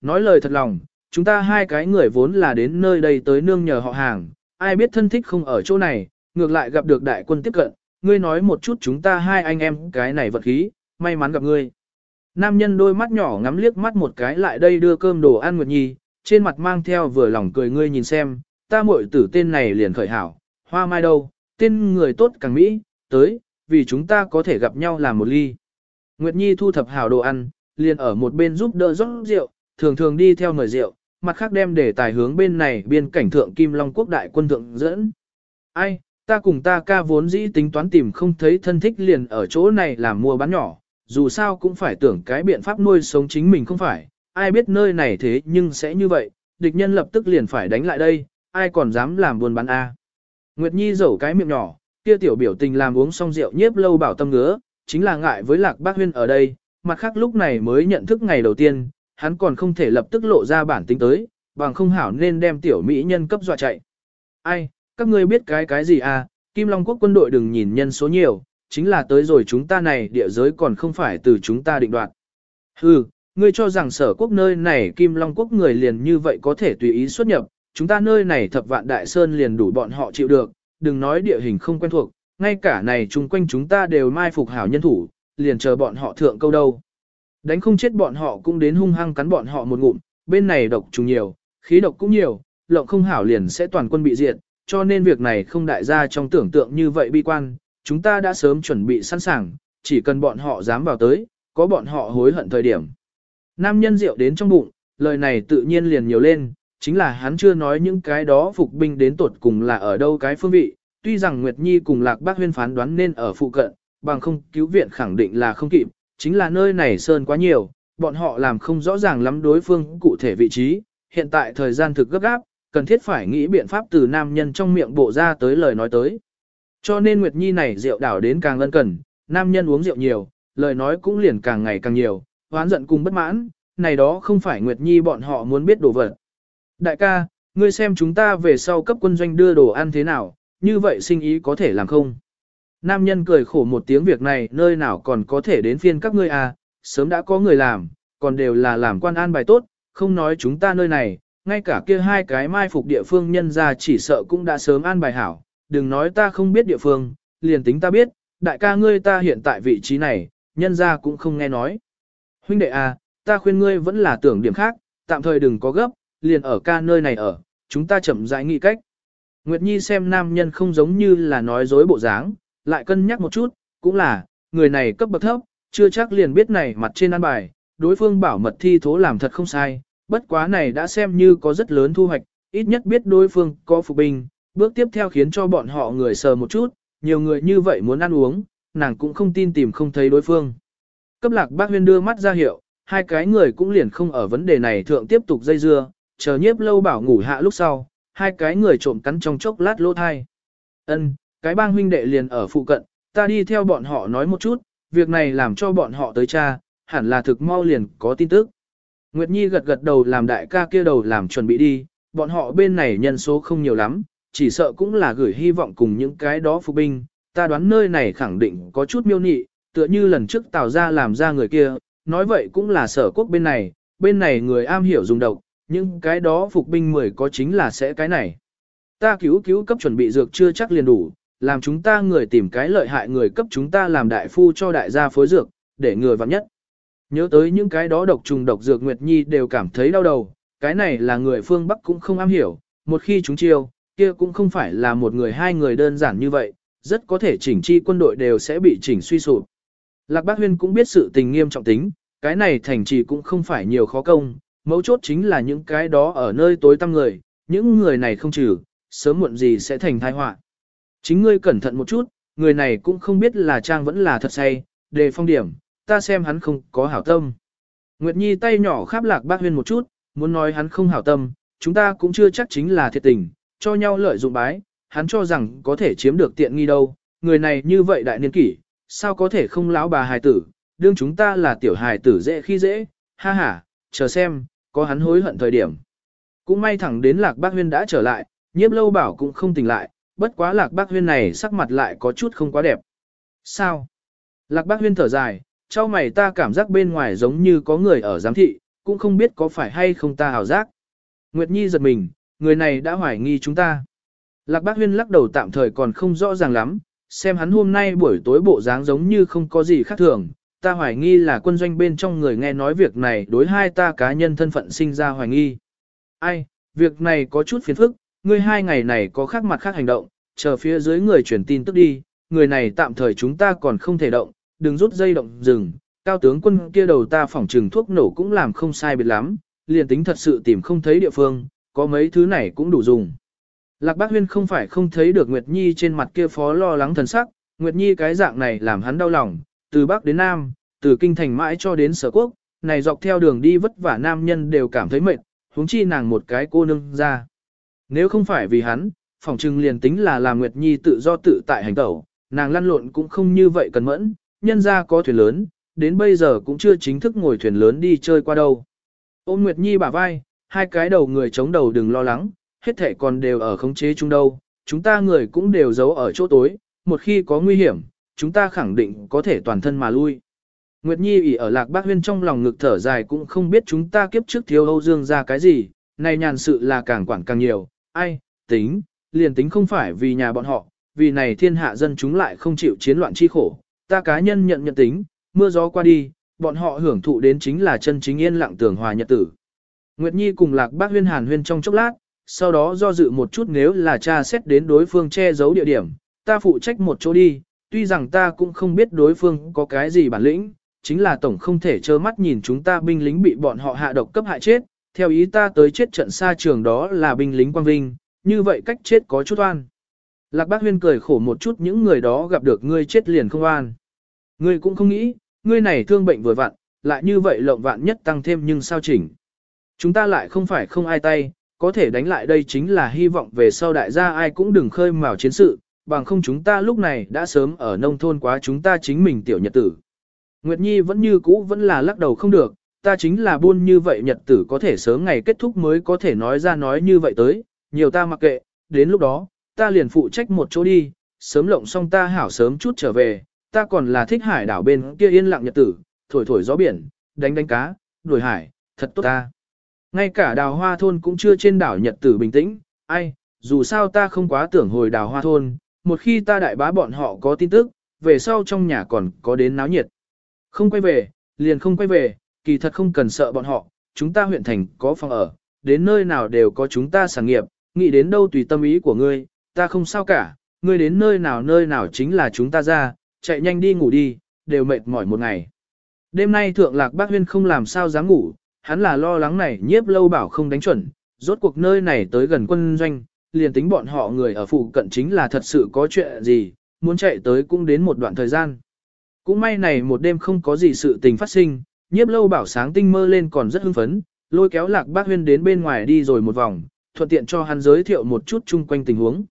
nói lời thật lòng, chúng ta hai cái người vốn là đến nơi đây tới nương nhờ họ hàng, ai biết thân thích không ở chỗ này, ngược lại gặp được đại quân tiếp cận, ngươi nói một chút chúng ta hai anh em cái này vật khí, may mắn gặp ngươi. Nam nhân đôi mắt nhỏ ngắm liếc mắt một cái lại đây đưa cơm đồ ăn Nguyệt Nhi, trên mặt mang theo vừa lòng cười ngươi nhìn xem, ta muội tử tên này liền khởi hảo, hoa mai đâu, tên người tốt càng mỹ, tới, vì chúng ta có thể gặp nhau làm một ly. Nguyệt Nhi thu thập hảo đồ ăn, liền ở một bên giúp đỡ rót rượu, thường thường đi theo mời rượu, mặt khác đem để tài hướng bên này biên cảnh thượng Kim Long quốc đại quân thượng dẫn. Ai, ta cùng ta ca vốn dĩ tính toán tìm không thấy thân thích liền ở chỗ này làm mua bán nhỏ, dù sao cũng phải tưởng cái biện pháp nuôi sống chính mình không phải, ai biết nơi này thế nhưng sẽ như vậy, địch nhân lập tức liền phải đánh lại đây, ai còn dám làm buôn bán A. Nguyệt Nhi rầu cái miệng nhỏ, kia tiểu biểu tình làm uống xong rượu nhiếp lâu bảo tâm ngứa, chính là ngại với lạc bác huyên ở đây, mặt khác lúc này mới nhận thức ngày đầu tiên, hắn còn không thể lập tức lộ ra bản tính tới, bằng không hảo nên đem tiểu mỹ nhân cấp dọa chạy. Ai, các ngươi biết cái cái gì à, Kim Long Quốc quân đội đừng nhìn nhân số nhiều, chính là tới rồi chúng ta này địa giới còn không phải từ chúng ta định đoạt. Hừ, ngươi cho rằng sở quốc nơi này Kim Long Quốc người liền như vậy có thể tùy ý xuất nhập, chúng ta nơi này thập vạn đại sơn liền đủ bọn họ chịu được, đừng nói địa hình không quen thuộc, ngay cả này chung quanh chúng ta đều mai phục hảo nhân thủ, liền chờ bọn họ thượng câu đâu. Đánh không chết bọn họ cũng đến hung hăng cắn bọn họ một ngụm, bên này độc trùng nhiều, khí độc cũng nhiều, lộng không hảo liền sẽ toàn quân bị diệt, cho nên việc này không đại gia trong tưởng tượng như vậy bi quan, chúng ta đã sớm chuẩn bị sẵn sàng, chỉ cần bọn họ dám vào tới, có bọn họ hối hận thời điểm. Nam nhân rượu đến trong bụng, lời này tự nhiên liền nhiều lên, chính là hắn chưa nói những cái đó phục binh đến tột cùng là ở đâu cái phương vị, tuy rằng Nguyệt Nhi cùng Lạc Bác Huyên phán đoán nên ở phụ cận, bằng không cứu viện khẳng định là không kịp, chính là nơi này sơn quá nhiều, bọn họ làm không rõ ràng lắm đối phương cụ thể vị trí, hiện tại thời gian thực gấp gáp, cần thiết phải nghĩ biện pháp từ nam nhân trong miệng bộ ra tới lời nói tới. Cho nên Nguyệt Nhi này rượu đảo đến càng lân cần, nam nhân uống rượu nhiều, lời nói cũng liền càng ngày càng nhiều, hoán giận cùng bất mãn, này đó không phải Nguyệt Nhi bọn họ muốn biết đồ vật. Đại ca, ngươi xem chúng ta về sau cấp quân doanh đưa đồ ăn thế nào, như vậy sinh ý có thể làm không? Nam nhân cười khổ một tiếng việc này nơi nào còn có thể đến phiên các ngươi à, sớm đã có người làm, còn đều là làm quan an bài tốt, không nói chúng ta nơi này, ngay cả kia hai cái mai phục địa phương nhân ra chỉ sợ cũng đã sớm an bài hảo, đừng nói ta không biết địa phương, liền tính ta biết, đại ca ngươi ta hiện tại vị trí này, nhân ra cũng không nghe nói. Huynh đệ à, ta khuyên ngươi vẫn là tưởng điểm khác, tạm thời đừng có gấp, liền ở ca nơi này ở, chúng ta chậm rãi nghĩ cách. Nguyệt Nhi xem nam nhân không giống như là nói dối bộ dáng, lại cân nhắc một chút, cũng là, người này cấp bậc thấp, chưa chắc liền biết này mặt trên an bài, đối phương bảo mật thi thố làm thật không sai, bất quá này đã xem như có rất lớn thu hoạch, ít nhất biết đối phương có phục binh, bước tiếp theo khiến cho bọn họ người sờ một chút, nhiều người như vậy muốn ăn uống, nàng cũng không tin tìm không thấy đối phương. Cấp lạc bác huyên đưa mắt ra hiệu, hai cái người cũng liền không ở vấn đề này thượng tiếp tục dây dưa, chờ nhiếp lâu bảo ngủ hạ lúc sau, hai cái người trộm cắn trong chốc lát lỗ thai. Ân, cái bang huynh đệ liền ở phụ cận, ta đi theo bọn họ nói một chút, việc này làm cho bọn họ tới cha, hẳn là thực mau liền có tin tức. Nguyệt Nhi gật gật đầu làm đại ca kia đầu làm chuẩn bị đi, bọn họ bên này nhân số không nhiều lắm, chỉ sợ cũng là gửi hy vọng cùng những cái đó phục binh, ta đoán nơi này khẳng định có chút miêu nị, tựa như lần trước tào ra làm ra người kia, nói vậy cũng là sở quốc bên này, bên này người am hiểu dùng độc, những cái đó phục binh mười có chính là sẽ cái này. Ta cứu cứu cấp chuẩn bị dược chưa chắc liền đủ, làm chúng ta người tìm cái lợi hại người cấp chúng ta làm đại phu cho đại gia phối dược, để người vặn nhất. Nhớ tới những cái đó độc trùng độc dược Nguyệt Nhi đều cảm thấy đau đầu, cái này là người phương Bắc cũng không am hiểu, một khi chúng chiêu, kia cũng không phải là một người hai người đơn giản như vậy, rất có thể chỉnh chi quân đội đều sẽ bị chỉnh suy sụp. Lạc Bác Huyên cũng biết sự tình nghiêm trọng tính, cái này thành trì cũng không phải nhiều khó công, mấu chốt chính là những cái đó ở nơi tối tăm người, những người này không trừ, sớm muộn gì sẽ thành tai họa. Chính ngươi cẩn thận một chút, người này cũng không biết là trang vẫn là thật say, đề phong điểm, ta xem hắn không có hảo tâm. Nguyệt Nhi tay nhỏ khắp lạc bác huyên một chút, muốn nói hắn không hảo tâm, chúng ta cũng chưa chắc chính là thiệt tình, cho nhau lợi dụng bái, hắn cho rằng có thể chiếm được tiện nghi đâu, người này như vậy đại niên kỷ, sao có thể không lão bà hài tử, đương chúng ta là tiểu hài tử dễ khi dễ, ha ha, chờ xem, có hắn hối hận thời điểm. Cũng may thẳng đến lạc bác huyên đã trở lại, nhiếp lâu bảo cũng không tỉnh lại, bất quá lạc bác huyên này sắc mặt lại có chút không quá đẹp. Sao? Lạc bác huyên thở dài, trao mày ta cảm giác bên ngoài giống như có người ở giám thị, cũng không biết có phải hay không ta hảo giác. Nguyệt Nhi giật mình, người này đã hoài nghi chúng ta. Lạc Bác Huyên lắc đầu tạm thời còn không rõ ràng lắm, xem hắn hôm nay buổi tối bộ dáng giống như không có gì khác thường, ta hoài nghi là quân doanh bên trong người nghe nói việc này đối hai ta cá nhân thân phận sinh ra hoài nghi. Ai, việc này có chút phiền phức, ngươi hai ngày này có khác mặt khác hành động, chờ phía dưới người truyền tin tức đi, người này tạm thời chúng ta còn không thể động, đừng rút dây động dừng, cao tướng quân kia đầu ta phỏng trừng thuốc nổ cũng làm không sai biệt lắm, liền tính thật sự tìm không thấy địa phương, có mấy thứ này cũng đủ dùng. Lạc Bác Huyên không phải không thấy được Nguyệt Nhi trên mặt kia phó lo lắng thần sắc, Nguyệt Nhi cái dạng này làm hắn đau lòng, từ Bắc đến Nam, từ Kinh Thành mãi cho đến Sở Quốc, này dọc theo đường đi vất vả nam nhân đều cảm thấy mệt, huống chi nàng một cái cô nương ra. Nếu không phải vì hắn, phỏng trừng liền tính là làm Nguyệt Nhi tự do tự tại hành tẩu, nàng lăn lộn cũng không như vậy cần mẫn, nhân ra có thuyền lớn, đến bây giờ cũng chưa chính thức ngồi thuyền lớn đi chơi qua đâu. Ôm Nguyệt Nhi bả vai, hai cái đầu người chống đầu đừng lo lắng, hết thể còn đều ở khống chế chung đâu, chúng ta người cũng đều giấu ở chỗ tối, một khi có nguy hiểm, chúng ta khẳng định có thể toàn thân mà lui. Nguyệt Nhi ỉ ở lạc bác huyên trong lòng ngực thở dài cũng không biết chúng ta kiếp trước thiếu Âu Dương ra cái gì, này nhàn sự là càng quản càng nhiều, ai, tính, liền tính không phải vì nhà bọn họ, vì này thiên hạ dân chúng lại không chịu chiến loạn chi khổ, ta cá nhân nhận nhận tính, mưa gió qua đi, bọn họ hưởng thụ đến chính là chân chính yên lặng tưởng hòa nhật tử. Nguyệt Nhi cùng lạc bác huyên hàn huyên trong chốc lát, sau đó do dự một chút nếu là cha xét đến đối phương che giấu địa điểm, ta phụ trách một chỗ đi, tuy rằng ta cũng không biết đối phương có cái gì bản lĩnh, chính là tổng không thể trơ mắt nhìn chúng ta binh lính bị bọn họ hạ độc cấp hại chết, theo ý ta tới chết trận xa trường đó là binh lính quang vinh, như vậy cách chết có chút oan. Lạc Bác Huyên cười khổ một chút những người đó gặp được ngươi chết liền không oan. Ngươi cũng không nghĩ, ngươi này thương bệnh vừa vặn, lại như vậy lộng vạn nhất tăng thêm nhưng sao chỉnh. Chúng ta lại không phải không ai tay, có thể đánh lại đây chính là hy vọng về sau đại gia ai cũng đừng khơi mào chiến sự, bằng không chúng ta lúc này đã sớm ở nông thôn quá chúng ta chính mình tiểu nhật tử. Nguyệt Nhi vẫn như cũ vẫn là lắc đầu không được, ta chính là buôn như vậy nhật tử có thể sớm ngày kết thúc mới có thể nói ra nói như vậy tới, nhiều ta mặc kệ, đến lúc đó, ta liền phụ trách một chỗ đi, sớm lộng xong ta hảo sớm chút trở về, ta còn là thích hải đảo bên kia yên lặng nhật tử, thổi thổi gió biển, đánh đánh cá, đuổi hải, thật tốt ta. Ngay cả đào hoa thôn cũng chưa trên đảo nhật tử bình tĩnh, ai, dù sao ta không quá tưởng hồi đào hoa thôn, một khi ta đại bá bọn họ có tin tức, về sau trong nhà còn có đến náo nhiệt. Không quay về, liền không quay về, kỳ thật không cần sợ bọn họ, chúng ta huyện thành có phòng ở, đến nơi nào đều có chúng ta sản nghiệp, nghĩ đến đâu tùy tâm ý của ngươi, ta không sao cả, ngươi đến nơi nào nơi nào chính là chúng ta ra, chạy nhanh đi ngủ đi, đều mệt mỏi một ngày. Đêm nay thượng lạc bác huyên không làm sao dám ngủ, hắn là lo lắng này nhiếp lâu bảo không đánh chuẩn, rốt cuộc nơi này tới gần quân doanh, liền tính bọn họ người ở phụ cận chính là thật sự có chuyện gì, muốn chạy tới cũng đến một đoạn thời gian. Cũng may này một đêm không có gì sự tình phát sinh, nhiếp lâu bảo sáng tinh mơ lên còn rất hưng phấn, lôi kéo lạc bác huyên đến bên ngoài đi rồi một vòng, thuận tiện cho hắn giới thiệu một chút chung quanh tình huống.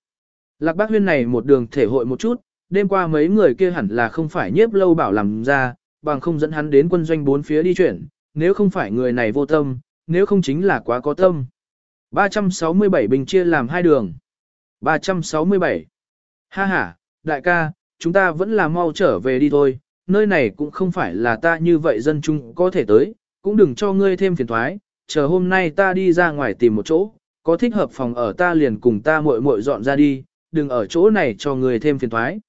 Lạc bác huyên này một đường thể hội một chút, đêm qua mấy người kia hẳn là không phải nhiếp lâu bảo làm ra, bằng không dẫn hắn đến quân doanh bốn phía đi chuyển, nếu không phải người này vô tâm, nếu không chính là quá có tâm. 367 bình chia làm hai đường. 367. Ha ha, đại ca, chúng ta vẫn là mau trở về đi thôi, nơi này cũng không phải là ta như vậy dân chúng có thể tới, cũng đừng cho ngươi thêm phiền thoái, chờ hôm nay ta đi ra ngoài tìm một chỗ, có thích hợp phòng ở ta liền cùng ta muội muội dọn ra đi, đừng ở chỗ này cho ngươi thêm phiền thoái.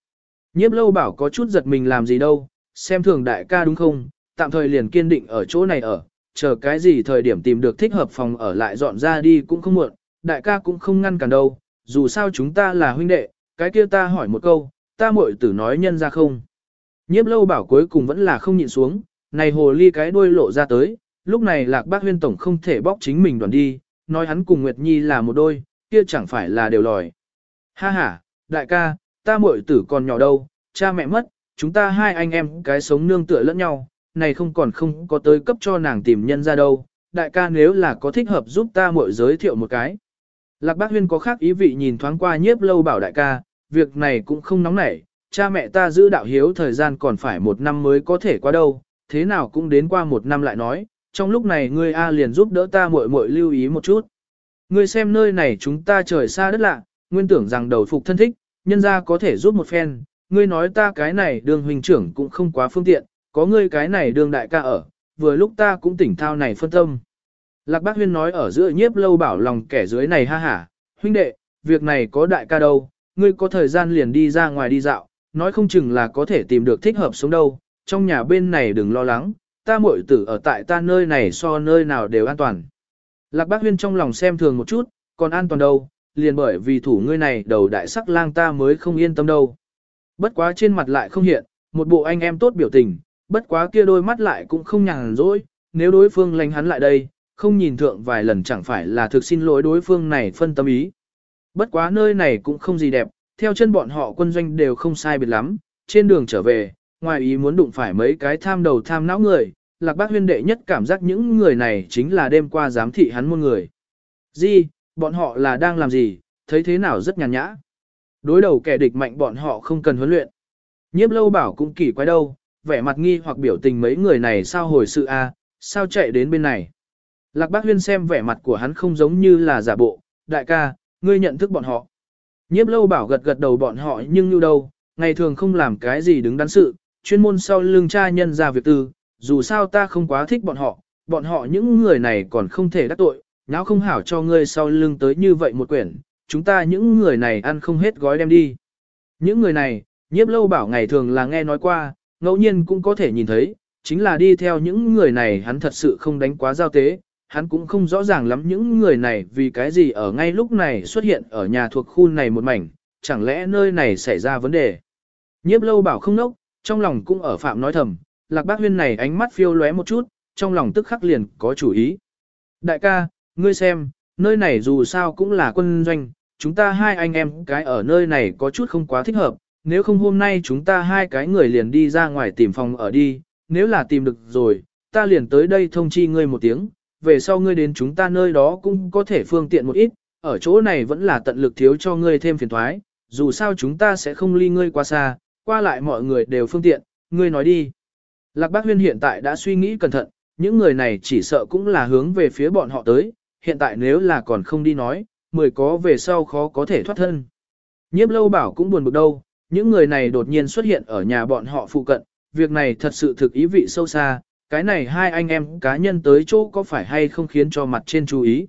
Nhiếp lâu bảo có chút giật mình làm gì đâu, xem thường đại ca đúng không, tạm thời liền kiên định ở chỗ này ở, chờ cái gì thời điểm tìm được thích hợp phòng ở lại dọn ra đi cũng không muộn, đại ca cũng không ngăn cản đâu, dù sao chúng ta là huynh đệ, cái kia ta hỏi một câu, ta muội tử nói nhân ra không. Nhiếp lâu bảo cuối cùng vẫn là không nhịn xuống, này hồ ly cái đuôi lộ ra tới, lúc này lạc bác huyên tổng không thể bóc chính mình đoàn đi, nói hắn cùng Nguyệt Nhi là một đôi, kia chẳng phải là đều lòi. Ha ha, đại ca, ta muội tử còn nhỏ đâu, cha mẹ mất, chúng ta hai anh em cái sống nương tựa lẫn nhau, này không còn không có tới cấp cho nàng tìm nhân ra đâu, đại ca nếu là có thích hợp giúp ta muội giới thiệu một cái. Lạc bác huyên có khác ý vị nhìn thoáng qua nhiếp lâu bảo đại ca, việc này cũng không nóng nảy, cha mẹ ta giữ đạo hiếu thời gian còn phải một năm mới có thể qua đâu, thế nào cũng đến qua một năm lại nói, trong lúc này ngươi A liền giúp đỡ ta muội muội lưu ý một chút. Ngươi xem nơi này chúng ta trời xa đất lạ, nguyên tưởng rằng đầu phục thân thích, nhân ra có thể giúp một phen, ngươi nói ta cái này đường huynh trưởng cũng không quá phương tiện, có ngươi cái này đường đại ca ở, vừa lúc ta cũng tỉnh thao này phân tâm. Lạc Bác Huyên nói ở giữa nhiếp lâu bảo lòng kẻ dưới này ha hả, huynh đệ, việc này có đại ca đâu, ngươi có thời gian liền đi ra ngoài đi dạo, nói không chừng là có thể tìm được thích hợp sống đâu, trong nhà bên này đừng lo lắng, ta muội tử ở tại ta nơi này so nơi nào đều an toàn. Lạc Bác Huyên trong lòng xem thường một chút, còn an toàn đâu, liền bởi vì thủ ngươi này đầu đại sắc lang ta mới không yên tâm đâu. Bất quá trên mặt lại không hiện, một bộ anh em tốt biểu tình, bất quá kia đôi mắt lại cũng không nhàn rỗi, nếu đối phương lánh hắn lại đây, không nhìn thượng vài lần chẳng phải là thực xin lỗi đối phương này phân tâm ý. Bất quá nơi này cũng không gì đẹp, theo chân bọn họ quân doanh đều không sai biệt lắm, trên đường trở về, ngoài ý muốn đụng phải mấy cái tham đầu tham não người, lạc bác huyên đệ nhất cảm giác những người này chính là đêm qua giám thị hắn muôn người. Gì, bọn họ là đang làm gì, thấy thế nào rất nhàn nhã. Đối đầu kẻ địch mạnh bọn họ không cần huấn luyện. Nhiếp lâu bảo cũng kỳ quái đâu, vẻ mặt nghi hoặc biểu tình mấy người này sao hồi sự a, sao chạy đến bên này. Lạc bác huyên xem vẻ mặt của hắn không giống như là giả bộ, đại ca, ngươi nhận thức bọn họ. Nhiếp lâu bảo gật gật đầu bọn họ nhưng như đâu, ngày thường không làm cái gì đứng đắn sự, chuyên môn sau lưng cha nhân ra việc tư, dù sao ta không quá thích bọn họ, bọn họ những người này còn không thể đắc tội, nháo không hảo cho ngươi sau lưng tới như vậy một quyển, chúng ta những người này ăn không hết gói đem đi. Những người này, nhiếp lâu bảo ngày thường là nghe nói qua, ngẫu nhiên cũng có thể nhìn thấy, chính là đi theo những người này hắn thật sự không đánh quá giao tế, hắn cũng không rõ ràng lắm những người này vì cái gì ở ngay lúc này xuất hiện ở nhà thuộc khu này một mảnh, chẳng lẽ nơi này xảy ra vấn đề. Nhiếp lâu bảo không nốc, trong lòng cũng ở phạm nói thầm, lạc bác huyên này ánh mắt phiêu lóe một chút, trong lòng tức khắc liền có chủ ý. Đại ca, ngươi xem, nơi này dù sao cũng là quân doanh, chúng ta hai anh em cái ở nơi này có chút không quá thích hợp, nếu không hôm nay chúng ta hai cái người liền đi ra ngoài tìm phòng ở đi, nếu là tìm được rồi, ta liền tới đây thông chi ngươi một tiếng, về sau ngươi đến chúng ta nơi đó cũng có thể phương tiện một ít, ở chỗ này vẫn là tận lực thiếu cho ngươi thêm phiền thoái, dù sao chúng ta sẽ không ly ngươi quá xa, qua lại mọi người đều phương tiện, ngươi nói đi. Lạc Bác Huyên hiện tại đã suy nghĩ cẩn thận, những người này chỉ sợ cũng là hướng về phía bọn họ tới, hiện tại nếu là còn không đi nói, mười có về sau khó có thể thoát thân. Nhiếp lâu bảo cũng buồn bực đâu, những người này đột nhiên xuất hiện ở nhà bọn họ phụ cận, việc này thật sự thực ý vị sâu xa, cái này hai anh em cá nhân tới chỗ có phải hay không khiến cho mặt trên chú ý.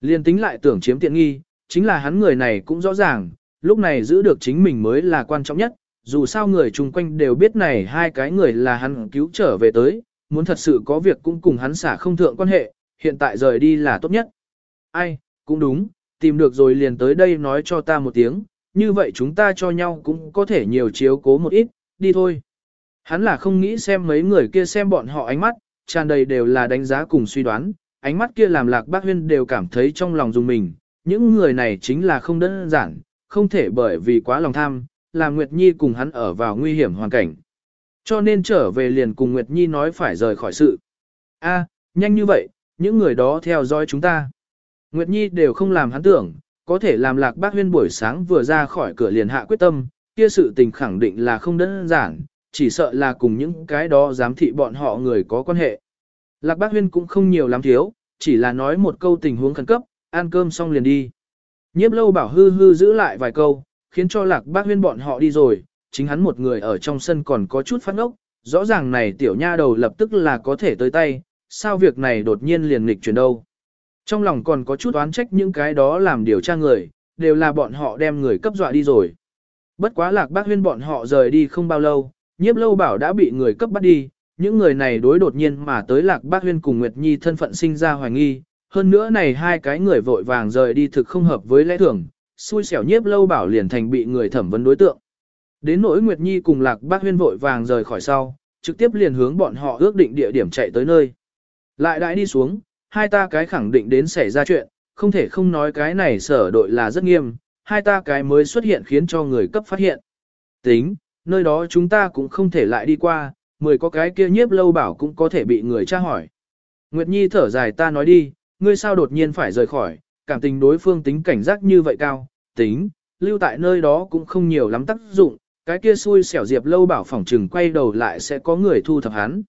Liên tính lại tưởng chiếm tiện nghi, chính là hắn người này cũng rõ ràng, lúc này giữ được chính mình mới là quan trọng nhất, dù sao người chung quanh đều biết này hai cái người là hắn cứu trở về tới, muốn thật sự có việc cũng cùng hắn xả không thượng quan hệ, hiện tại rời đi là tốt nhất. Ai, cũng đúng, tìm được rồi liền tới đây nói cho ta một tiếng, như vậy chúng ta cho nhau cũng có thể nhiều chiếu cố một ít, đi thôi. Hắn là không nghĩ xem mấy người kia xem bọn họ ánh mắt, tràn đầy đều là đánh giá cùng suy đoán, ánh mắt kia làm lạc bác huyên đều cảm thấy trong lòng dùng mình, những người này chính là không đơn giản, không thể bởi vì quá lòng tham, làm Nguyệt Nhi cùng hắn ở vào nguy hiểm hoàn cảnh. Cho nên trở về liền cùng Nguyệt Nhi nói phải rời khỏi sự. A, nhanh như vậy, những người đó theo dõi chúng ta. Nguyệt Nhi đều không làm hắn tưởng, có thể làm lạc bác huyên buổi sáng vừa ra khỏi cửa liền hạ quyết tâm, kia sự tình khẳng định là không đơn giản, chỉ sợ là cùng những cái đó giám thị bọn họ người có quan hệ. Lạc bác huyên cũng không nhiều lắm thiếu, chỉ là nói một câu tình huống khẩn cấp, ăn cơm xong liền đi. Nhiếp lâu bảo hư hư giữ lại vài câu, khiến cho lạc bác huyên bọn họ đi rồi, chính hắn một người ở trong sân còn có chút phát ốc, rõ ràng này tiểu nha đầu lập tức là có thể tới tay, sao việc này đột nhiên liền nghịch chuyển đâu. Trong lòng còn có chút oán trách những cái đó làm điều tra người, đều là bọn họ đem người cấp dọa đi rồi. Bất quá lạc bác huyên bọn họ rời đi không bao lâu, nhiếp lâu bảo đã bị người cấp bắt đi, những người này đối đột nhiên mà tới lạc bác huyên cùng Nguyệt Nhi thân phận sinh ra hoài nghi, hơn nữa này hai cái người vội vàng rời đi thực không hợp với lẽ thường, xui xẻo nhiếp lâu bảo liền thành bị người thẩm vấn đối tượng. Đến nỗi Nguyệt Nhi cùng lạc bác huyên vội vàng rời khỏi sau, trực tiếp liền hướng bọn họ ước định địa điểm chạy tới nơi. Lại đãi đi xuống, hai ta cái khẳng định đến xảy ra chuyện, không thể không nói cái này sở đội là rất nghiêm, hai ta cái mới xuất hiện khiến cho người cấp phát hiện. Tính, nơi đó chúng ta cũng không thể lại đi qua, mười có cái kia nhiếp lâu bảo cũng có thể bị người tra hỏi. Nguyệt Nhi thở dài ta nói đi, ngươi sao đột nhiên phải rời khỏi, cảm tình đối phương tính cảnh giác như vậy cao, tính, lưu tại nơi đó cũng không nhiều lắm tác dụng, cái kia xui xẻo diệp lâu bảo phỏng trừng quay đầu lại sẽ có người thu thập hắn.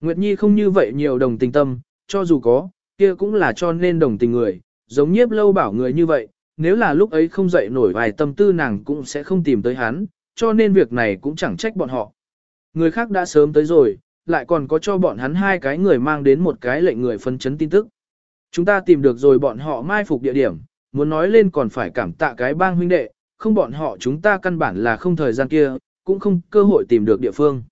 Nguyệt Nhi không như vậy nhiều đồng tình tâm, cho dù có, kia cũng là cho nên đồng tình người, giống nhiếp lâu bảo người như vậy, nếu là lúc ấy không dậy nổi vài tâm tư nàng cũng sẽ không tìm tới hắn, cho nên việc này cũng chẳng trách bọn họ. Người khác đã sớm tới rồi, lại còn có cho bọn hắn hai cái người mang đến một cái lệnh người phân chấn tin tức. Chúng ta tìm được rồi bọn họ mai phục địa điểm, muốn nói lên còn phải cảm tạ cái bang huynh đệ, không bọn họ chúng ta căn bản là không thời gian kia, cũng không cơ hội tìm được địa phương.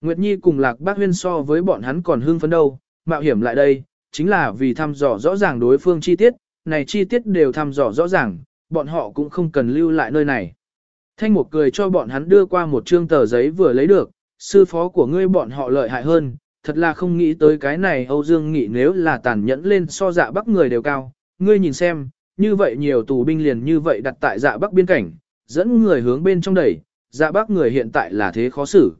Nguyệt Nhi cùng Lạc Bác Huyên so với bọn hắn còn hưng phấn đâu, mạo hiểm lại đây, chính là vì thăm dò rõ ràng đối phương chi tiết, này chi tiết đều thăm dò rõ ràng, bọn họ cũng không cần lưu lại nơi này. Thanh Mục cười cho bọn hắn đưa qua một trương tờ giấy vừa lấy được, sư phó của ngươi bọn họ lợi hại hơn, thật là không nghĩ tới cái này Âu Dương Nghị nếu là tàn nhẫn lên so dạ bắc người đều cao, ngươi nhìn xem, như vậy nhiều tù binh liền như vậy đặt tại dạ bắc biên cảnh, dẫn người hướng bên trong đẩy, dạ bắc người hiện tại là thế khó xử.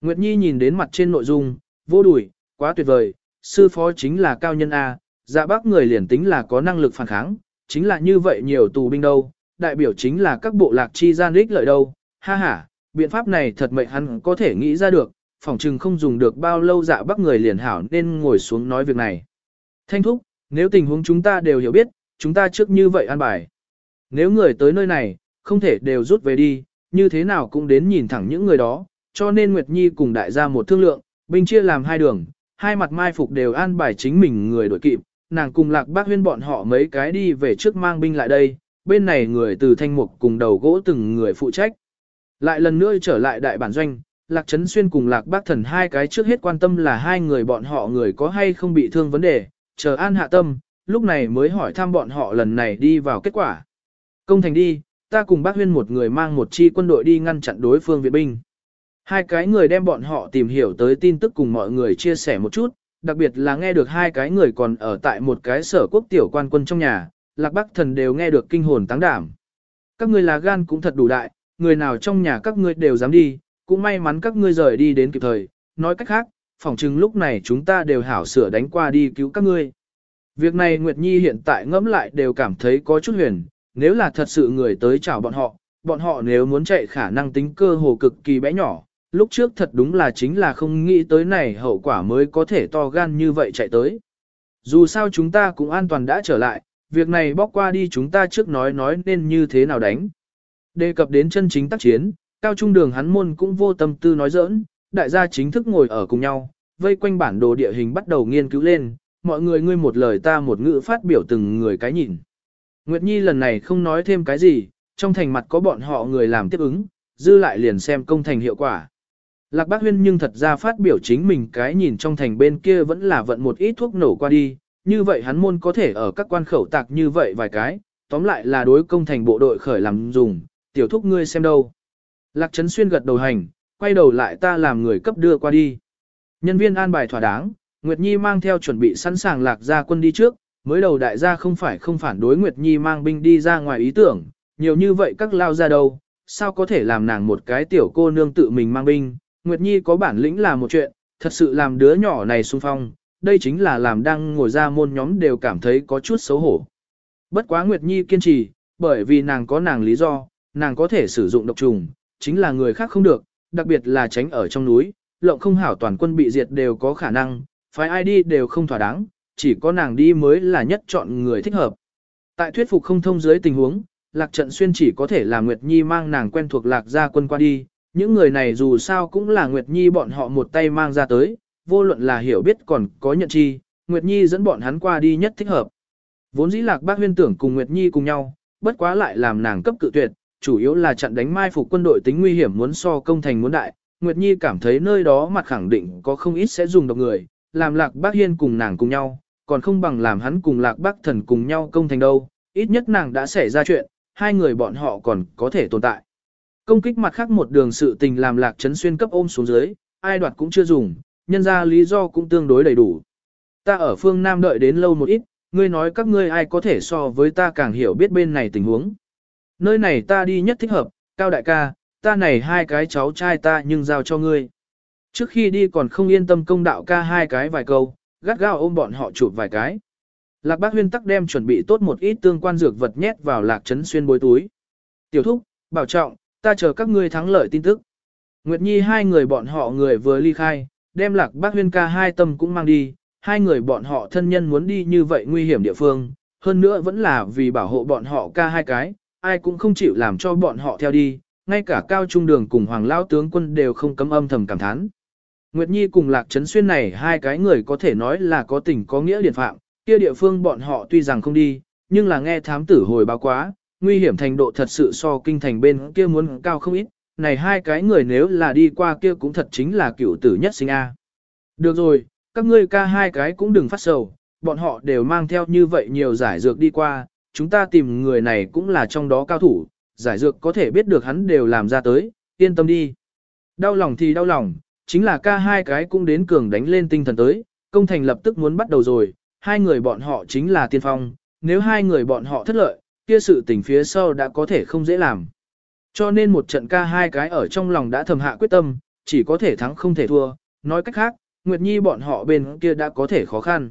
Nguyệt Nhi nhìn đến mặt trên nội dung, vô đùi, quá tuyệt vời, sư phó chính là cao nhân A, dạ bắc người liền tính là có năng lực phản kháng, chính là như vậy nhiều tù binh đâu, đại biểu chính là các bộ lạc chi gian ích lợi đâu, ha ha, biện pháp này thật mệnh hắn có thể nghĩ ra được, phỏng chừng không dùng được bao lâu dạ bắc người liền hảo nên ngồi xuống nói việc này. Thanh thúc, nếu tình huống chúng ta đều hiểu biết, chúng ta trước như vậy an bài. Nếu người tới nơi này, không thể đều rút về đi, như thế nào cũng đến nhìn thẳng những người đó, cho nên Nguyệt Nhi cùng đại gia một thương lượng, binh chia làm hai đường, hai mặt mai phục đều an bài chính mình người đội kịp, nàng cùng lạc bác huyên bọn họ mấy cái đi về trước mang binh lại đây, bên này người từ thanh mục cùng đầu gỗ từng người phụ trách. Lại lần nữa trở lại đại bản doanh, Lạc Trấn Xuyên cùng Lạc Bác Thần hai cái trước hết quan tâm là hai người bọn họ người có hay không bị thương vấn đề, chờ an hạ tâm, lúc này mới hỏi thăm bọn họ lần này đi vào kết quả. Công thành đi, ta cùng bác huyên một người mang một chi quân đội đi ngăn chặn đối phương viện binh. Hai cái người đem bọn họ tìm hiểu tới tin tức cùng mọi người chia sẻ một chút, đặc biệt là nghe được hai cái người còn ở tại một cái sở quốc tiểu quan quân trong nhà, lạc Bắc thần đều nghe được kinh hồn táng đảm. Các ngươi là gan cũng thật đủ đại, người nào trong nhà các ngươi đều dám đi, cũng may mắn các ngươi rời đi đến kịp thời, nói cách khác, phỏng chừng lúc này chúng ta đều hảo sửa đánh qua đi cứu các ngươi. Việc này Nguyệt Nhi hiện tại ngẫm lại đều cảm thấy có chút huyền, nếu là thật sự người tới chào bọn họ, bọn họ nếu muốn chạy khả năng tính cơ hồ cực kỳ bé nhỏ, lúc trước thật đúng là chính là không nghĩ tới này hậu quả mới có thể to gan như vậy chạy tới. Dù sao chúng ta cũng an toàn đã trở lại, việc này bóc qua đi chúng ta trước nói nói nên như thế nào đánh. Đề cập đến chân chính tác chiến, cao trung đường hắn môn cũng vô tâm tư nói giỡn, đại gia chính thức ngồi ở cùng nhau, vây quanh bản đồ địa hình bắt đầu nghiên cứu lên, mọi người ngươi một lời ta một ngữ phát biểu từng người cái nhìn. Nguyệt Nhi lần này không nói thêm cái gì, trong thành mặt có bọn họ người làm tiếp ứng, dư lại liền xem công thành hiệu quả. Lạc Bác Huyên nhưng thật ra phát biểu chính mình cái nhìn trong thành bên kia vẫn là vận một ít thuốc nổ qua đi, như vậy hắn môn có thể ở các quan khẩu tạc như vậy vài cái, tóm lại là đối công thành bộ đội khởi làm dùng, tiểu thúc ngươi xem đâu. Lạc Trấn Xuyên gật đầu hành, quay đầu lại ta làm người cấp đưa qua đi. Nhân viên an bài thỏa đáng, Nguyệt Nhi mang theo chuẩn bị sẵn sàng lạc ra quân đi trước, mới đầu đại gia không phải không phản đối Nguyệt Nhi mang binh đi ra ngoài ý tưởng, nhiều như vậy các lao ra đâu, sao có thể làm nàng một cái tiểu cô nương tự mình mang binh, Nguyệt Nhi có bản lĩnh là một chuyện, thật sự làm đứa nhỏ này xung phong, đây chính là làm đang ngồi ra môn nhóm đều cảm thấy có chút xấu hổ. Bất quá Nguyệt Nhi kiên trì, bởi vì nàng có nàng lý do, nàng có thể sử dụng độc trùng, chính là người khác không được, đặc biệt là tránh ở trong núi, lộng không hảo toàn quân bị diệt đều có khả năng, phải ai đi đều không thỏa đáng, chỉ có nàng đi mới là nhất chọn người thích hợp. Tại thuyết phục không thông dưới tình huống, Lạc Trận Xuyên chỉ có thể là Nguyệt Nhi mang nàng quen thuộc Lạc gia quân qua đi, những người này dù sao cũng là Nguyệt Nhi bọn họ một tay mang ra tới, vô luận là hiểu biết còn có nhận chi, Nguyệt Nhi dẫn bọn hắn qua đi nhất thích hợp. Vốn dĩ Lạc Bác huyên tưởng cùng Nguyệt Nhi cùng nhau, bất quá lại làm nàng cấp cự tuyệt, chủ yếu là chặn đánh mai phục quân đội tính nguy hiểm muốn so công thành muốn đại. Nguyệt Nhi cảm thấy nơi đó mặt khẳng định có không ít sẽ dùng độc người, làm Lạc Bác Hiên cùng nàng cùng nhau, còn không bằng làm hắn cùng Lạc Bác Thần cùng nhau công thành đâu, ít nhất nàng đã xảy ra chuyện, hai người bọn họ còn có thể tồn tại. Công kích mặt khác một đường sự tình làm Lạc Trấn Xuyên cấp ôm xuống dưới, ai đoạt cũng chưa dùng, nhân ra lý do cũng tương đối đầy đủ. Ta ở phương Nam đợi đến lâu một ít, ngươi nói các ngươi ai có thể so với ta càng hiểu biết bên này tình huống. Nơi này ta đi nhất thích hợp, cao đại ca, ta này hai cái cháu trai ta nhưng giao cho ngươi. Trước khi đi còn không yên tâm công đạo ca hai cái vài câu, gắt gao ôm bọn họ chụp vài cái. Lạc bác huyên tắc đem chuẩn bị tốt một ít tương quan dược vật nhét vào lạc trấn xuyên bối túi. Tiểu thúc, bảo trọng, ta chờ các ngươi thắng lợi tin tức. Nguyệt Nhi hai người bọn họ người vừa ly khai, đem lạc bác huyên ca hai tâm cũng mang đi, hai người bọn họ thân nhân muốn đi như vậy nguy hiểm địa phương, hơn nữa vẫn là vì bảo hộ bọn họ ca hai cái, ai cũng không chịu làm cho bọn họ theo đi, ngay cả cao trung đường cùng hoàng lao tướng quân đều không cấm âm thầm cảm thán. Nguyệt Nhi cùng Lạc Trấn Xuyên này hai cái người có thể nói là có tình có nghĩa điển phạm, kia địa phương bọn họ tuy rằng không đi, nhưng là nghe thám tử hồi báo quá, nguy hiểm thành độ thật sự so kinh thành bên kia muốn cao không ít, này hai cái người nếu là đi qua kia cũng thật chính là cựu tử nhất sinh A. Được rồi, các ngươi ca hai cái cũng đừng phát sầu, bọn họ đều mang theo như vậy nhiều giải dược đi qua, chúng ta tìm người này cũng là trong đó cao thủ, giải dược có thể biết được hắn đều làm ra tới, yên tâm đi. Đau lòng thì đau lòng, chính là ca hai cái cũng đến cường đánh lên tinh thần tới, công thành lập tức muốn bắt đầu rồi, hai người bọn họ chính là tiên phong, nếu hai người bọn họ thất lợi, kia sự tình phía sau đã có thể không dễ làm. Cho nên một trận ca hai cái ở trong lòng đã thầm hạ quyết tâm, chỉ có thể thắng không thể thua, nói cách khác, Nguyệt Nhi bọn họ bên kia đã có thể khó khăn.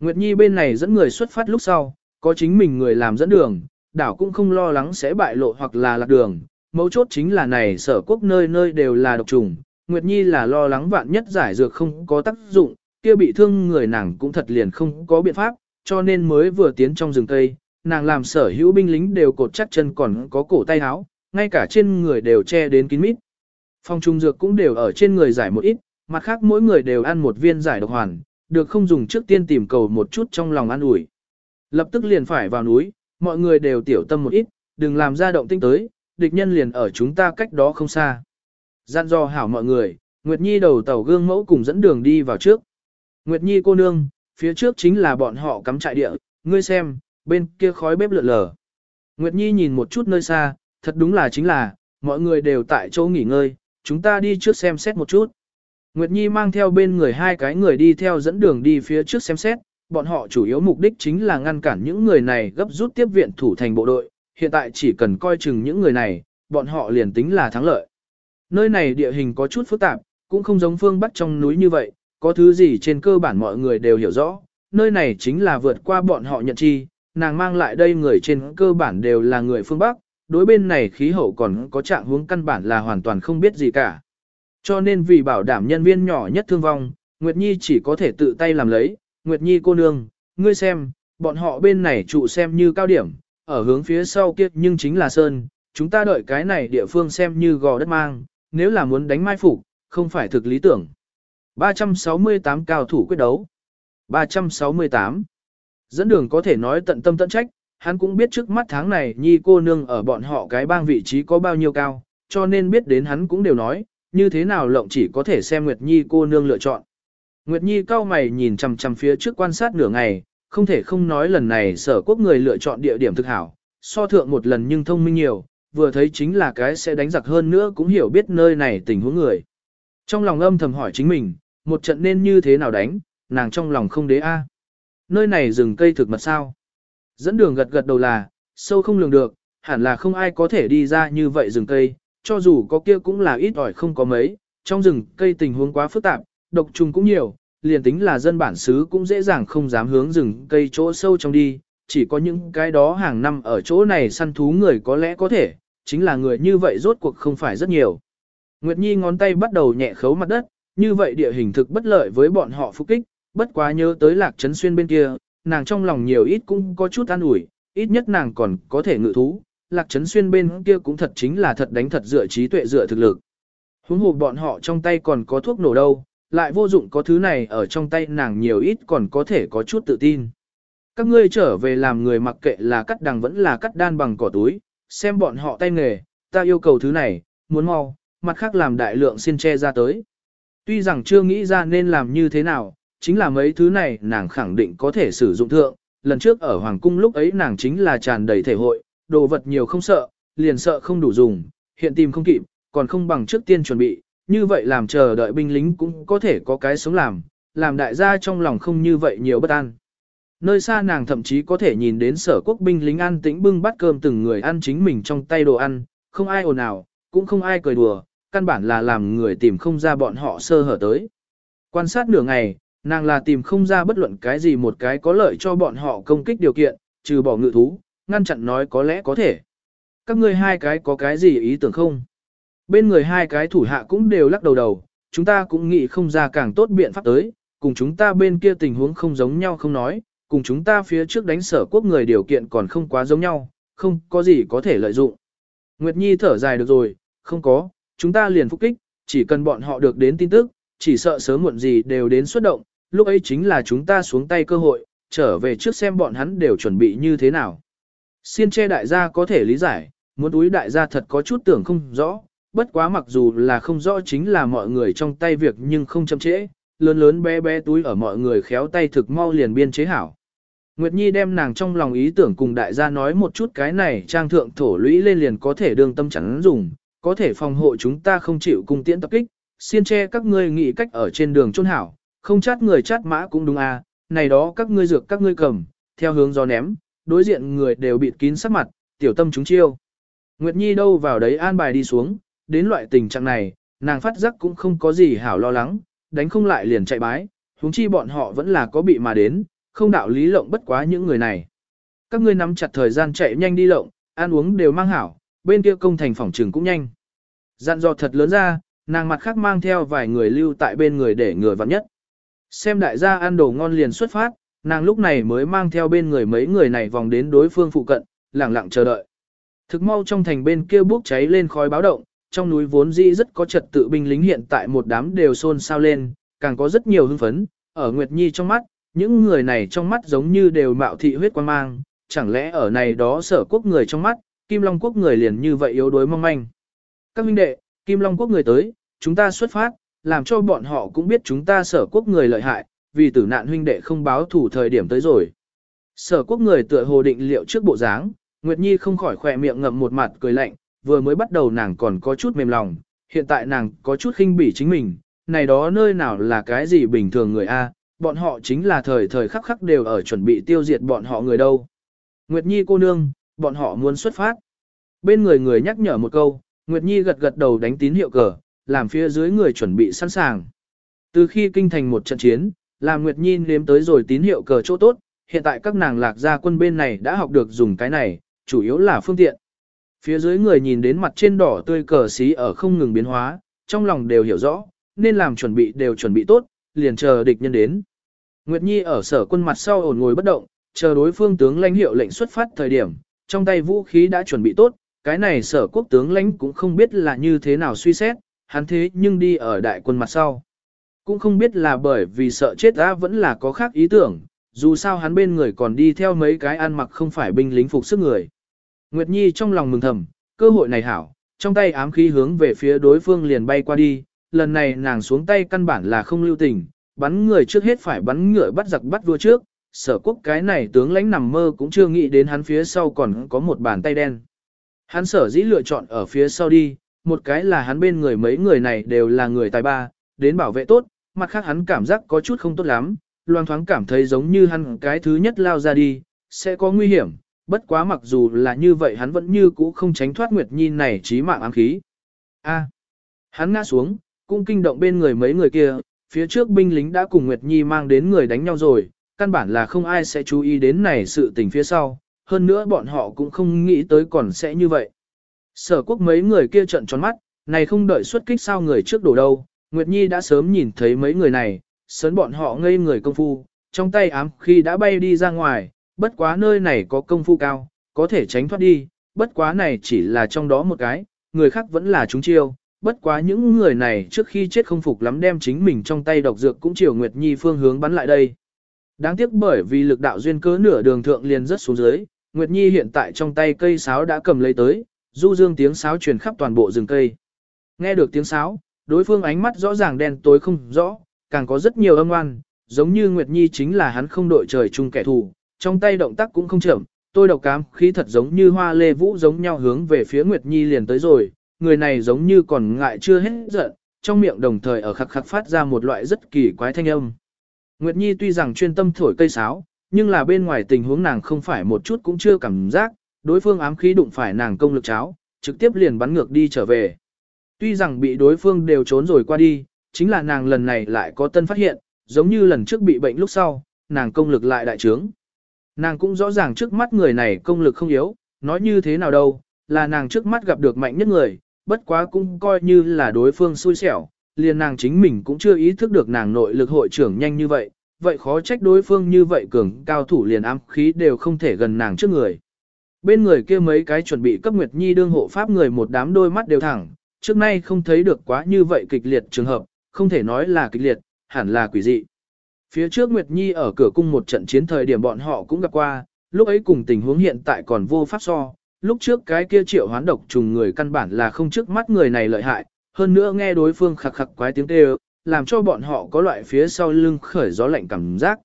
Nguyệt Nhi bên này dẫn người xuất phát lúc sau, có chính mình người làm dẫn đường, đảo cũng không lo lắng sẽ bại lộ hoặc là lạc đường, mấu chốt chính là này sở quốc nơi nơi đều là độc trùng, Nguyệt Nhi là lo lắng vạn nhất giải dược không có tác dụng, kia bị thương người nàng cũng thật liền không có biện pháp, cho nên mới vừa tiến trong rừng cây, nàng làm sở hữu binh lính đều cột chắc chân còn có cổ tay áo, ngay cả trên người đều che đến kín mít. Phong trung dược cũng đều ở trên người giải một ít, mặt khác mỗi người đều ăn một viên giải độc hoàn, được không dùng trước tiên tìm cầu một chút trong lòng an ủi. Lập tức liền phải vào núi, mọi người đều tiểu tâm một ít, đừng làm ra động tinh tới, địch nhân liền ở chúng ta cách đó không xa. Gian do hảo mọi người, Nguyệt Nhi đầu tàu gương mẫu cùng dẫn đường đi vào trước. Nguyệt Nhi cô nương, phía trước chính là bọn họ cắm trại địa, ngươi xem, bên kia khói bếp lượn lờ. Nguyệt Nhi nhìn một chút nơi xa, thật đúng là chính là, mọi người đều tại chỗ nghỉ ngơi, chúng ta đi trước xem xét một chút. Nguyệt Nhi mang theo bên người hai cái người đi theo dẫn đường đi phía trước xem xét, bọn họ chủ yếu mục đích chính là ngăn cản những người này gấp rút tiếp viện thủ thành bộ đội, hiện tại chỉ cần coi chừng những người này, bọn họ liền tính là thắng lợi. Nơi này địa hình có chút phức tạp, cũng không giống phương Bắc trong núi như vậy, có thứ gì trên cơ bản mọi người đều hiểu rõ, nơi này chính là vượt qua bọn họ nhận chi, nàng mang lại đây người trên cơ bản đều là người phương Bắc, đối bên này khí hậu còn có trạng hướng căn bản là hoàn toàn không biết gì cả. Cho nên vì bảo đảm nhân viên nhỏ nhất thương vong, Nguyệt Nhi chỉ có thể tự tay làm lấy, Nguyệt Nhi cô nương, ngươi xem, bọn họ bên này trụ xem như cao điểm, ở hướng phía sau kia nhưng chính là Sơn, chúng ta đợi cái này địa phương xem như gò đất mang, nếu là muốn đánh mai phục, không phải thực lý tưởng. 368 cao thủ quyết đấu. 368. Dẫn đường có thể nói tận tâm tận trách, hắn cũng biết trước mắt tháng này nhi cô nương ở bọn họ cái bang vị trí có bao nhiêu cao, cho nên biết đến hắn cũng đều nói, như thế nào lộng chỉ có thể xem Nguyệt Nhi cô nương lựa chọn. Nguyệt Nhi cao mày nhìn chằm chằm phía trước quan sát nửa ngày, không thể không nói lần này sở quốc người lựa chọn địa điểm thực hảo, so thượng một lần nhưng thông minh nhiều, vừa thấy chính là cái sẽ đánh giặc hơn nữa cũng hiểu biết nơi này tình huống người. Trong lòng âm thầm hỏi chính mình, một trận nên như thế nào đánh, nàng trong lòng không đế a. Nơi này rừng cây thực mật sao? Dẫn đường gật gật đầu là, sâu không lường được, hẳn là không ai có thể đi ra như vậy rừng cây, cho dù có kia cũng là ít ỏi không có mấy, trong rừng cây tình huống quá phức tạp, độc trùng cũng nhiều, liền tính là dân bản xứ cũng dễ dàng không dám hướng rừng cây chỗ sâu trong đi, chỉ có những cái đó hàng năm ở chỗ này săn thú người có lẽ có thể, chính là người như vậy rốt cuộc không phải rất nhiều. Nguyệt Nhi ngón tay bắt đầu nhẹ khấu mặt đất, như vậy địa hình thực bất lợi với bọn họ phục kích, bất quá nhớ tới lạc trấn xuyên bên kia, nàng trong lòng nhiều ít cũng có chút an ủi, ít nhất nàng còn có thể ngự thú, lạc trấn xuyên bên kia cũng thật chính là thật đánh thật dựa trí tuệ dựa thực lực. Huống hồ bọn họ trong tay còn có thuốc nổ đâu, lại vô dụng có thứ này ở trong tay nàng nhiều ít còn có thể có chút tự tin. Các ngươi trở về làm người mặc kệ là cắt đằng vẫn là cắt đan bằng cỏ túi, xem bọn họ tay nghề, ta yêu cầu thứ này, muốn mau, mặt khác làm đại lượng xin che ra tới. Tuy rằng chưa nghĩ ra nên làm như thế nào, chính là mấy thứ này nàng khẳng định có thể sử dụng thượng, lần trước ở Hoàng Cung lúc ấy nàng chính là tràn đầy thể hội, đồ vật nhiều không sợ, liền sợ không đủ dùng, hiện tìm không kịp, còn không bằng trước tiên chuẩn bị, như vậy làm chờ đợi binh lính cũng có thể có cái sống làm, làm đại gia trong lòng không như vậy nhiều bất an. Nơi xa nàng thậm chí có thể nhìn đến sở quốc binh lính ăn tĩnh bưng bát cơm từng người ăn chính mình trong tay đồ ăn, không ai ồn ào, cũng không ai cười đùa, căn bản là làm người tìm không ra bọn họ sơ hở tới. Quan sát nửa ngày, nàng là tìm không ra bất luận cái gì một cái có lợi cho bọn họ công kích điều kiện, trừ bỏ ngự thú, ngăn chặn nói có lẽ có thể. Các ngươi hai cái có cái gì ý tưởng không? Bên người hai cái thủ hạ cũng đều lắc đầu đầu, chúng ta cũng nghĩ không ra càng tốt biện pháp tới, cùng chúng ta bên kia tình huống không giống nhau không nói, cùng chúng ta phía trước đánh sở quốc người điều kiện còn không quá giống nhau, không có gì có thể lợi dụng. Nguyệt Nhi thở dài được rồi, không có, chúng ta liền phục kích, chỉ cần bọn họ được đến tin tức, chỉ sợ sớm muộn gì đều đến xuất động, lúc ấy chính là chúng ta xuống tay cơ hội, trở về trước xem bọn hắn đều chuẩn bị như thế nào. Xiên che đại gia có thể lý giải, muốn túi đại gia thật có chút tưởng không rõ, bất quá mặc dù là không rõ chính là mọi người trong tay việc nhưng không chậm trễ, lớn lớn bé bé túi ở mọi người khéo tay thực mau liền biên chế hảo. Nguyệt Nhi đem nàng trong lòng ý tưởng cùng đại gia nói một chút cái này trang thượng thổ lũy lên liền có thể đương tâm chắn dùng, có thể phòng hộ chúng ta không chịu cung tiễn tập kích, xiên che các ngươi nghĩ cách ở trên đường chôn hảo, không chát người chát mã cũng đúng à, này đó các ngươi dược các ngươi cầm, theo hướng gió ném, đối diện người đều bịt kín sắc mặt, tiểu tâm chúng chiêu. Nguyệt Nhi đâu vào đấy an bài đi xuống, đến loại tình trạng này, nàng phát giác cũng không có gì hảo lo lắng, đánh không lại liền chạy bái, huống chi bọn họ vẫn là có bị mà đến, không đạo lý lộng bất quá những người này. Các ngươi nắm chặt thời gian chạy nhanh đi lộng, ăn uống đều mang hảo, bên kia công thành phòng trường cũng nhanh. Dặn dò thật lớn ra, nàng mặt khác mang theo vài người lưu tại bên người để người vặn nhất. Xem đại gia ăn đồ ngon liền xuất phát, nàng lúc này mới mang theo bên người mấy người này vòng đến đối phương phụ cận, lặng lặng chờ đợi. Thực mau trong thành bên kia bốc cháy lên khói báo động, trong núi vốn dĩ rất có trật tự binh lính hiện tại một đám đều xôn xao lên, càng có rất nhiều hưng phấn, ở Nguyệt Nhi trong mắt, những người này trong mắt giống như đều mạo thị huyết quan mang, chẳng lẽ ở này đó sở quốc người trong mắt, Kim Long quốc người liền như vậy yếu đuối mong manh. Các minh đệ, Kim Long quốc người tới, chúng ta xuất phát, làm cho bọn họ cũng biết chúng ta sở quốc người lợi hại, vì tử nạn huynh đệ không báo thủ thời điểm tới rồi. Sở quốc người tựa hồ định liệu trước bộ dáng, Nguyệt Nhi không khỏi khỏe miệng ngậm một mặt cười lạnh, vừa mới bắt đầu nàng còn có chút mềm lòng, hiện tại nàng có chút khinh bỉ chính mình, này đó nơi nào là cái gì bình thường người A, bọn họ chính là thời thời khắc khắc đều ở chuẩn bị tiêu diệt bọn họ người đâu. Nguyệt Nhi cô nương, bọn họ muốn xuất phát. Bên người người nhắc nhở một câu, Nguyệt Nhi gật gật đầu đánh tín hiệu cờ, làm phía dưới người chuẩn bị sẵn sàng. Từ khi kinh thành một trận chiến, làm Nguyệt Nhi nếm tới rồi tín hiệu cờ chỗ tốt, hiện tại các nàng lạc gia quân bên này đã học được dùng cái này, chủ yếu là phương tiện. Phía dưới người nhìn đến mặt trên đỏ tươi cờ xí ở không ngừng biến hóa, trong lòng đều hiểu rõ, nên làm chuẩn bị đều chuẩn bị tốt, liền chờ địch nhân đến. Nguyệt Nhi ở sở quân mặt sau ổn ngồi bất động, chờ đối phương tướng lãnh hiệu lệnh xuất phát thời điểm, trong tay vũ khí đã chuẩn bị tốt, cái này sở quốc tướng lãnh cũng không biết là như thế nào suy xét, hắn thế nhưng đi ở đại quân mặt sau. Cũng không biết là bởi vì sợ chết đã vẫn là có khác ý tưởng, dù sao hắn bên người còn đi theo mấy cái ăn mặc không phải binh lính phục sức người. Nguyệt Nhi trong lòng mừng thầm, cơ hội này hảo, trong tay ám khí hướng về phía đối phương liền bay qua đi, lần này nàng xuống tay căn bản là không lưu tình, bắn người trước hết phải bắn ngựa bắt giặc bắt vua trước, sở quốc cái này tướng lãnh nằm mơ cũng chưa nghĩ đến hắn phía sau còn có một bàn tay đen. Hắn sở dĩ lựa chọn ở phía sau đi, một cái là hắn bên người mấy người này đều là người tài ba, đến bảo vệ tốt, mặt khác hắn cảm giác có chút không tốt lắm, loang thoáng cảm thấy giống như hắn cái thứ nhất lao ra đi, sẽ có nguy hiểm, bất quá mặc dù là như vậy hắn vẫn như cũ không tránh thoát Nguyệt Nhi này trí mạng ám khí. A. hắn ngã xuống, cũng kinh động bên người mấy người kia, phía trước binh lính đã cùng Nguyệt Nhi mang đến người đánh nhau rồi, căn bản là không ai sẽ chú ý đến này sự tình phía sau, hơn nữa bọn họ cũng không nghĩ tới còn sẽ như vậy. Sở quốc mấy người kia trận tròn mắt, này không đợi xuất kích sao người trước đổ đâu, Nguyệt Nhi đã sớm nhìn thấy mấy người này, sớn bọn họ ngây người công phu, trong tay ám khi đã bay đi ra ngoài, bất quá nơi này có công phu cao, có thể tránh thoát đi, bất quá này chỉ là trong đó một cái, người khác vẫn là chúng chiêu, bất quá những người này trước khi chết không phục lắm đem chính mình trong tay độc dược cũng chiều Nguyệt Nhi phương hướng bắn lại đây. Đáng tiếc bởi vì lực đạo duyên cớ nửa đường thượng liền rất xuống dưới, Nguyệt Nhi hiện tại trong tay cây sáo đã cầm lấy tới, du dương tiếng sáo truyền khắp toàn bộ rừng cây. Nghe được tiếng sáo, đối phương ánh mắt rõ ràng đen tối không rõ, càng có rất nhiều âm oan, giống như Nguyệt Nhi chính là hắn không đội trời chung kẻ thù, trong tay động tác cũng không chậm, tôi độc cám khí thật giống như hoa lê vũ giống nhau hướng về phía Nguyệt Nhi liền tới rồi, người này giống như còn ngại chưa hết giận, trong miệng đồng thời ở khắc khắc phát ra một loại rất kỳ quái thanh âm. Nguyệt Nhi tuy rằng chuyên tâm thổi cây sáo, nhưng là bên ngoài tình huống nàng không phải một chút cũng chưa cảm giác, đối phương ám khí đụng phải nàng công lực cháo, trực tiếp liền bắn ngược đi trở về. Tuy rằng bị đối phương đều trốn rồi qua đi, chính là nàng lần này lại có tân phát hiện, giống như lần trước bị bệnh lúc sau, nàng công lực lại đại trướng. Nàng cũng rõ ràng trước mắt người này công lực không yếu, nói như thế nào đâu, là nàng trước mắt gặp được mạnh nhất người, bất quá cũng coi như là đối phương xui xẻo, liền nàng chính mình cũng chưa ý thức được nàng nội lực hội trưởng nhanh như vậy, vậy khó trách đối phương như vậy cường cao thủ liền ám khí đều không thể gần nàng trước người. Bên người kia mấy cái chuẩn bị cấp Nguyệt Nhi đương hộ pháp người một đám đôi mắt đều thẳng, trước nay không thấy được quá như vậy kịch liệt trường hợp, không thể nói là kịch liệt, hẳn là quỷ dị. Phía trước Nguyệt Nhi ở cửa cung một trận chiến thời điểm bọn họ cũng gặp qua, lúc ấy cùng tình huống hiện tại còn vô pháp so, lúc trước cái kia triệu hoán độc trùng người căn bản là không trước mắt người này lợi hại, hơn nữa nghe đối phương khặc khặc quái tiếng kêu, làm cho bọn họ có loại phía sau lưng khởi gió lạnh cảm giác.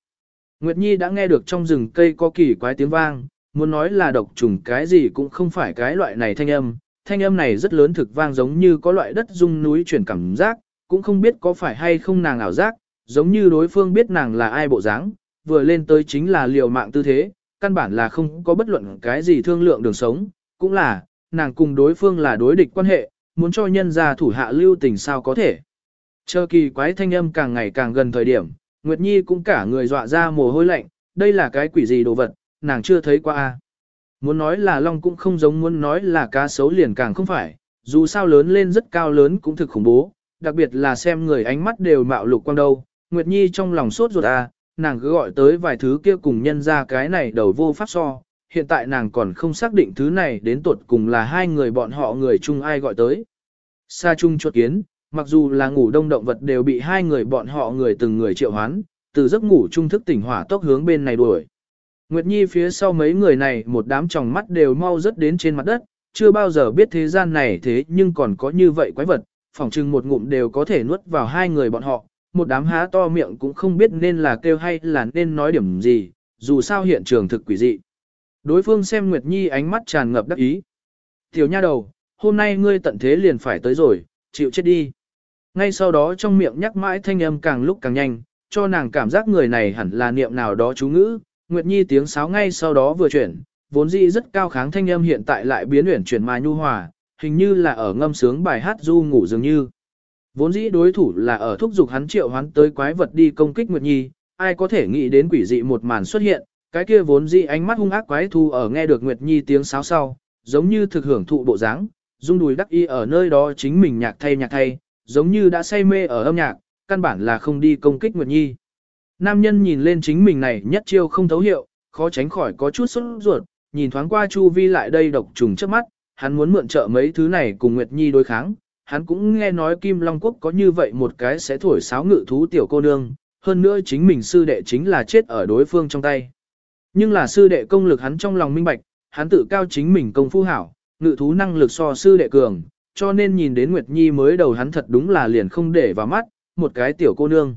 Nguyệt Nhi đã nghe được trong rừng cây có kỳ quái tiếng vang, muốn nói là độc trùng cái gì cũng không phải cái loại này thanh âm, thanh âm này rất lớn thực vang giống như có loại đất rung núi chuyển cảm giác, cũng không biết có phải hay không nàng ảo giác, giống như đối phương biết nàng là ai bộ dáng, vừa lên tới chính là liều mạng tư thế, căn bản là không có bất luận cái gì thương lượng đường sống, cũng là, nàng cùng đối phương là đối địch quan hệ, muốn cho nhân gia thủ hạ lưu tình sao có thể. Chờ kỳ quái thanh âm càng ngày càng gần thời điểm, Nguyệt Nhi cũng cả người dọa ra mồ hôi lạnh, đây là cái quỷ gì đồ vật, nàng chưa thấy qua a. Muốn nói là long cũng không giống muốn nói là cá sấu liền càng không phải, dù sao lớn lên rất cao lớn cũng thực khủng bố, đặc biệt là xem người ánh mắt đều mạo lục quang đâu. Nguyệt Nhi trong lòng sốt ruột a, nàng cứ gọi tới vài thứ kia cùng nhân ra cái này đầu vô pháp so, hiện tại nàng còn không xác định thứ này đến tuột cùng là hai người bọn họ người chung ai gọi tới. Sa chung chuột kiến, mặc dù là ngủ đông động vật đều bị hai người bọn họ người từng người triệu hoán, từ giấc ngủ trung thức tỉnh hỏa tốc hướng bên này đuổi. Nguyệt Nhi phía sau mấy người này một đám tròng mắt đều mau rớt đến trên mặt đất, chưa bao giờ biết thế gian này thế nhưng còn có như vậy quái vật, phỏng chừng một ngụm đều có thể nuốt vào hai người bọn họ, một đám há to miệng cũng không biết nên là kêu hay là nên nói điểm gì, dù sao hiện trường thực quỷ dị. Đối phương xem Nguyệt Nhi ánh mắt tràn ngập đắc ý. Tiểu nha đầu, hôm nay ngươi tận thế liền phải tới rồi, chịu chết đi. Ngay sau đó trong miệng nhắc mãi thanh âm càng lúc càng nhanh, cho nàng cảm giác người này hẳn là niệm nào đó chú ngữ, Nguyệt Nhi tiếng sáo ngay sau đó vừa chuyển, vốn dĩ rất cao kháng thanh âm hiện tại lại biến chuyển chuyển mà nhu hòa, hình như là ở ngâm sướng bài hát du ngủ dường như. Vốn dĩ đối thủ là ở thúc dục hắn triệu hắn tới quái vật đi công kích Nguyệt Nhi, ai có thể nghĩ đến quỷ dị một màn xuất hiện, cái kia vốn dĩ ánh mắt hung ác quái thu ở nghe được Nguyệt Nhi tiếng sáo sau, giống như thực hưởng thụ bộ dáng, rung đùi đắc y ở nơi đó chính mình nhạc thay nhạc thay, giống như đã say mê ở âm nhạc, căn bản là không đi công kích Nguyệt Nhi. Nam nhân nhìn lên chính mình này nhất chiêu không thấu hiệu, khó tránh khỏi có chút sốt ruột, nhìn thoáng qua Chu Vi lại đây độc trùng trước mắt, hắn muốn mượn trợ mấy thứ này cùng Nguyệt Nhi đối kháng. Hắn cũng nghe nói Kim Long Quốc có như vậy một cái sẽ thổi sáo ngự thú tiểu cô nương, hơn nữa chính mình sư đệ chính là chết ở đối phương trong tay. Nhưng là sư đệ công lực hắn trong lòng minh bạch, hắn tự cao chính mình công phu hảo, ngự thú năng lực so sư đệ cường, cho nên nhìn đến Nguyệt Nhi mới đầu hắn thật đúng là liền không để vào mắt, một cái tiểu cô nương.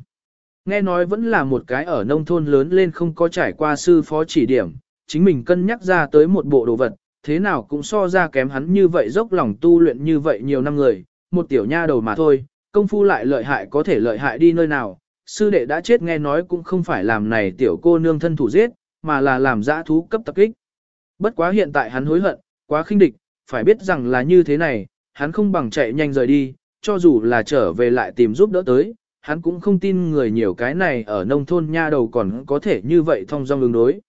Nghe nói vẫn là một cái ở nông thôn lớn lên không có trải qua sư phó chỉ điểm, chính mình cân nhắc ra tới một bộ đồ vật, thế nào cũng so ra kém hắn như vậy dốc lòng tu luyện như vậy nhiều năm người, một tiểu nha đầu mà thôi, công phu lại lợi hại có thể lợi hại đi nơi nào, sư đệ đã chết nghe nói cũng không phải làm này tiểu cô nương thân thủ giết, mà là làm dã thú cấp tập kích. Bất quá hiện tại hắn hối hận, quá khinh địch, phải biết rằng là như thế này, hắn không bằng chạy nhanh rời đi, cho dù là trở về lại tìm giúp đỡ tới, hắn cũng không tin người nhiều cái này ở nông thôn nha đầu còn có thể như vậy thông dong ứng đối.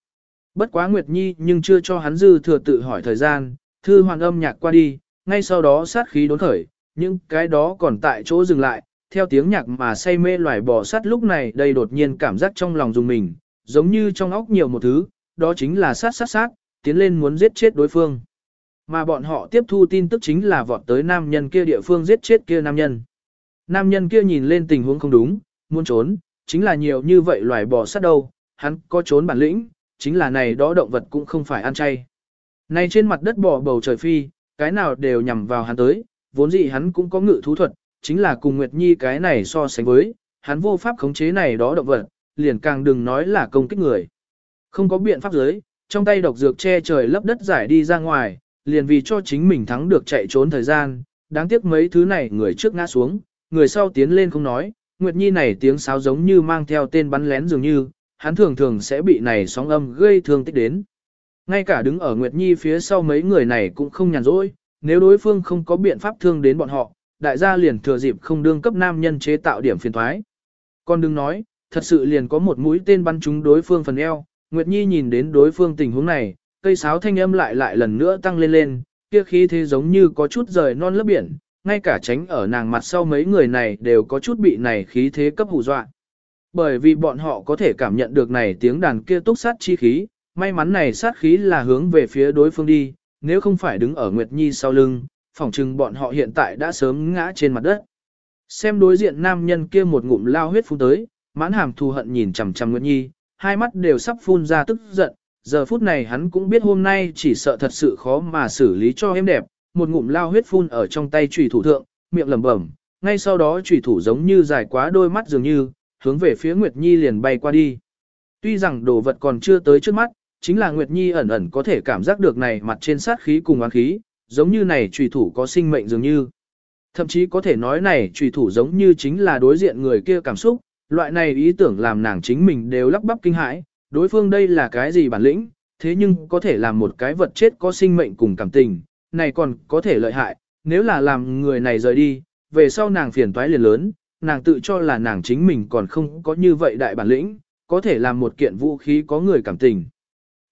Bất quá Nguyệt Nhi nhưng chưa cho hắn dư thừa tự hỏi thời gian, thư hoàn âm nhạc qua đi, ngay sau đó sát khí đốn khởi, nhưng cái đó còn tại chỗ dừng lại, theo tiếng nhạc mà say mê loài bò sát lúc này đây đột nhiên cảm giác trong lòng dùng mình, giống như trong óc nhiều một thứ, đó chính là sát sát sát, tiến lên muốn giết chết đối phương. Mà bọn họ tiếp thu tin tức chính là vọt tới nam nhân kia địa phương giết chết kia nam nhân. Nam nhân kia nhìn lên tình huống không đúng, muốn trốn, chính là nhiều như vậy loài bò sát đâu, hắn có trốn bản lĩnh, chính là này đó động vật cũng không phải ăn chay. Này trên mặt đất bò bầu trời phi, cái nào đều nhằm vào hắn tới, vốn dĩ hắn cũng có ngự thú thuật, chính là cùng Nguyệt Nhi cái này so sánh với, hắn vô pháp khống chế này đó động vật, liền càng đừng nói là công kích người. Không có biện pháp giới, trong tay độc dược che trời lấp đất giải đi ra ngoài, liền vì cho chính mình thắng được chạy trốn thời gian, đáng tiếc mấy thứ này người trước ngã xuống, người sau tiến lên không nói, Nguyệt Nhi này tiếng sáo giống như mang theo tên bắn lén dường như, hắn thường thường sẽ bị này sóng âm gây thương tích đến. Ngay cả đứng ở Nguyệt Nhi phía sau mấy người này cũng không nhàn rỗi, nếu đối phương không có biện pháp thương đến bọn họ, đại gia liền thừa dịp không đương cấp nam nhân chế tạo điểm phiền thoái. Còn đừng nói, thật sự liền có một mũi tên bắn trúng đối phương phần eo, Nguyệt Nhi nhìn đến đối phương tình huống này, cây sáo thanh âm lại lại lần nữa tăng lên lên, kia khí thế giống như có chút rời non lớp biển, ngay cả tránh ở nàng mặt sau mấy người này đều có chút bị này khí thế cấp hù dọa. Bởi vì bọn họ có thể cảm nhận được này tiếng đàn kia túc sát chi khí, may mắn này sát khí là hướng về phía đối phương đi, nếu không phải đứng ở Nguyệt Nhi sau lưng, phỏng chừng bọn họ hiện tại đã sớm ngã trên mặt đất. Xem đối diện nam nhân kia một ngụm lao huyết phun tới, mãn hàm thù hận nhìn chằm chằm Nguyệt Nhi, hai mắt đều sắp phun ra tức giận, giờ phút này hắn cũng biết hôm nay chỉ sợ thật sự khó mà xử lý cho em đẹp, một ngụm lao huyết phun ở trong tay chủy thủ thượng, miệng lẩm bẩm, ngay sau đó chủy thủ giống như dài quá đôi mắt dường như, hướng về phía Nguyệt Nhi liền bay qua đi. Tuy rằng đồ vật còn chưa tới trước mắt, chính là Nguyệt Nhi ẩn ẩn có thể cảm giác được này mặt trên sát khí cùng oán khí, giống như này chủy thủ có sinh mệnh dường như. Thậm chí có thể nói này chủy thủ giống như chính là đối diện người kia cảm xúc, loại này ý tưởng làm nàng chính mình đều lắp bắp kinh hãi, đối phương đây là cái gì bản lĩnh, thế nhưng có thể làm một cái vật chết có sinh mệnh cùng cảm tình, này còn có thể lợi hại, nếu là làm người này rời đi, về sau nàng phiền toái liền lớn, nàng tự cho là nàng chính mình còn không có như vậy đại bản lĩnh, có thể làm một kiện vũ khí có người cảm tình.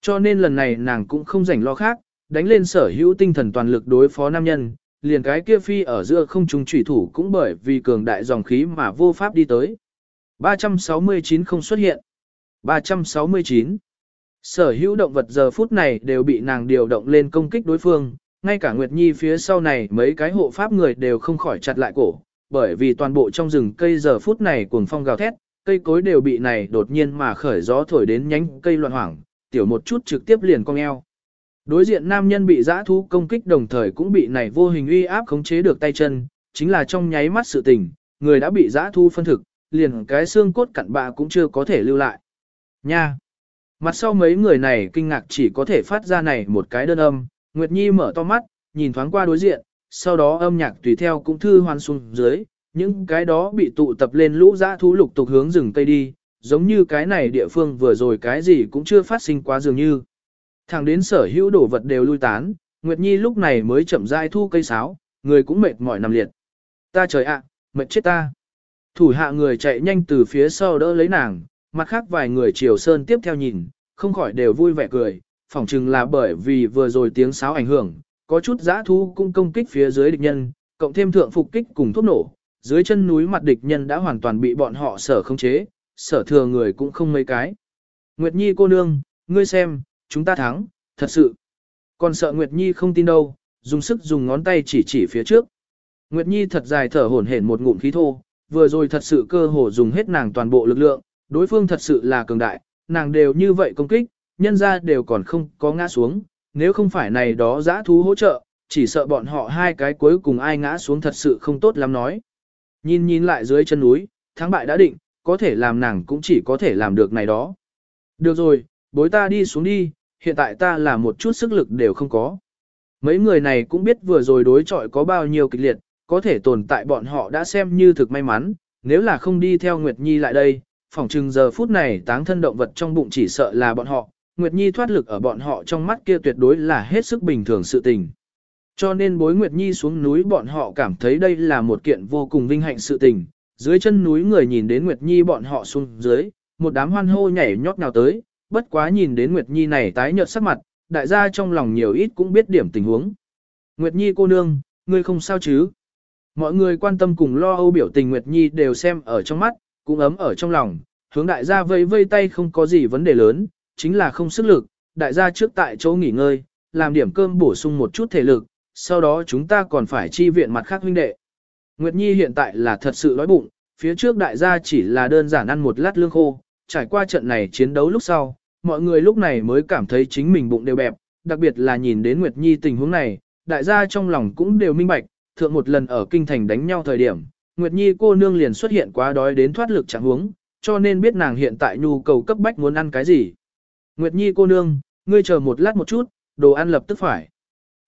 Cho nên lần này nàng cũng không rảnh lo khác, đánh lên sở hữu tinh thần toàn lực đối phó nam nhân, liền cái kia phi ở giữa không trung trùy thủ cũng bởi vì cường đại dòng khí mà vô pháp đi tới. 369 không xuất hiện. 369. Sở hữu động vật giờ phút này đều bị nàng điều động lên công kích đối phương, ngay cả Nguyệt Nhi phía sau này mấy cái hộ pháp người đều không khỏi chặt lại cổ, bởi vì toàn bộ trong rừng cây giờ phút này cuồng phong gào thét, cây cối đều bị này đột nhiên mà khởi gió thổi đến nhánh cây loạn hoảng, tiểu một chút trực tiếp liền cong eo. Đối diện nam nhân bị giã thú công kích đồng thời cũng bị này vô hình uy áp khống chế được tay chân, chính là trong nháy mắt sự tình, người đã bị giã thú phân thực, liền cái xương cốt cặn bạ cũng chưa có thể lưu lại. Nha! Mặt sau mấy người này kinh ngạc chỉ có thể phát ra này một cái đơn âm, Nguyệt Nhi mở to mắt, nhìn thoáng qua đối diện, sau đó âm nhạc tùy theo cũng thư hoan xuống dưới, những cái đó bị tụ tập lên lũ dã thú lục tục hướng rừng cây đi, giống như cái này địa phương vừa rồi cái gì cũng chưa phát sinh quá dường như. Thẳng đến sở hữu đổ vật đều lui tán, Nguyệt Nhi lúc này mới chậm rãi thu cây sáo, người cũng mệt mỏi nằm liệt. Ta trời ạ, mệt chết ta. Thủ hạ người chạy nhanh từ phía sau đỡ lấy nàng, mặt khác vài người chiều sơn tiếp theo nhìn, không khỏi đều vui vẻ cười, phỏng chừng là bởi vì vừa rồi tiếng sáo ảnh hưởng, có chút giã thu cũng công kích phía dưới địch nhân, cộng thêm thượng phục kích cùng thuốc nổ, dưới chân núi mặt địch nhân đã hoàn toàn bị bọn họ sở khống chế, sở thừa người cũng không mấy cái. Nguyệt Nhi cô nương, ngươi xem, chúng ta thắng, thật sự. Còn sợ Nguyệt Nhi không tin đâu, dùng sức dùng ngón tay chỉ chỉ phía trước. Nguyệt Nhi thật dài thở hổn hển một ngụm khí thô, vừa rồi thật sự cơ hồ dùng hết nàng toàn bộ lực lượng, đối phương thật sự là cường đại, nàng đều như vậy công kích, nhân ra đều còn không có ngã xuống, nếu không phải này đó giã thú hỗ trợ, chỉ sợ bọn họ hai cái cuối cùng ai ngã xuống thật sự không tốt lắm nói. Nhìn nhìn lại dưới chân núi, thắng bại đã định, có thể làm nàng cũng chỉ có thể làm được này đó. Được rồi, bối ta đi xuống đi, hiện tại ta là một chút sức lực đều không có. Mấy người này cũng biết vừa rồi đối chọi có bao nhiêu kịch liệt, có thể tồn tại bọn họ đã xem như thực may mắn, nếu là không đi theo Nguyệt Nhi lại đây, phỏng chừng giờ phút này táng thân động vật trong bụng chỉ sợ là bọn họ, Nguyệt Nhi thoát lực ở bọn họ trong mắt kia tuyệt đối là hết sức bình thường sự tình. Cho nên bối Nguyệt Nhi xuống núi bọn họ cảm thấy đây là một kiện vô cùng vinh hạnh sự tình. Dưới chân núi người nhìn đến Nguyệt Nhi bọn họ xuống dưới, một đám hoan hô nhảy nhót nào tới, bất quá nhìn đến Nguyệt Nhi này tái nhợt sắc mặt, đại gia trong lòng nhiều ít cũng biết điểm tình huống. Nguyệt Nhi cô nương, ngươi không sao chứ? Mọi người quan tâm cùng lo âu biểu tình Nguyệt Nhi đều xem ở trong mắt, cũng ấm ở trong lòng, hướng đại gia vây vây tay không có gì vấn đề lớn, chính là không sức lực, đại gia trước tại chỗ nghỉ ngơi, làm điểm cơm bổ sung một chút thể lực, sau đó chúng ta còn phải chi viện mặt khác huynh đệ. Nguyệt Nhi hiện tại là thật sự đói bụng, phía trước đại gia chỉ là đơn giản ăn một lát lương khô, trải qua trận này chiến đấu lúc sau, mọi người lúc này mới cảm thấy chính mình bụng đều bẹp, đặc biệt là nhìn đến Nguyệt Nhi tình huống này, đại gia trong lòng cũng đều minh bạch, thượng một lần ở kinh thành đánh nhau thời điểm, Nguyệt Nhi cô nương liền xuất hiện quá đói đến thoát lực chẳng huống, cho nên biết nàng hiện tại nhu cầu cấp bách muốn ăn cái gì. Nguyệt Nhi cô nương, ngươi chờ một lát một chút, đồ ăn lập tức phải.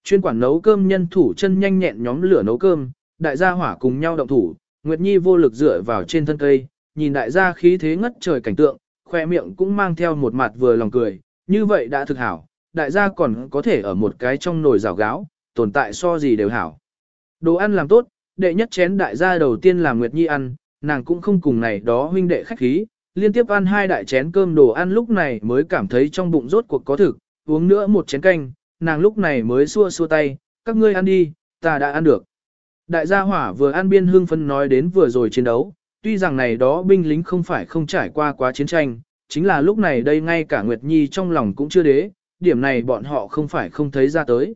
Chuyên quản nấu cơm nhân thủ chân nhanh nhẹn nhóm lửa nấu cơm, đại gia hỏa cùng nhau động thủ, Nguyệt Nhi vô lực dựa vào trên thân cây, nhìn đại gia khí thế ngất trời cảnh tượng, khoe miệng cũng mang theo một mặt vừa lòng cười, như vậy đã thực hảo, đại gia còn có thể ở một cái trong nồi rào gáo, tồn tại so gì đều hảo. Đồ ăn làm tốt, đệ nhất chén đại gia đầu tiên là Nguyệt Nhi ăn, nàng cũng không cùng này đó huynh đệ khách khí, liên tiếp ăn hai đại chén cơm đồ ăn lúc này mới cảm thấy trong bụng rốt cuộc có thực, uống nữa một chén canh, nàng lúc này mới xua xua tay, các ngươi ăn đi, ta đã ăn được. Đại gia hỏa vừa ăn biên hương phân nói đến vừa rồi chiến đấu, tuy rằng này đó binh lính không phải không trải qua quá chiến tranh, chính là lúc này đây ngay cả Nguyệt Nhi trong lòng cũng chưa đế, điểm này bọn họ không phải không thấy ra tới.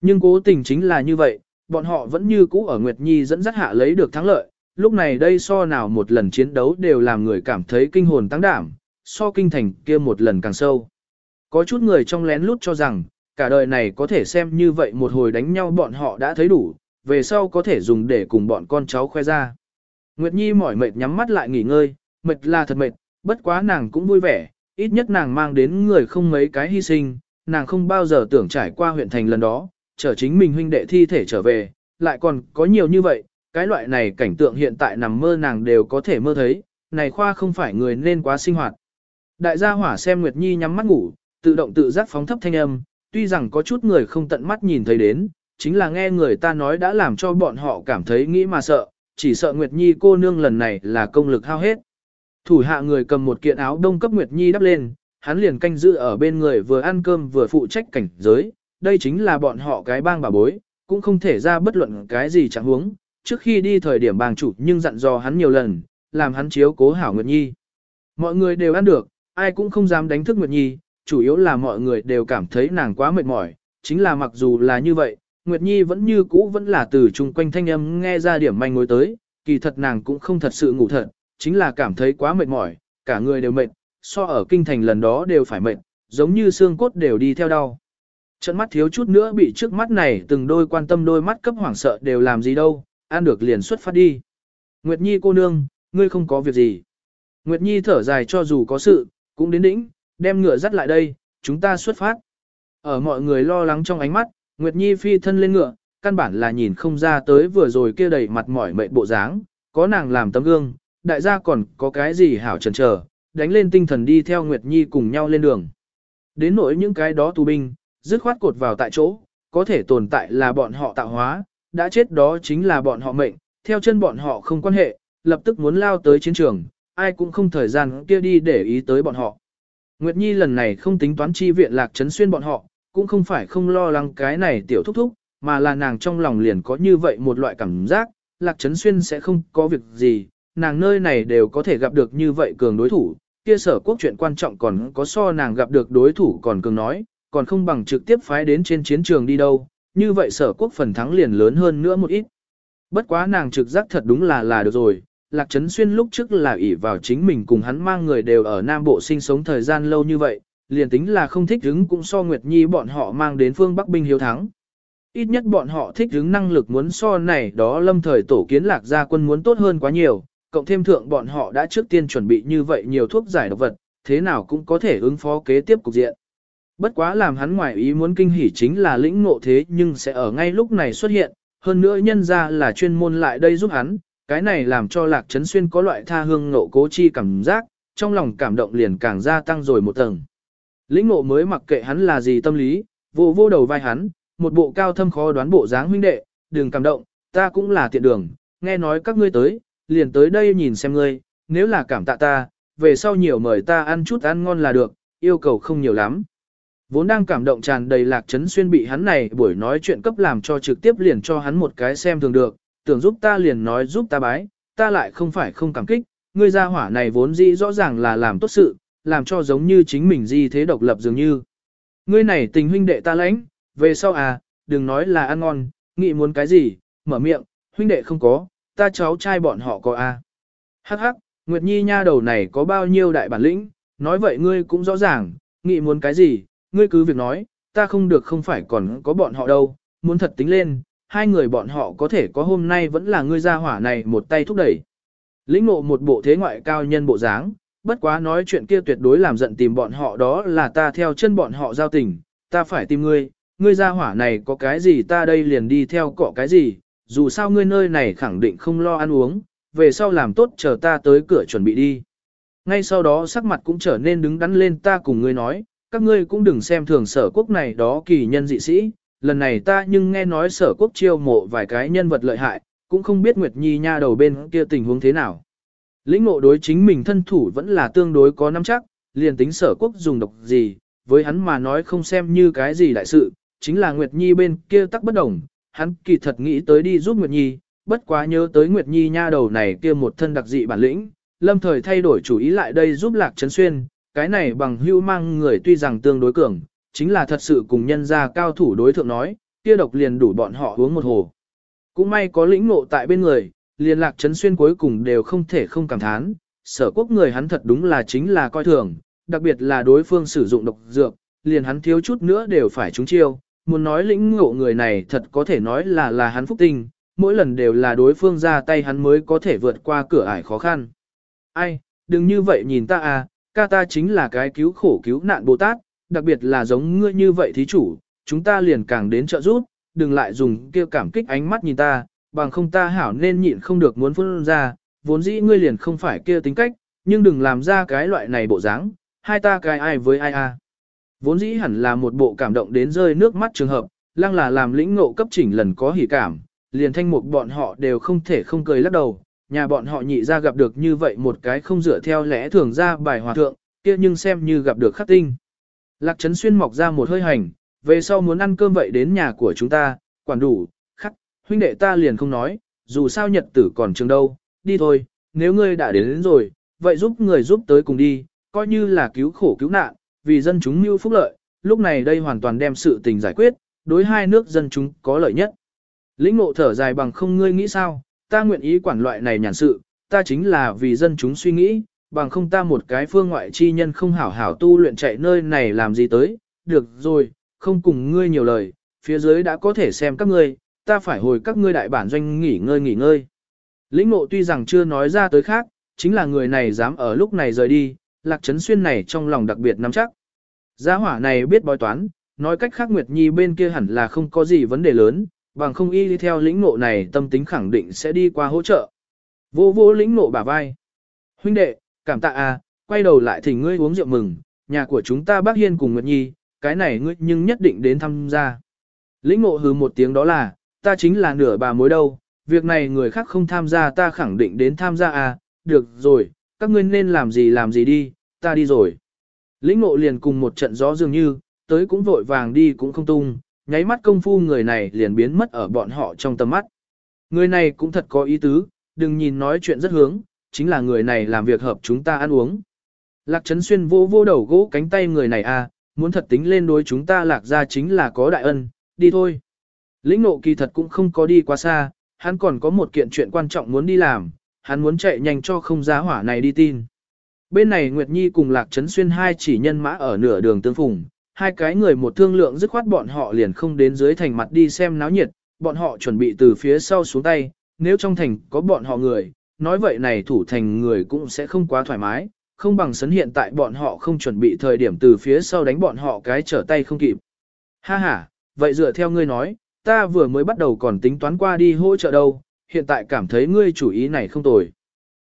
Nhưng cố tình chính là như vậy, bọn họ vẫn như cũ ở Nguyệt Nhi dẫn dắt hạ lấy được thắng lợi, lúc này đây so nào một lần chiến đấu đều làm người cảm thấy kinh hồn tăng đảm, so kinh thành kia một lần càng sâu. Có chút người trong lén lút cho rằng, cả đời này có thể xem như vậy một hồi đánh nhau bọn họ đã thấy đủ, về sau có thể dùng để cùng bọn con cháu khoe ra. Nguyệt Nhi mỏi mệt nhắm mắt lại nghỉ ngơi, mệt là thật mệt, bất quá nàng cũng vui vẻ, ít nhất nàng mang đến người không mấy cái hy sinh, nàng không bao giờ tưởng trải qua huyện thành lần đó, chờ chính mình huynh đệ thi thể trở về, lại còn có nhiều như vậy, cái loại này cảnh tượng hiện tại nằm mơ nàng đều có thể mơ thấy, này khoa không phải người nên quá sinh hoạt. Đại gia hỏa xem Nguyệt Nhi nhắm mắt ngủ, tự động tự giác phóng thấp thanh âm, tuy rằng có chút người không tận mắt nhìn thấy đến, chính là nghe người ta nói đã làm cho bọn họ cảm thấy nghĩ mà sợ, chỉ sợ Nguyệt Nhi cô nương lần này là công lực hao hết. Thủ hạ người cầm một kiện áo đông cấp Nguyệt Nhi đắp lên, hắn liền canh giữ ở bên người vừa ăn cơm vừa phụ trách cảnh giới, đây chính là bọn họ cái bang bà bối, cũng không thể ra bất luận cái gì chẳng huống. Trước khi đi thời điểm bàng chủ nhưng dặn dò hắn nhiều lần, làm hắn chiếu cố hảo Nguyệt Nhi. Mọi người đều ăn được, ai cũng không dám đánh thức Nguyệt Nhi, chủ yếu là mọi người đều cảm thấy nàng quá mệt mỏi, chính là mặc dù là như vậy, Nguyệt Nhi vẫn như cũ vẫn là từ chung quanh thanh âm nghe ra điểm manh mối tới, kỳ thật nàng cũng không thật sự ngủ thật, chính là cảm thấy quá mệt mỏi, cả người đều mệt, so ở kinh thành lần đó đều phải mệt, giống như xương cốt đều đi theo đau. Trận mắt thiếu chút nữa bị trước mắt này từng đôi quan tâm đôi mắt cấp hoảng sợ đều làm gì đâu, ăn được liền xuất phát đi. Nguyệt Nhi cô nương, ngươi không có việc gì. Nguyệt Nhi thở dài cho dù có sự, cũng đến đỉnh, đem ngựa dắt lại đây, chúng ta xuất phát. Ở mọi người lo lắng trong ánh mắt, Nguyệt Nhi phi thân lên ngựa, căn bản là nhìn không ra tới vừa rồi kia đầy mặt mỏi mệt bộ dáng, có nàng làm tấm gương, đại gia còn có cái gì hảo chần chờ, đánh lên tinh thần đi theo Nguyệt Nhi cùng nhau lên đường. Đến nỗi những cái đó tù binh, dứt khoát cột vào tại chỗ, có thể tồn tại là bọn họ tạo hóa, đã chết đó chính là bọn họ mệnh, theo chân bọn họ không quan hệ, lập tức muốn lao tới chiến trường, ai cũng không thời gian kia đi để ý tới bọn họ. Nguyệt Nhi lần này không tính toán chi viện lạc trấn xuyên bọn họ, cũng không phải không lo lắng cái này tiểu thúc thúc, mà là nàng trong lòng liền có như vậy một loại cảm giác, lạc trấn xuyên sẽ không có việc gì, nàng nơi này đều có thể gặp được như vậy cường đối thủ, kia sở quốc chuyện quan trọng còn có so nàng gặp được đối thủ còn cường nói, còn không bằng trực tiếp phái đến trên chiến trường đi đâu, như vậy sở quốc phần thắng liền lớn hơn nữa một ít. Bất quá nàng trực giác thật đúng là là được rồi, Lạc Trấn Xuyên lúc trước là ỷ vào chính mình cùng hắn mang người đều ở Nam Bộ sinh sống thời gian lâu như vậy, liền tính là không thích hứng cũng so Nguyệt Nhi bọn họ mang đến phương Bắc binh hiếu thắng. Ít nhất bọn họ thích hứng năng lực muốn so này đó lâm thời tổ kiến lạc gia quân muốn tốt hơn quá nhiều, cộng thêm thượng bọn họ đã trước tiên chuẩn bị như vậy nhiều thuốc giải độc vật, thế nào cũng có thể ứng phó kế tiếp cục diện. Bất quá làm hắn ngoài ý muốn kinh hỉ chính là lĩnh ngộ thế nhưng sẽ ở ngay lúc này xuất hiện, hơn nữa nhân ra là chuyên môn lại đây giúp hắn, cái này làm cho Lạc Trấn Xuyên có loại tha hương ngộ cố chi cảm giác, trong lòng cảm động liền càng gia tăng rồi một tầng. Lĩnh ngộ mới mặc kệ hắn là gì tâm lý, vô vô đầu vai hắn, một bộ cao thâm khó đoán bộ dáng huynh đệ, đừng cảm động, ta cũng là tiện đường, nghe nói các ngươi tới, liền tới đây nhìn xem ngươi, nếu là cảm tạ ta, về sau nhiều mời ta ăn chút ăn ngon là được, yêu cầu không nhiều lắm. Vốn đang cảm động tràn đầy lạc trấn xuyên bị hắn này buổi nói chuyện cấp làm cho trực tiếp liền cho hắn một cái xem thường được, tưởng giúp ta liền nói giúp ta bái, ta lại không phải không cảm kích, ngươi gia hỏa này vốn dĩ rõ ràng là làm tốt sự, làm cho giống như chính mình di thế độc lập dường như. Ngươi này tình huynh đệ ta lãnh, về sau à, đừng nói là ăn ngon, nghĩ muốn cái gì, mở miệng, huynh đệ không có, ta cháu trai bọn họ có. À. Hắc hắc, Nguyệt Nhi nha đầu này có bao nhiêu đại bản lĩnh, nói vậy ngươi cũng rõ ràng, nghĩ muốn cái gì, ngươi cứ việc nói, ta không được không phải còn có bọn họ đâu, muốn thật tính lên, hai người bọn họ có thể có hôm nay vẫn là ngươi gia hỏa này một tay thúc đẩy. Lĩnh ngộ một bộ thế ngoại cao nhân bộ dáng, bất quá nói chuyện kia tuyệt đối làm giận tìm bọn họ đó là ta theo chân bọn họ giao tình, ta phải tìm ngươi, ngươi gia hỏa này có cái gì ta đây liền đi theo cọ cái gì, dù sao ngươi nơi này khẳng định không lo ăn uống, về sau làm tốt chờ ta tới cửa chuẩn bị đi. Ngay sau đó sắc mặt cũng trở nên đứng đắn lên ta cùng ngươi nói, các ngươi cũng đừng xem thường sở quốc này đó kỳ nhân dị sĩ, lần này ta nhưng nghe nói sở quốc chiêu mộ vài cái nhân vật lợi hại, cũng không biết Nguyệt Nhi nha đầu bên kia tình huống thế nào. Lĩnh ngộ đối chính mình thân thủ vẫn là tương đối có nắm chắc, liền tính sở quốc dùng độc gì, với hắn mà nói không xem như cái gì đại sự, chính là Nguyệt Nhi bên kia tắc bất đồng, hắn kỳ thật nghĩ tới đi giúp Nguyệt Nhi, bất quá nhớ tới Nguyệt Nhi nha đầu này kia một thân đặc dị bản lĩnh, lâm thời thay đổi chủ ý lại đây giúp Lạc Trấn Xuyên, cái này bằng hưu mang người tuy rằng tương đối cường, chính là thật sự cùng nhân gia cao thủ đối thượng nói, kia độc liền đủ bọn họ uống một hồ. Cũng may có lĩnh ngộ tại bên người, liên lạc chấn xuyên cuối cùng đều không thể không cảm thán, sở quốc người hắn thật đúng là chính là coi thường, đặc biệt là đối phương sử dụng độc dược, liền hắn thiếu chút nữa đều phải trúng chiêu, muốn nói lĩnh ngộ người này thật có thể nói là là hắn phúc tinh, mỗi lần đều là đối phương ra tay hắn mới có thể vượt qua cửa ải khó khăn. Ai, đừng như vậy nhìn ta à, ca ta chính là cái cứu khổ cứu nạn Bồ Tát, đặc biệt là giống ngươi như vậy thí chủ, chúng ta liền càng đến trợ giúp, đừng lại dùng kia cảm kích ánh mắt nhìn ta, bằng không ta hảo nên nhịn không được muốn phun ra, vốn dĩ ngươi liền không phải kia tính cách, nhưng đừng làm ra cái loại này bộ dáng, hai ta cái ai với ai à. Vốn dĩ hẳn là một bộ cảm động đến rơi nước mắt trường hợp, lăng là làm lĩnh ngộ cấp chỉnh lần có hỉ cảm, liền thanh mục bọn họ đều không thể không cười lắc đầu, nhà bọn họ nhị ra gặp được như vậy một cái không dựa theo lẽ thường ra bài hòa thượng, kia nhưng xem như gặp được khắc tinh. Lạc Trấn Xuyên mọc ra một hơi hành, về sau muốn ăn cơm vậy đến nhà của chúng ta, quản đủ, khắc, huynh đệ ta liền không nói, dù sao nhật tử còn trường đâu, đi thôi, nếu ngươi đã đến, đến rồi, vậy giúp người giúp tới cùng đi, coi như là cứu khổ cứu nạn, vì dân chúng mưu phúc lợi, lúc này đây hoàn toàn đem sự tình giải quyết, đối hai nước dân chúng có lợi nhất. Lĩnh ngộ thở dài bằng không ngươi nghĩ sao, ta nguyện ý quản loại này nhàn sự, ta chính là vì dân chúng suy nghĩ, bằng không ta một cái phương ngoại chi nhân không hảo hảo tu luyện chạy nơi này làm gì tới, được rồi, không cùng ngươi nhiều lời, phía dưới đã có thể xem các ngươi, ta phải hồi các ngươi đại bản doanh nghỉ ngơi nghỉ ngơi. Lĩnh ngộ tuy rằng chưa nói ra tới khác, chính là người này dám ở lúc này rời đi, lạc trấn xuyên này trong lòng đặc biệt nắm chắc. Gia hỏa này biết bói toán, nói cách khác Nguyệt Nhi bên kia hẳn là không có gì vấn đề lớn, bằng không y đi theo lĩnh ngộ này tâm tính khẳng định sẽ đi qua hỗ trợ. Vô vô lĩnh ngộ bả vai. Huynh đệ, cảm tạ à, quay đầu lại thì ngươi uống rượu mừng, nhà của chúng ta bác Hiên cùng Nguyệt Nhi, cái này ngươi nhưng nhất định đến tham gia. Lĩnh ngộ hừ một tiếng đó là, ta chính là nửa bà mối đâu, việc này người khác không tham gia ta khẳng định đến tham gia à, được rồi, các ngươi nên làm gì làm gì đi, ta đi rồi. Lĩnh ngộ liền cùng một trận gió dường như, tới cũng vội vàng đi cũng không tung, nháy mắt công phu người này liền biến mất ở bọn họ trong tầm mắt. Người này cũng thật có ý tứ, đừng nhìn nói chuyện rất hướng, chính là người này làm việc hợp chúng ta ăn uống. Lạc Trấn Xuyên vô vô đầu gỗ cánh tay người này à, muốn thật tính lên đối chúng ta lạc ra chính là có đại ân, đi thôi. Lĩnh nộ kỳ thật cũng không có đi quá xa, hắn còn có một kiện chuyện quan trọng muốn đi làm, hắn muốn chạy nhanh cho không giá hỏa này đi tin. Bên này Nguyệt Nhi cùng Lạc Trấn Xuyên hai chỉ nhân mã ở nửa đường tương phùng, hai cái người một thương lượng dứt khoát bọn họ liền không đến dưới thành mặt đi xem náo nhiệt, bọn họ chuẩn bị từ phía sau xuống tay, nếu trong thành có bọn họ người, nói vậy này thủ thành người cũng sẽ không quá thoải mái, không bằng sấn hiện tại bọn họ không chuẩn bị thời điểm từ phía sau đánh bọn họ cái trở tay không kịp. Ha ha, vậy dựa theo ngươi nói, ta vừa mới bắt đầu còn tính toán qua đi hỗ trợ đâu, hiện tại cảm thấy ngươi chủ ý này không tồi.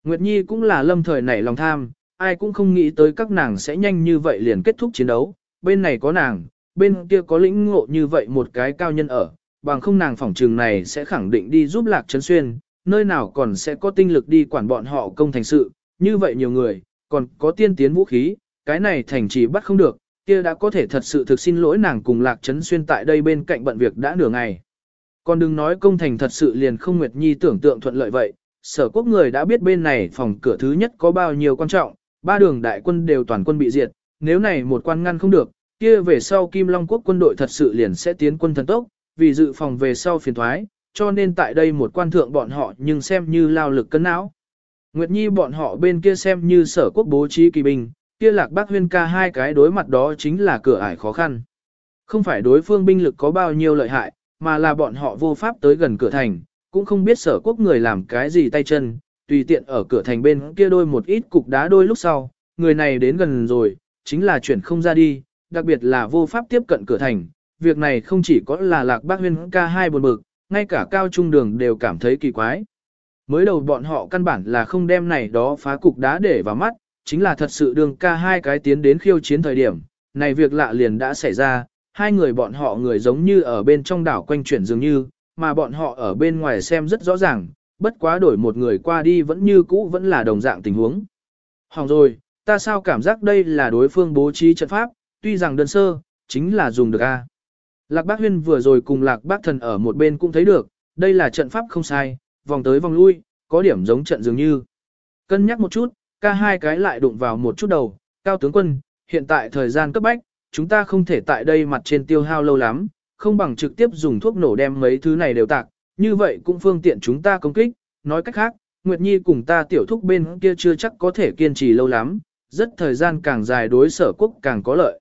Nguyệt Nhi cũng là lâm thời nảy lòng tham, ai cũng không nghĩ tới các nàng sẽ nhanh như vậy liền kết thúc chiến đấu, bên này có nàng, bên kia có lĩnh ngộ như vậy một cái cao nhân ở, bằng không nàng phỏng trường này sẽ khẳng định đi giúp lạc trấn xuyên, nơi nào còn sẽ có tinh lực đi quản bọn họ công thành sự, như vậy nhiều người, còn có tiên tiến vũ khí, cái này thành chỉ bắt không được, kia đã có thể thật sự thực xin lỗi nàng cùng lạc trấn xuyên tại đây bên cạnh bận việc đã nửa ngày. Còn đừng nói công thành thật sự liền không Nguyệt Nhi tưởng tượng thuận lợi vậy, sở quốc người đã biết bên này phòng cửa thứ nhất có bao nhiêu quan trọng, ba đường đại quân đều toàn quân bị diệt, nếu này một quan ngăn không được, kia về sau Kim Long quốc quân đội thật sự liền sẽ tiến quân thần tốc, vì dự phòng về sau phiền thoái, cho nên tại đây một quan thượng bọn họ nhưng xem như lao lực cân não. Nguyệt Nhi bọn họ bên kia xem như sở quốc bố trí kỳ binh, kia lạc bác huyên ca hai cái đối mặt đó chính là cửa ải khó khăn. Không phải đối phương binh lực có bao nhiêu lợi hại, mà là bọn họ vô pháp tới gần cửa thành, cũng không biết sở quốc người làm cái gì tay chân, tùy tiện ở cửa thành bên kia đôi một ít cục đá đôi lúc sau, người này đến gần rồi, chính là chuyển không ra đi, đặc biệt là vô pháp tiếp cận cửa thành. Việc này không chỉ có là lạc bác huyên ca hai buồn bực, ngay cả cao trung đường đều cảm thấy kỳ quái. Mới đầu bọn họ căn bản là không đem này đó phá cục đá để vào mắt, chính là thật sự đường ca hai cái tiến đến khiêu chiến thời điểm, này việc lạ liền đã xảy ra, hai người bọn họ người giống như ở bên trong đảo quanh chuyển dường như, mà bọn họ ở bên ngoài xem rất rõ ràng, bất quá đổi một người qua đi vẫn như cũ vẫn là đồng dạng tình huống. Hỏng rồi, ta sao cảm giác đây là đối phương bố trí trận pháp, tuy rằng đơn sơ, chính là dùng được a. Lạc Bác Huyên vừa rồi cùng Lạc Bác Thần ở một bên cũng thấy được, đây là trận pháp không sai, vòng tới vòng lui, có điểm giống trận dường như. Cân nhắc một chút, ca hai cái lại đụng vào một chút đầu, cao tướng quân, hiện tại thời gian cấp bách, chúng ta không thể tại đây mặt trên tiêu hao lâu lắm, không bằng trực tiếp dùng thuốc nổ đem mấy thứ này đều tạc, như vậy cũng phương tiện chúng ta công kích, nói cách khác, Nguyệt Nhi cùng ta tiểu thúc bên kia chưa chắc có thể kiên trì lâu lắm, rất thời gian càng dài đối sở quốc càng có lợi.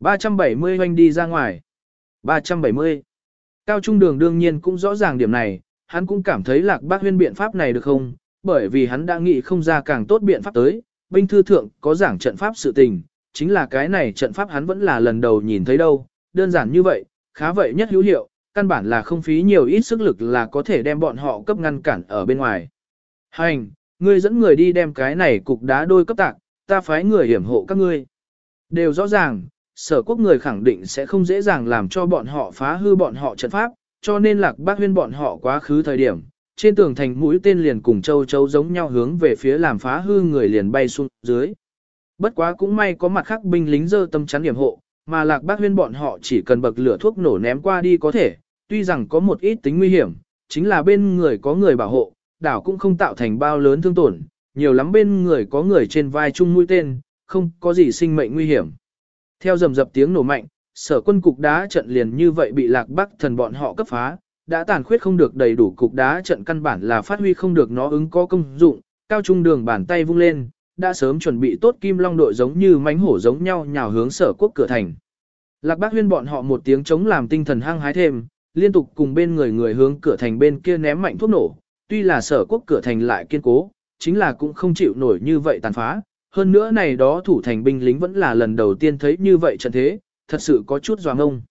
370 hoanh đi ra ngoài. 370. Cao Trung Đường đương nhiên cũng rõ ràng điểm này, hắn cũng cảm thấy lạc bác huyên biện pháp này được không, bởi vì hắn đã nghĩ không ra càng tốt biện pháp tới, binh thư thượng có giảng trận pháp sự tình, chính là cái này trận pháp hắn vẫn là lần đầu nhìn thấy đâu, đơn giản như vậy, khá vậy nhất hữu hiệu, căn bản là không phí nhiều ít sức lực là có thể đem bọn họ cấp ngăn cản ở bên ngoài. Hành, ngươi dẫn người đi đem cái này cục đá đôi cấp tạc, ta phái người hiểm hộ các ngươi. Đều rõ ràng, sở quốc người khẳng định sẽ không dễ dàng làm cho bọn họ phá hư bọn họ trận pháp, cho nên lạc bác huyên bọn họ quá khứ thời điểm, trên tường thành mũi tên liền cùng châu châu giống nhau hướng về phía làm phá hư người liền bay xuống dưới. Bất quá cũng may có mặt khác binh lính dơ tâm chắn điểm hộ, mà lạc bác huyên bọn họ chỉ cần bậc lửa thuốc nổ ném qua đi có thể, tuy rằng có một ít tính nguy hiểm, chính là bên người có người bảo hộ, đảo cũng không tạo thành bao lớn thương tổn, nhiều lắm bên người có người trên vai chung mũi tên, không có gì sinh mệnh nguy hiểm. Theo rầm rập tiếng nổ mạnh, sở quân cục đá trận liền như vậy bị lạc bắc thần bọn họ cấp phá, đã tàn khuyết không được đầy đủ cục đá trận căn bản là phát huy không được nó ứng có công dụng, cao trung đường bàn tay vung lên, đã sớm chuẩn bị tốt kim long đội giống như mánh hổ giống nhau nhào hướng sở quốc cửa thành. Lạc bác huyên bọn họ một tiếng chống làm tinh thần hăng hái thêm, liên tục cùng bên người người hướng cửa thành bên kia ném mạnh thuốc nổ, tuy là sở quốc cửa thành lại kiên cố, chính là cũng không chịu nổi như vậy tàn phá, hơn nữa này đó thủ thành binh lính vẫn là lần đầu tiên thấy như vậy trận thế, thật sự có chút doàng ông.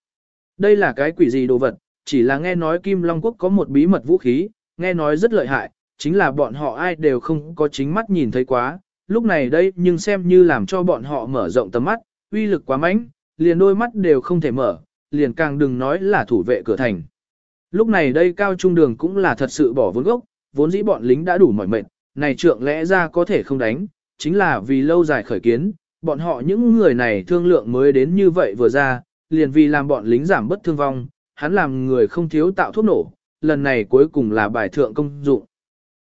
Đây là cái quỷ gì đồ vật, chỉ là nghe nói Kim Long Quốc có một bí mật vũ khí, nghe nói rất lợi hại, chính là bọn họ ai đều không có chính mắt nhìn thấy quá, lúc này đây nhưng xem như làm cho bọn họ mở rộng tầm mắt, uy lực quá mạnh, liền đôi mắt đều không thể mở, liền càng đừng nói là thủ vệ cửa thành. Lúc này đây cao trung đường cũng là thật sự bỏ vốn gốc, vốn dĩ bọn lính đã đủ mỏi mệt, này trượng lẽ ra có thể không đánh, chính là vì lâu dài khởi kiến, bọn họ những người này thương lượng mới đến như vậy vừa ra, liền vì làm bọn lính giảm bất thương vong, hắn làm người không thiếu tạo thuốc nổ, lần này cuối cùng là bài thượng công dụng.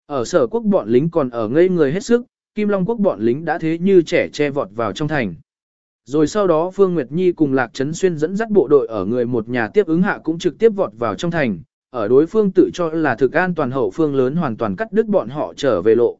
Ở sở quốc bọn lính còn ở ngây người hết sức, Kim Long quốc bọn lính đã thế như trẻ che vọt vào trong thành. Rồi sau đó Phương Nguyệt Nhi cùng Lạc Trấn Xuyên dẫn dắt bộ đội ở người một nhà tiếp ứng hạ cũng trực tiếp vọt vào trong thành, ở đối phương tự cho là thực an toàn hậu phương lớn hoàn toàn cắt đứt bọn họ trở về lộ.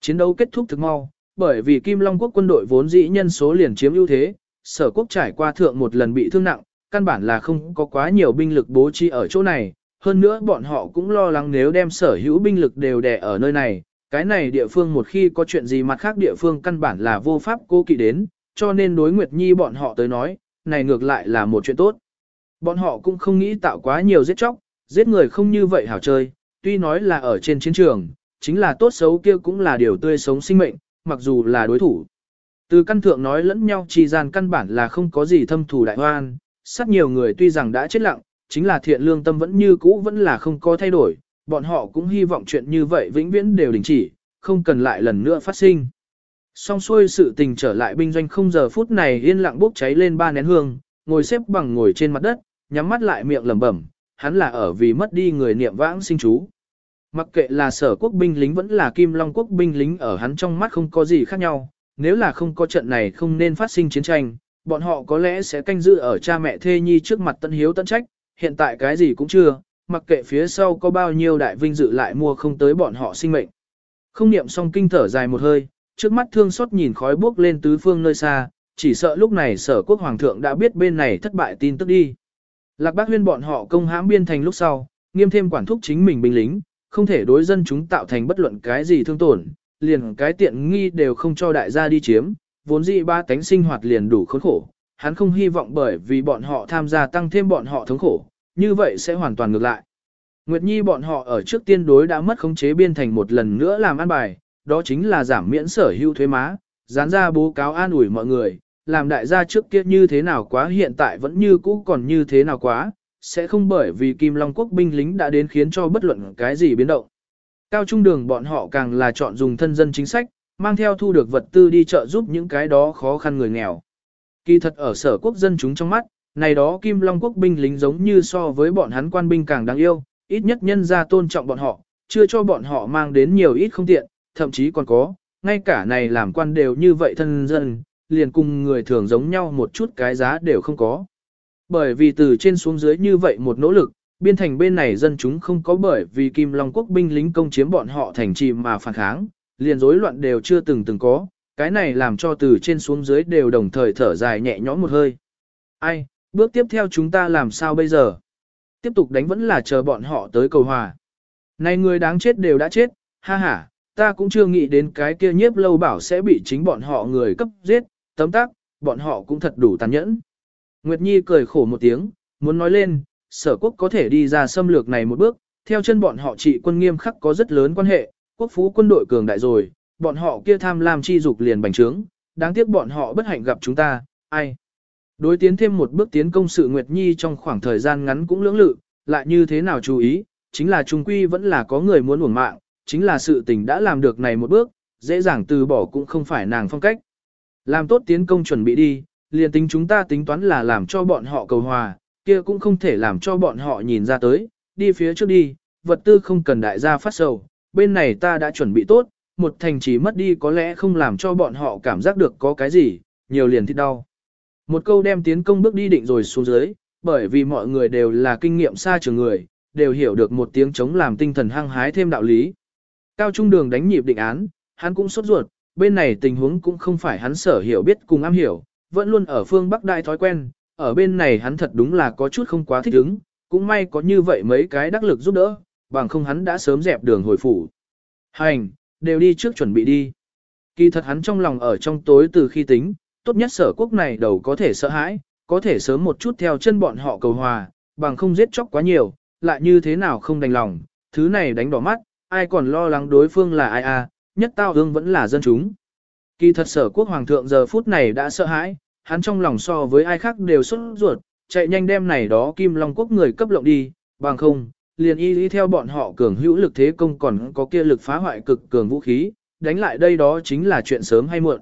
Chiến đấu kết thúc thực mau, bởi vì Kim Long quốc quân đội vốn dĩ nhân số liền chiếm ưu thế, sở quốc trải qua thượng một lần bị thương nặng, căn bản là không có quá nhiều binh lực bố trí ở chỗ này, hơn nữa bọn họ cũng lo lắng nếu đem sở hữu binh lực đều đè ở nơi này, cái này địa phương một khi có chuyện gì mặt khác địa phương căn bản là vô pháp cố kỵ đến, cho nên đối Nguyệt Nhi bọn họ tới nói, này ngược lại là một chuyện tốt. Bọn họ cũng không nghĩ tạo quá nhiều giết chóc, giết người không như vậy hảo chơi, tuy nói là ở trên chiến trường, chính là tốt xấu kia cũng là điều tươi sống sinh mệnh, mặc dù là đối thủ. Từ căn thượng nói lẫn nhau chỉ gian căn bản là không có gì thâm thù đại hoan, sát nhiều người tuy rằng đã chết lặng, chính là thiện lương tâm vẫn như cũ vẫn là không có thay đổi, bọn họ cũng hy vọng chuyện như vậy vĩnh viễn đều đình chỉ, không cần lại lần nữa phát sinh. Xong xuôi sự tình trở lại binh doanh không giờ phút này yên lặng bốc cháy lên ba nén hương, ngồi xếp bằng ngồi trên mặt đất, nhắm mắt lại miệng lẩm bẩm, hắn là ở vì mất đi người niệm vãng sinh chú. Mặc kệ là sở quốc binh lính vẫn là kim long quốc binh lính ở hắn trong mắt không có gì khác nhau, nếu là không có trận này không nên phát sinh chiến tranh, bọn họ có lẽ sẽ canh giữ ở cha mẹ thê nhi trước mặt tân hiếu tân trách, hiện tại cái gì cũng chưa, mặc kệ phía sau có bao nhiêu đại vinh dự lại mua không tới bọn họ sinh mệnh. Không niệm xong kinh thở dài một hơi, trước mắt thương xót nhìn khói bước lên tứ phương nơi xa, chỉ sợ lúc này sở quốc hoàng thượng đã biết bên này thất bại tin tức đi. Lạc bác huyên bọn họ công hãm biên thành lúc sau, nghiêm thêm quản thúc chính mình binh lính, không thể đối dân chúng tạo thành bất luận cái gì thương tổn, liền cái tiện nghi đều không cho đại gia đi chiếm, vốn dĩ ba tánh sinh hoạt liền đủ khốn khổ, hắn không hy vọng bởi vì bọn họ tham gia tăng thêm bọn họ thống khổ, như vậy sẽ hoàn toàn ngược lại. Nguyệt Nhi bọn họ ở trước tiên đối đã mất khống chế biên thành một lần nữa làm ăn bài, đó chính là giảm miễn sở hữu thuế má, dán ra bố cáo an ủi mọi người, làm đại gia trước kia như thế nào quá hiện tại vẫn như cũ còn như thế nào quá, sẽ không bởi vì Kim Long quốc binh lính đã đến khiến cho bất luận cái gì biến động. Cao trung đường bọn họ càng là chọn dùng thân dân chính sách, mang theo thu được vật tư đi chợ giúp những cái đó khó khăn người nghèo. Kỳ thật ở sở quốc dân chúng trong mắt, này đó Kim Long quốc binh lính giống như so với bọn hắn quan binh càng đáng yêu, ít nhất nhân ra tôn trọng bọn họ, chưa cho bọn họ mang đến nhiều ít không tiện, thậm chí còn có, ngay cả này làm quan đều như vậy thân dân, liền cùng người thường giống nhau một chút cái giá đều không có. Bởi vì từ trên xuống dưới như vậy một nỗ lực, biên thành bên này dân chúng không có bởi vì Kim Long quốc binh lính công chiếm bọn họ thành trì mà phản kháng, liền rối loạn đều chưa từng từng có, cái này làm cho từ trên xuống dưới đều đồng thời thở dài nhẹ nhõm một hơi. Ai, bước tiếp theo chúng ta làm sao bây giờ? Tiếp tục đánh vẫn là chờ bọn họ tới cầu hòa. Này người đáng chết đều đã chết, ha ha, ta cũng chưa nghĩ đến cái kia nhiếp lâu bảo sẽ bị chính bọn họ người cấp giết, tấm tác, bọn họ cũng thật đủ tàn nhẫn. Nguyệt Nhi cười khổ một tiếng, muốn nói lên, sở quốc có thể đi ra xâm lược này một bước, theo chân bọn họ trị quân nghiêm khắc có rất lớn quan hệ, quốc phú quân đội cường đại rồi, bọn họ kia tham lam chi dục liền bành trướng, đáng tiếc bọn họ bất hạnh gặp chúng ta, ai. Đối tiến thêm một bước tiến công sự Nguyệt Nhi trong khoảng thời gian ngắn cũng lưỡng lự, lại như thế nào chú ý, chính là trung quy vẫn là có người muốn uổng mạng, chính là sự tình đã làm được này một bước, dễ dàng từ bỏ cũng không phải nàng phong cách. Làm tốt tiến công chuẩn bị đi, liền tính chúng ta tính toán là làm cho bọn họ cầu hòa, kia cũng không thể làm cho bọn họ nhìn ra tới, đi phía trước đi, vật tư không cần đại gia phát sầu, bên này ta đã chuẩn bị tốt, một thành chỉ mất đi có lẽ không làm cho bọn họ cảm giác được có cái gì, nhiều liền thì đau. Một câu đem tiến công bước đi định rồi xuống dưới, bởi vì mọi người đều là kinh nghiệm xa trường người, đều hiểu được một tiếng chống làm tinh thần hăng hái thêm đạo lý. Cao trung đường đánh nhịp định án, hắn cũng sốt ruột, bên này tình huống cũng không phải hắn sở hiểu biết cùng am hiểu, vẫn luôn ở phương Bắc đại thói quen, ở bên này hắn thật đúng là có chút không quá thích ứng, cũng may có như vậy mấy cái đắc lực giúp đỡ, bằng không hắn đã sớm dẹp đường hồi phủ. Hành, đều đi trước chuẩn bị đi. Kỳ thật hắn trong lòng ở trong tối từ khi tính, tốt nhất sở quốc này đầu có thể sợ hãi, có thể sớm một chút theo chân bọn họ cầu hòa, bằng không giết chóc quá nhiều, lại như thế nào không đành lòng, thứ này đánh đỏ mắt, ai còn lo lắng đối phương là ai à, nhất tao hương vẫn là dân chúng. Kỳ thật sở quốc hoàng thượng giờ phút này đã sợ hãi, hắn trong lòng so với ai khác đều xuất ruột, chạy nhanh đem này đó kim long quốc người cấp lộng đi, bằng không, liền y lý theo bọn họ cường hữu lực thế công còn có kia lực phá hoại cực cường vũ khí, đánh lại đây đó chính là chuyện sớm hay muộn.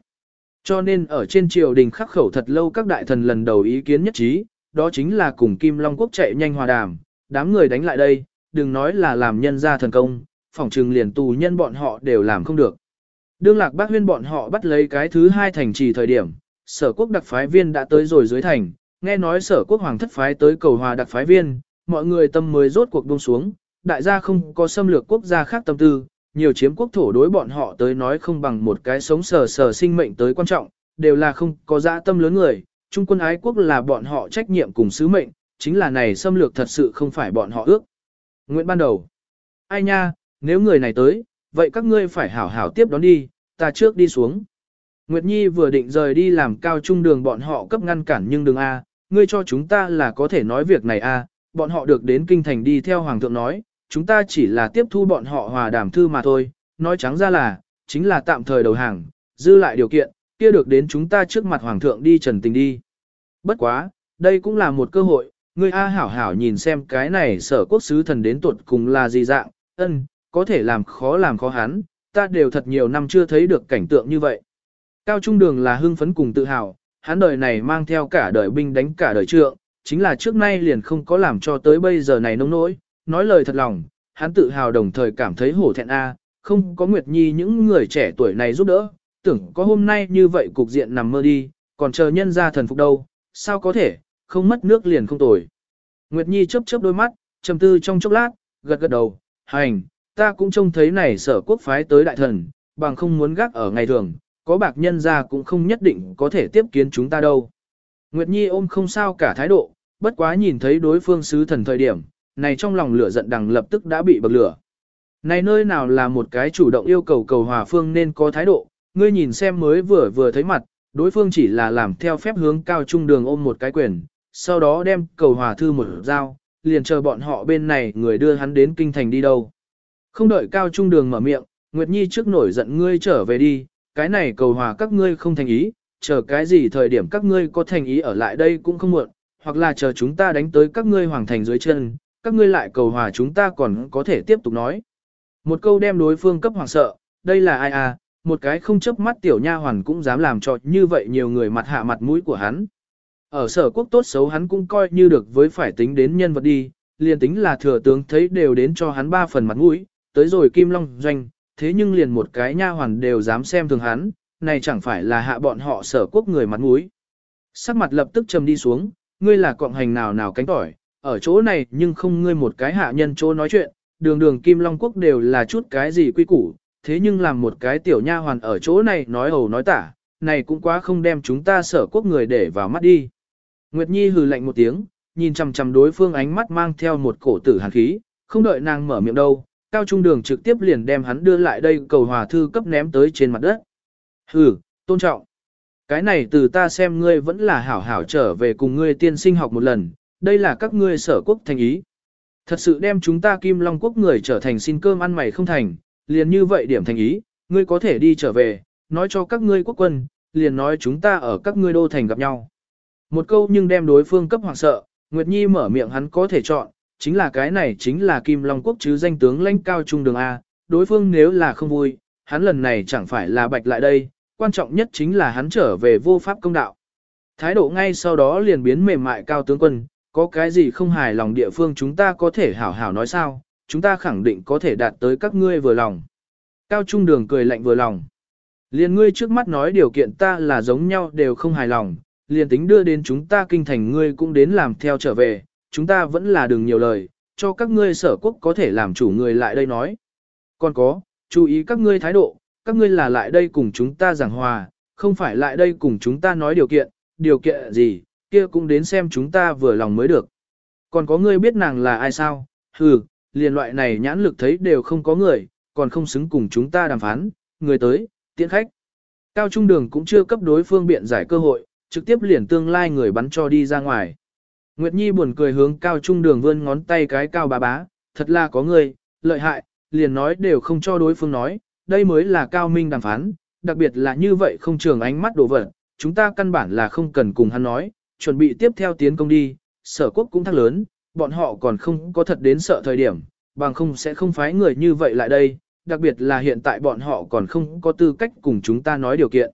Cho nên ở trên triều đình khắc khẩu thật lâu các đại thần lần đầu ý kiến nhất trí, đó chính là cùng Kim Long Quốc chạy nhanh hòa đàm, đám người đánh lại đây, đừng nói là làm nhân ra thần công, phỏng trừng liền tù nhân bọn họ đều làm không được. Đương lạc bác huyên bọn họ bắt lấy cái thứ hai thành trì thời điểm, sở quốc đặc phái viên đã tới rồi dưới thành, nghe nói sở quốc hoàng thất phái tới cầu hòa đặc phái viên, mọi người tâm mới rốt cuộc buông xuống, đại gia không có xâm lược quốc gia khác tâm tư, nhiều chiếm quốc thổ đối bọn họ tới nói không bằng một cái sống sờ sờ sinh mệnh tới quan trọng, đều là không có dã tâm lớn người, trung quân ái quốc là bọn họ trách nhiệm cùng sứ mệnh, chính là này xâm lược thật sự không phải bọn họ ước. Nguyễn ban đầu, ai nha, nếu người này tới, vậy các ngươi phải hảo hảo tiếp đón đi, ta trước đi xuống. Nguyệt Nhi vừa định rời đi làm cao trung đường bọn họ cấp ngăn cản nhưng đừng A, ngươi cho chúng ta là có thể nói việc này A, bọn họ được đến kinh thành đi theo Hoàng thượng nói, chúng ta chỉ là tiếp thu bọn họ hòa đàm thư mà thôi, nói trắng ra là, chính là tạm thời đầu hàng, dư lại điều kiện, kia được đến chúng ta trước mặt Hoàng thượng đi trần tình đi. Bất quá, đây cũng là một cơ hội, ngươi A hảo hảo nhìn xem cái này sở quốc sứ thần đến tuột cùng là gì dạng, ân, có thể làm khó làm khó hắn, ta đều thật nhiều năm chưa thấy được cảnh tượng như vậy. Cao Trung Đường là hưng phấn cùng tự hào, hắn đời này mang theo cả đời binh đánh cả đời trượng, chính là trước nay liền không có làm cho tới bây giờ này nông nỗi, nói lời thật lòng, hắn tự hào đồng thời cảm thấy hổ thẹn a, không có Nguyệt Nhi những người trẻ tuổi này giúp đỡ, tưởng có hôm nay như vậy cục diện nằm mơ đi, còn chờ nhân ra thần phục đâu, sao có thể, không mất nước liền không tồi. Nguyệt Nhi chớp chớp đôi mắt, trầm tư trong chốc lát, gật gật đầu, hành, ta cũng trông thấy này sở quốc phái tới đại thần, bằng không muốn gác ở ngày thường, có bạc nhân ra cũng không nhất định có thể tiếp kiến chúng ta đâu. Nguyệt Nhi ôm không sao cả thái độ, bất quá nhìn thấy đối phương sứ thần thời điểm, này trong lòng lửa giận đằng lập tức đã bị bậc lửa. Này nơi nào là một cái chủ động yêu cầu cầu hòa phương nên có thái độ, ngươi nhìn xem mới vừa vừa thấy mặt, đối phương chỉ là làm theo phép hướng cao trung đường ôm một cái quyền, sau đó đem cầu hòa thư một dao, liền chờ bọn họ bên này người đưa hắn đến kinh thành đi đâu. Không đợi cao trung đường mở miệng, Nguyệt Nhi trước nổi giận ngươi trở về đi, cái này cầu hòa các ngươi không thành ý, chờ cái gì thời điểm các ngươi có thành ý ở lại đây cũng không muộn, hoặc là chờ chúng ta đánh tới các ngươi hoàng thành dưới chân, các ngươi lại cầu hòa chúng ta còn có thể tiếp tục nói. Một câu đem đối phương cấp hoàng sợ, đây là ai à, một cái không chấp mắt tiểu nha hoàn cũng dám làm cho như vậy nhiều người mặt hạ mặt mũi của hắn. Ở sở quốc tốt xấu hắn cũng coi như được với phải tính đến nhân vật đi, liền tính là thừa tướng thấy đều đến cho hắn ba phần mặt mũi, tới rồi kim long doanh, thế nhưng liền một cái nha hoàn đều dám xem thường hắn, này chẳng phải là hạ bọn họ sở quốc người mặt mũi. Sắc mặt lập tức trầm đi xuống, ngươi là cộng hành nào nào cánh tỏi, ở chỗ này nhưng không ngươi một cái hạ nhân chỗ nói chuyện, đường đường Kim Long Quốc đều là chút cái gì quy củ, thế nhưng làm một cái tiểu nha hoàn ở chỗ này nói hầu nói tả, này cũng quá không đem chúng ta sở quốc người để vào mắt đi. Nguyệt Nhi hừ lạnh một tiếng, nhìn chằm chằm đối phương ánh mắt mang theo một cổ tử hàn khí, không đợi nàng mở miệng đâu, cao trung đường trực tiếp liền đem hắn đưa lại đây cầu hòa thư cấp ném tới trên mặt đất. Hừ, tôn trọng. Cái này từ ta xem ngươi vẫn là hảo hảo trở về cùng ngươi tiên sinh học một lần, đây là các ngươi sở quốc thành ý. Thật sự đem chúng ta Kim Long quốc người trở thành xin cơm ăn mày không thành, liền như vậy điểm thành ý, ngươi có thể đi trở về, nói cho các ngươi quốc quân, liền nói chúng ta ở các ngươi đô thành gặp nhau. Một câu nhưng đem đối phương cấp hoàng sợ, Nguyệt Nhi mở miệng hắn có thể chọn, chính là cái này chính là Kim Long quốc chứ danh tướng lãnh cao trung đường A, đối phương nếu là không vui, hắn lần này chẳng phải là bạch lại đây, quan trọng nhất chính là hắn trở về vô pháp công đạo. Thái độ ngay sau đó liền biến mềm mại cao tướng quân, có cái gì không hài lòng địa phương chúng ta có thể hảo hảo nói sao, chúng ta khẳng định có thể đạt tới các ngươi vừa lòng. Cao Trung Đường cười lạnh vừa lòng. Liền ngươi trước mắt nói điều kiện ta là giống nhau đều không hài lòng, liền tính đưa đến chúng ta kinh thành ngươi cũng đến làm theo trở về, chúng ta vẫn là đừng nhiều lời, cho các ngươi sở quốc có thể làm chủ người lại đây nói. Còn có, chú ý các ngươi thái độ, các ngươi là lại đây cùng chúng ta giảng hòa, không phải lại đây cùng chúng ta nói điều kiện, điều kiện gì, kia cũng đến xem chúng ta vừa lòng mới được. Còn có ngươi biết nàng là ai sao? Hừ, liền loại này nhãn lực thấy đều không có người, còn không xứng cùng chúng ta đàm phán, người tới, tiễn khách. Cao Trung Đường cũng chưa cấp đối phương biện giải cơ hội, trực tiếp liền tương lai người bắn cho đi ra ngoài. Nguyệt Nhi buồn cười hướng Cao Trung Đường vươn ngón tay cái cao bà bá, thật là có người, lợi hại, liền nói đều không cho đối phương nói, đây mới là cao minh đàm phán, đặc biệt là như vậy không trường ánh mắt đổ vật, chúng ta căn bản là không cần cùng hắn nói, chuẩn bị tiếp theo tiến công đi, sở quốc cũng thắc lớn, bọn họ còn không có thật đến sợ thời điểm, bằng không sẽ không phái người như vậy lại đây, đặc biệt là hiện tại bọn họ còn không có tư cách cùng chúng ta nói điều kiện.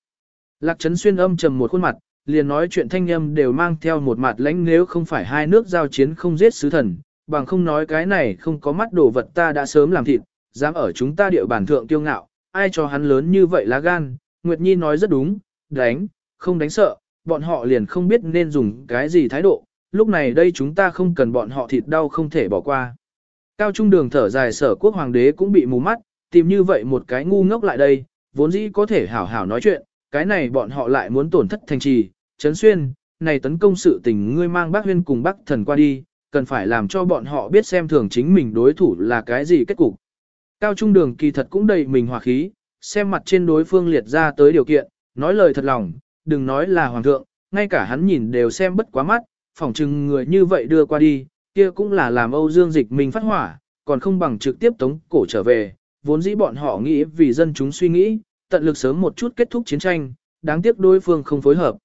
Lạc Trấn Xuyên âm trầm một khuôn mặt, liền nói chuyện thanh âm đều mang theo một mặt lãnh nếu không phải hai nước giao chiến không giết sứ thần, bằng không nói cái này không có mắt đồ vật ta đã sớm làm thịt, dám ở chúng ta địa bàn thượng tiêu ngạo, ai cho hắn lớn như vậy lá gan, Nguyệt Nhi nói rất đúng, đánh, không đánh sợ, bọn họ liền không biết nên dùng cái gì thái độ, lúc này đây chúng ta không cần bọn họ thịt đau không thể bỏ qua. Cao trung đường thở dài sở quốc hoàng đế cũng bị mù mắt, tìm như vậy một cái ngu ngốc lại đây, vốn dĩ có thể hảo hảo nói chuyện, cái này bọn họ lại muốn tổn thất thành trì, chấn xuyên, này tấn công sự tình ngươi mang bác huyên cùng bác thần qua đi, cần phải làm cho bọn họ biết xem thường chính mình đối thủ là cái gì kết cục. Cao trung đường kỳ thật cũng đầy mình hòa khí, xem mặt trên đối phương liệt ra tới điều kiện, nói lời thật lòng, đừng nói là hoàng thượng, ngay cả hắn nhìn đều xem bất quá mắt, phỏng chừng người như vậy đưa qua đi, kia cũng là làm Âu Dương Dịch mình phát hỏa, còn không bằng trực tiếp tống cổ trở về, vốn dĩ bọn họ nghĩ vì dân chúng suy nghĩ, tận lực sớm một chút kết thúc chiến tranh, đáng tiếc đối phương không phối hợp.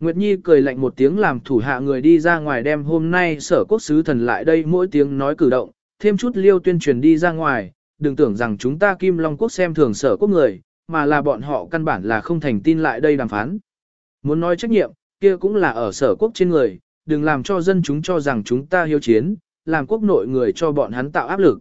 Nguyệt Nhi cười lạnh một tiếng làm thủ hạ người đi ra ngoài đem hôm nay sở quốc sứ thần lại đây mỗi tiếng nói cử động, thêm chút liêu tuyên truyền đi ra ngoài, đừng tưởng rằng chúng ta Kim Long Quốc xem thường sở quốc người, mà là bọn họ căn bản là không thành tin lại đây đàm phán. Muốn nói trách nhiệm, kia cũng là ở sở quốc trên người, đừng làm cho dân chúng cho rằng chúng ta hiếu chiến, làm quốc nội người cho bọn hắn tạo áp lực.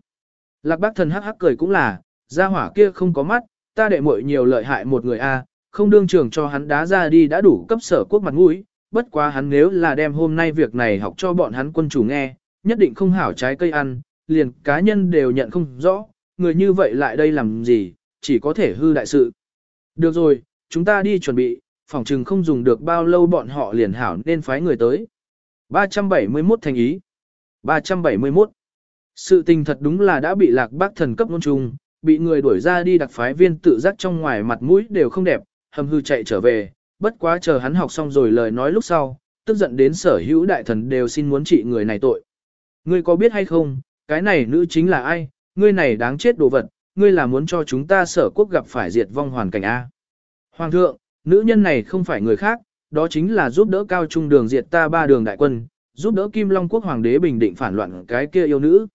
Lạc bác thần hắc hắc cười cũng là, gia hỏa kia không có mắt, ta đệ muội nhiều lợi hại một người a, không đương trưởng cho hắn đá ra đi đã đủ cấp sở quốc mặt mũi, bất quá hắn nếu là đem hôm nay việc này học cho bọn hắn quân chủ nghe, nhất định không hảo trái cây ăn, liền cá nhân đều nhận không rõ, người như vậy lại đây làm gì, chỉ có thể hư đại sự. Được rồi, chúng ta đi chuẩn bị, phòng trừng không dùng được bao lâu bọn họ liền hảo nên phái người tới. 371 thành ý. 371. Sự tình thật đúng là đã bị lạc bác thần cấp nôn trùng, bị người đuổi ra đi đặc phái viên tự giác trong ngoài mặt mũi đều không đẹp, hầm hư chạy trở về, bất quá chờ hắn học xong rồi lời nói lúc sau, tức giận đến sở hữu đại thần đều xin muốn trị người này tội. Ngươi có biết hay không, cái này nữ chính là ai, ngươi này đáng chết đồ vật, ngươi là muốn cho chúng ta sở quốc gặp phải diệt vong hoàn cảnh A. Hoàng thượng, nữ nhân này không phải người khác, đó chính là giúp đỡ cao trung đường diệt ta ba đường đại quân, giúp đỡ Kim Long quốc hoàng đế bình định phản loạn cái kia yêu nữ.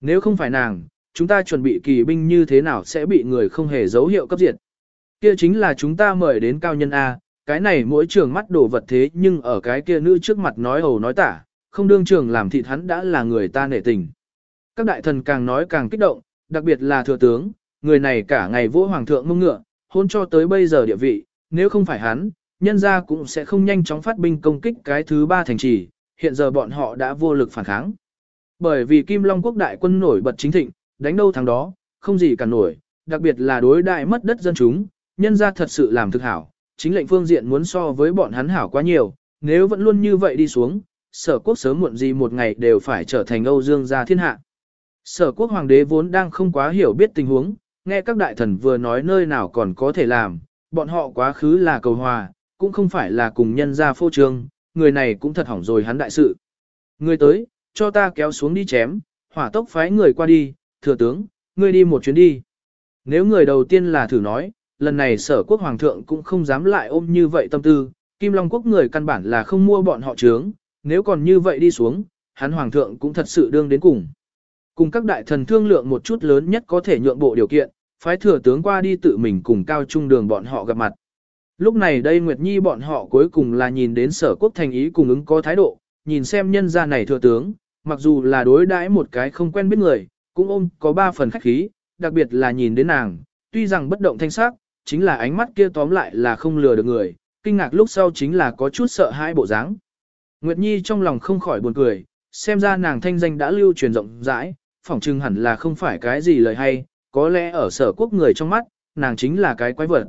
Nếu không phải nàng, chúng ta chuẩn bị kỳ binh như thế nào sẽ bị người không hề dấu hiệu cấp diệt. Kia chính là chúng ta mời đến cao nhân A, cái này mỗi trường mắt đổ vật thế nhưng ở cái kia nữ trước mặt nói hầu nói tả, không đương trường làm thịt hắn đã là người ta nể tình. Các đại thần càng nói càng kích động, đặc biệt là thừa tướng, người này cả ngày vỗ hoàng thượng mông ngựa, hôn cho tới bây giờ địa vị, nếu không phải hắn, nhân gia cũng sẽ không nhanh chóng phát binh công kích cái thứ ba thành trì, hiện giờ bọn họ đã vô lực phản kháng. Bởi vì Kim Long quốc đại quân nổi bật chính thịnh, đánh đâu thằng đó, không gì cả nổi, đặc biệt là đối đại mất đất dân chúng, nhân ra thật sự làm thực hảo, chính lệnh phương diện muốn so với bọn hắn hảo quá nhiều, nếu vẫn luôn như vậy đi xuống, sở quốc sớm muộn gì một ngày đều phải trở thành Âu Dương gia thiên hạ. Sở quốc hoàng đế vốn đang không quá hiểu biết tình huống, nghe các đại thần vừa nói nơi nào còn có thể làm, bọn họ quá khứ là cầu hòa, cũng không phải là cùng nhân gia phô trương, người này cũng thật hỏng rồi hắn đại sự. Người tới, cho ta kéo xuống đi chém, hỏa tốc phái người qua đi, thừa tướng, ngươi đi một chuyến đi. Nếu người đầu tiên là thử nói, lần này sở quốc hoàng thượng cũng không dám lại ôm như vậy tâm tư, Kim Long quốc người căn bản là không mua bọn họ trướng, nếu còn như vậy đi xuống, hắn hoàng thượng cũng thật sự đương đến cùng. Cùng các đại thần thương lượng một chút lớn nhất có thể nhượng bộ điều kiện, phái thừa tướng qua đi tự mình cùng cao trung đường bọn họ gặp mặt. Lúc này đây Nguyệt Nhi bọn họ cuối cùng là nhìn đến sở quốc thành ý cùng ứng có thái độ, nhìn xem nhân gia này thừa tướng, mặc dù là đối đãi một cái không quen biết người, cũng ôm có ba phần khách khí, đặc biệt là nhìn đến nàng, tuy rằng bất động thanh sắc, chính là ánh mắt kia tóm lại là không lừa được người, kinh ngạc lúc sau chính là có chút sợ hãi bộ dáng. Nguyệt Nhi trong lòng không khỏi buồn cười, xem ra nàng thanh danh đã lưu truyền rộng rãi, phỏng chừng hẳn là không phải cái gì lời hay, có lẽ ở sở quốc người trong mắt, nàng chính là cái quái vật.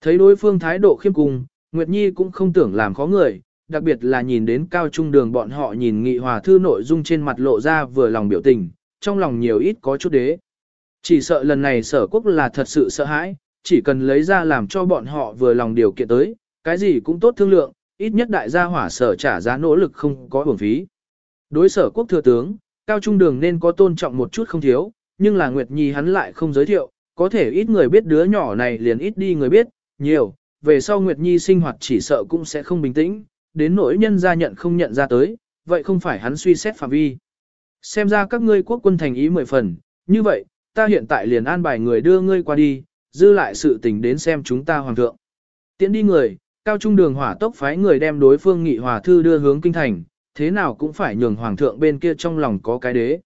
Thấy đối phương thái độ khiêm cung, Nguyệt Nhi cũng không tưởng làm khó người, đặc biệt là nhìn đến cao trung đường bọn họ nhìn nghị hòa thư nội dung trên mặt lộ ra vừa lòng biểu tình, trong lòng nhiều ít có chút đế. Chỉ sợ lần này sở quốc là thật sự sợ hãi, chỉ cần lấy ra làm cho bọn họ vừa lòng điều kiện tới, cái gì cũng tốt thương lượng, ít nhất đại gia hỏa sở trả giá nỗ lực không có uổng phí. Đối sở quốc thừa tướng, cao trung đường nên có tôn trọng một chút không thiếu, nhưng là Nguyệt Nhi hắn lại không giới thiệu, có thể ít người biết đứa nhỏ này liền ít đi người biết, nhiều, về sau Nguyệt Nhi sinh hoạt chỉ sợ cũng sẽ không bình tĩnh, đến nỗi nhân gia nhận không nhận ra tới, vậy không phải hắn suy xét phạm vi. Xem ra các ngươi quốc quân thành ý mười phần, như vậy, ta hiện tại liền an bài người đưa ngươi qua đi, dư lại sự tình đến xem chúng ta hoàng thượng. tiến đi người, cao trung đường hỏa tốc phái người đem đối phương nghị hòa thư đưa hướng kinh thành, thế nào cũng phải nhường hoàng thượng bên kia trong lòng có cái đế.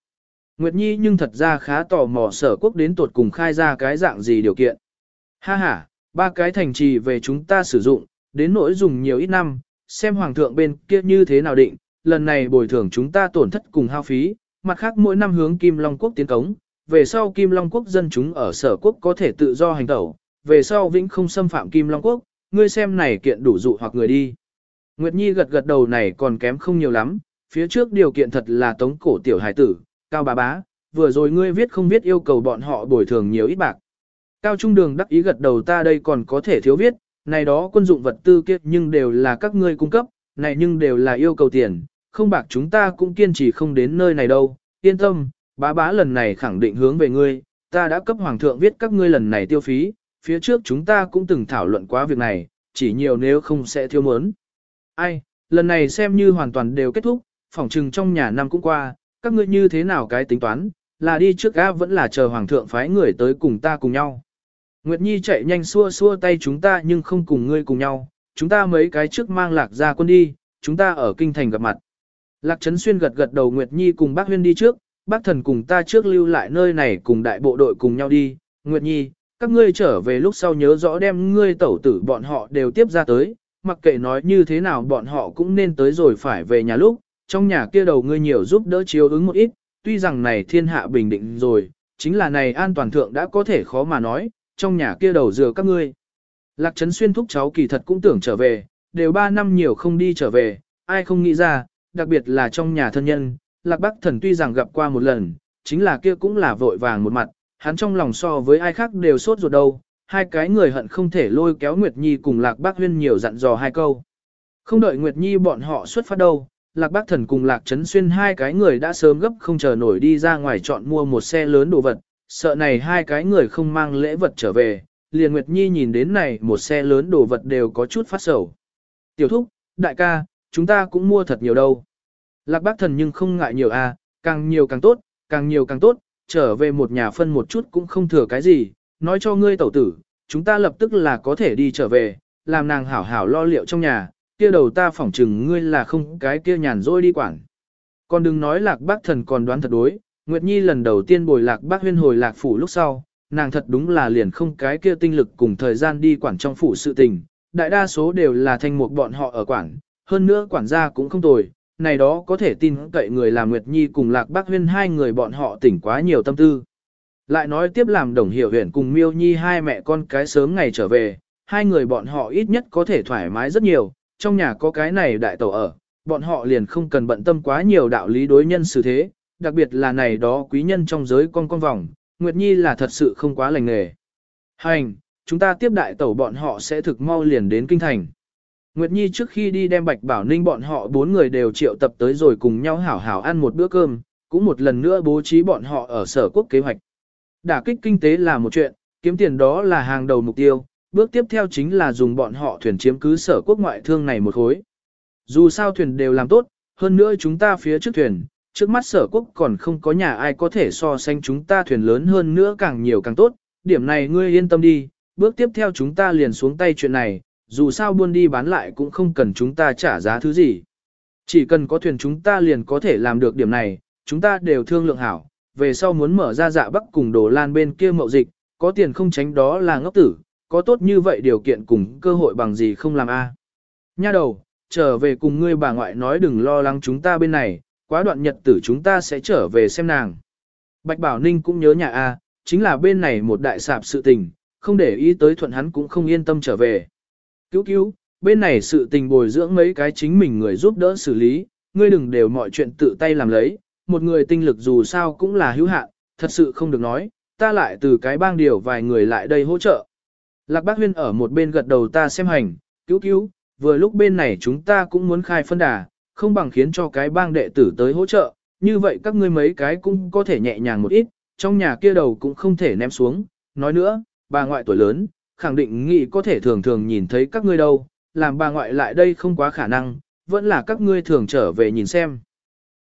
Nguyệt Nhi nhưng thật ra khá tò mò sở quốc đến tuột cùng khai ra cái dạng gì điều kiện. Ha ha, ba cái thành trì về chúng ta sử dụng, đến nỗi dùng nhiều ít năm, xem hoàng thượng bên kia như thế nào định, lần này bồi thường chúng ta tổn thất cùng hao phí, mặt khác mỗi năm hướng Kim Long Quốc tiến cống, về sau Kim Long Quốc dân chúng ở sở quốc có thể tự do hành tẩu, về sau vĩnh không xâm phạm Kim Long Quốc, ngươi xem này kiện đủ dụ hoặc người đi. Nguyệt Nhi gật gật đầu này còn kém không nhiều lắm, phía trước điều kiện thật là tống cổ tiểu hải tử, cao bà bá, vừa rồi ngươi viết không viết yêu cầu bọn họ bồi thường nhiều ít bạc. Cao Trung Đường đắc ý gật đầu ta đây còn có thể thiếu viết, này đó quân dụng vật tư kia nhưng đều là các ngươi cung cấp, này nhưng đều là yêu cầu tiền, không bạc chúng ta cũng kiên trì không đến nơi này đâu, yên tâm, bá bá lần này khẳng định hướng về ngươi, ta đã cấp hoàng thượng viết các ngươi lần này tiêu phí, phía trước chúng ta cũng từng thảo luận quá việc này, chỉ nhiều nếu không sẽ thiếu mớn. Ai, lần này xem như hoàn toàn đều kết thúc, phỏng trừng trong nhà năm cũng qua, các ngươi như thế nào cái tính toán, là đi trước ga vẫn là chờ hoàng thượng phái người tới cùng ta cùng nhau. Nguyệt Nhi chạy nhanh xua xua tay chúng ta nhưng không cùng ngươi cùng nhau, chúng ta mấy cái trước mang lạc ra quân đi, chúng ta ở kinh thành gặp mặt. Lạc Trấn Xuyên gật gật đầu Nguyệt Nhi cùng bác Huyên đi trước, bác thần cùng ta trước lưu lại nơi này cùng đại bộ đội cùng nhau đi. Nguyệt Nhi, các ngươi trở về lúc sau nhớ rõ đem ngươi tẩu tử bọn họ đều tiếp ra tới, mặc kệ nói như thế nào bọn họ cũng nên tới rồi phải về nhà lúc, trong nhà kia đầu ngươi nhiều giúp đỡ chiếu ứng một ít, tuy rằng này thiên hạ bình định rồi, chính là này an toàn thượng đã có thể khó mà nói, trong nhà kia đầu dừa các ngươi. Lạc Trấn Xuyên thúc cháu kỳ thật cũng tưởng trở về, đều 3 năm nhiều không đi trở về, ai không nghĩ ra, đặc biệt là trong nhà thân nhân, Lạc Bắc Thần tuy rằng gặp qua một lần, chính là kia cũng là vội vàng một mặt, hắn trong lòng so với ai khác đều sốt ruột đâu, hai cái người hận không thể lôi kéo Nguyệt Nhi cùng Lạc bắc Huyên nhiều dặn dò hai câu. Không đợi Nguyệt Nhi bọn họ xuất phát đâu, Lạc bắc Thần cùng Lạc Trấn Xuyên hai cái người đã sớm gấp không chờ nổi đi ra ngoài chọn mua một xe lớn đồ vật, sợ này hai cái người không mang lễ vật trở về, liền Nguyệt Nhi nhìn đến này một xe lớn đồ vật đều có chút phát sầu. Tiểu thúc, đại ca, chúng ta cũng mua thật nhiều đâu. Lạc bác thần nhưng không ngại nhiều à, càng nhiều càng tốt, càng nhiều càng tốt, trở về một nhà phân một chút cũng không thừa cái gì, nói cho ngươi tẩu tử, chúng ta lập tức là có thể đi trở về, làm nàng hảo hảo lo liệu trong nhà, kia đầu ta phỏng chừng ngươi là không cái kia nhàn rỗi đi quản. Còn đừng nói lạc bác thần còn đoán thật đối, Nguyệt Nhi lần đầu tiên bồi lạc bác huyên hồi lạc phủ lúc sau, nàng thật đúng là liền không cái kia tinh lực cùng thời gian đi quản trong phủ sự tình, đại đa số đều là thanh mục bọn họ ở quản, hơn nữa quản gia cũng không tồi, này đó có thể tin cậy người làm Nguyệt Nhi cùng Lạc Bác Huyên hai người bọn họ tỉnh quá nhiều tâm tư. Lại nói tiếp làm đồng hiểu huyện cùng Miêu Nhi hai mẹ con cái sớm ngày trở về, hai người bọn họ ít nhất có thể thoải mái rất nhiều, trong nhà có cái này đại tổ ở, bọn họ liền không cần bận tâm quá nhiều đạo lý đối nhân xử thế, đặc biệt là này đó quý nhân trong giới con con vòng, Nguyệt Nhi là thật sự không quá lành nghề. Hành, chúng ta tiếp đại tẩu bọn họ sẽ thực mau liền đến kinh thành. Nguyệt Nhi trước khi đi đem Bạch Bảo Ninh bọn họ bốn người đều triệu tập tới rồi cùng nhau hảo hảo ăn một bữa cơm, cũng một lần nữa bố trí bọn họ ở sở quốc kế hoạch. Đả kích kinh tế là một chuyện, kiếm tiền đó là hàng đầu mục tiêu, bước tiếp theo chính là dùng bọn họ thuyền chiếm cứ sở quốc ngoại thương này một khối. Dù sao thuyền đều làm tốt, hơn nữa chúng ta phía trước thuyền, trước mắt sở quốc còn không có nhà ai có thể so sánh chúng ta thuyền lớn hơn nữa càng nhiều càng tốt, điểm này ngươi yên tâm đi, bước tiếp theo chúng ta liền xuống tay chuyện này, dù sao buôn đi bán lại cũng không cần chúng ta trả giá thứ gì. Chỉ cần có thuyền chúng ta liền có thể làm được điểm này, chúng ta đều thương lượng hảo, về sau muốn mở ra dạ bắc cùng đồ lan bên kia mậu dịch, có tiền không tránh đó là ngốc tử, có tốt như vậy điều kiện cùng cơ hội bằng gì không làm a. Nha đầu, trở về cùng ngươi bà ngoại nói đừng lo lắng chúng ta bên này, quá đoạn nhật tử chúng ta sẽ trở về xem nàng. Bạch Bảo Ninh cũng nhớ nhà a, chính là bên này một đại sạp sự tình, không để ý tới thuận hắn cũng không yên tâm trở về. Cứu cứu, bên này sự tình bồi dưỡng mấy cái chính mình người giúp đỡ xử lý, ngươi đừng đều mọi chuyện tự tay làm lấy, một người tinh lực dù sao cũng là hữu hạn, thật sự không được nói, ta lại từ cái bang điều vài người lại đây hỗ trợ. Lạc Bác Huyên ở một bên gật đầu ta xem hành, cứu cứu, vừa lúc bên này chúng ta cũng muốn khai phân đà, không bằng khiến cho cái bang đệ tử tới hỗ trợ, như vậy các ngươi mấy cái cũng có thể nhẹ nhàng một ít, trong nhà kia đầu cũng không thể ném xuống, nói nữa, bà ngoại tuổi lớn, khẳng định nghĩ có thể thường thường nhìn thấy các ngươi đâu, làm bà ngoại lại đây không quá khả năng, vẫn là các ngươi thường trở về nhìn xem.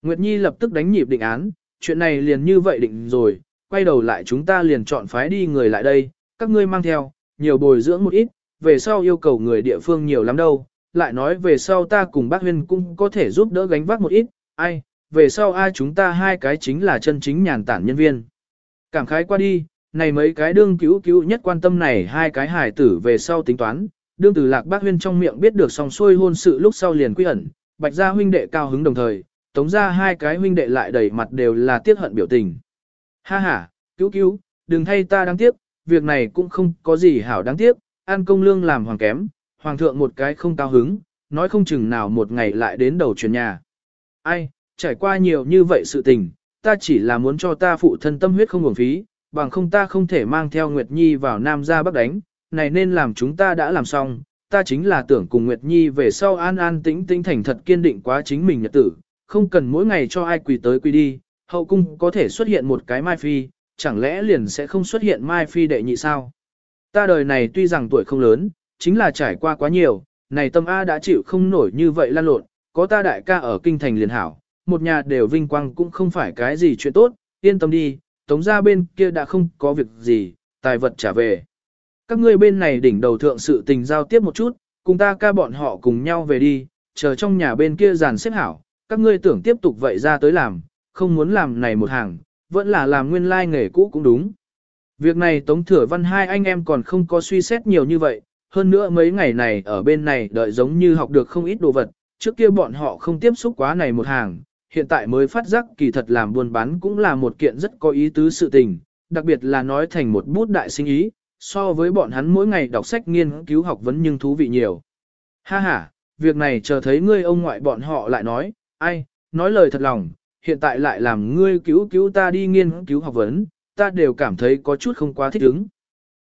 Nguyệt Nhi lập tức đánh nhịp định án, chuyện này liền như vậy định rồi, quay đầu lại chúng ta liền chọn phái đi người lại đây, các ngươi mang theo, nhiều bồi dưỡng một ít, về sau yêu cầu người địa phương nhiều lắm đâu, lại nói về sau ta cùng bác huyên cũng có thể giúp đỡ gánh vác một ít, ai, về sau ai chúng ta hai cái chính là chân chính nhàn tản nhân viên. Cảm khái qua đi, này mấy cái đương cứu cứu nhất quan tâm này hai cái hài tử về sau tính toán, đương từ lạc bác huyên trong miệng biết được song xuôi hôn sự lúc sau liền quy ẩn, bạch gia huynh đệ cao hứng đồng thời, tống ra hai cái huynh đệ lại đầy mặt đều là tiếc hận biểu tình. Ha ha, cứu cứu, đừng thay ta đáng tiếc, việc này cũng không có gì hảo đáng tiếc, an công lương làm hoàng kém, hoàng thượng một cái không cao hứng, nói không chừng nào một ngày lại đến đầu chuyển nhà. Ai, trải qua nhiều như vậy sự tình, ta chỉ là muốn cho ta phụ thân tâm huyết không uổng phí, bằng không ta không thể mang theo Nguyệt Nhi vào Nam ra Bắc đánh, này nên làm chúng ta đã làm xong, ta chính là tưởng cùng Nguyệt Nhi về sau an an tĩnh tĩnh thành thật kiên định quá chính mình nhật tử, không cần mỗi ngày cho ai quỳ tới quỳ đi, hậu cung có thể xuất hiện một cái Mai Phi, chẳng lẽ liền sẽ không xuất hiện Mai Phi đệ nhị sao? Ta đời này tuy rằng tuổi không lớn, chính là trải qua quá nhiều, này tâm A đã chịu không nổi như vậy lan lộn, có ta đại ca ở kinh thành liền hảo, một nhà đều vinh quang cũng không phải cái gì chuyện tốt, yên tâm đi, tống ra bên kia đã không có việc gì, tài vật trả về. Các ngươi bên này đỉnh đầu thượng sự tình giao tiếp một chút, cùng ta ca bọn họ cùng nhau về đi, chờ trong nhà bên kia dàn xếp hảo, các ngươi tưởng tiếp tục vậy ra tới làm, không muốn làm này một hàng, vẫn là làm nguyên lai like nghề cũ cũng đúng. Việc này Tống Thừa Văn hai anh em còn không có suy xét nhiều như vậy, hơn nữa mấy ngày này ở bên này đợi giống như học được không ít đồ vật, trước kia bọn họ không tiếp xúc quá này một hàng, hiện tại mới phát giác kỳ thật làm buôn bán cũng là một kiện rất có ý tứ sự tình, đặc biệt là nói thành một bút đại sinh ý, so với bọn hắn mỗi ngày đọc sách nghiên cứu học vấn nhưng thú vị nhiều. Ha ha, việc này chờ thấy ngươi ông ngoại bọn họ lại nói, ai, nói lời thật lòng, hiện tại lại làm ngươi cứu cứu ta đi nghiên cứu học vấn, ta đều cảm thấy có chút không quá thích ứng.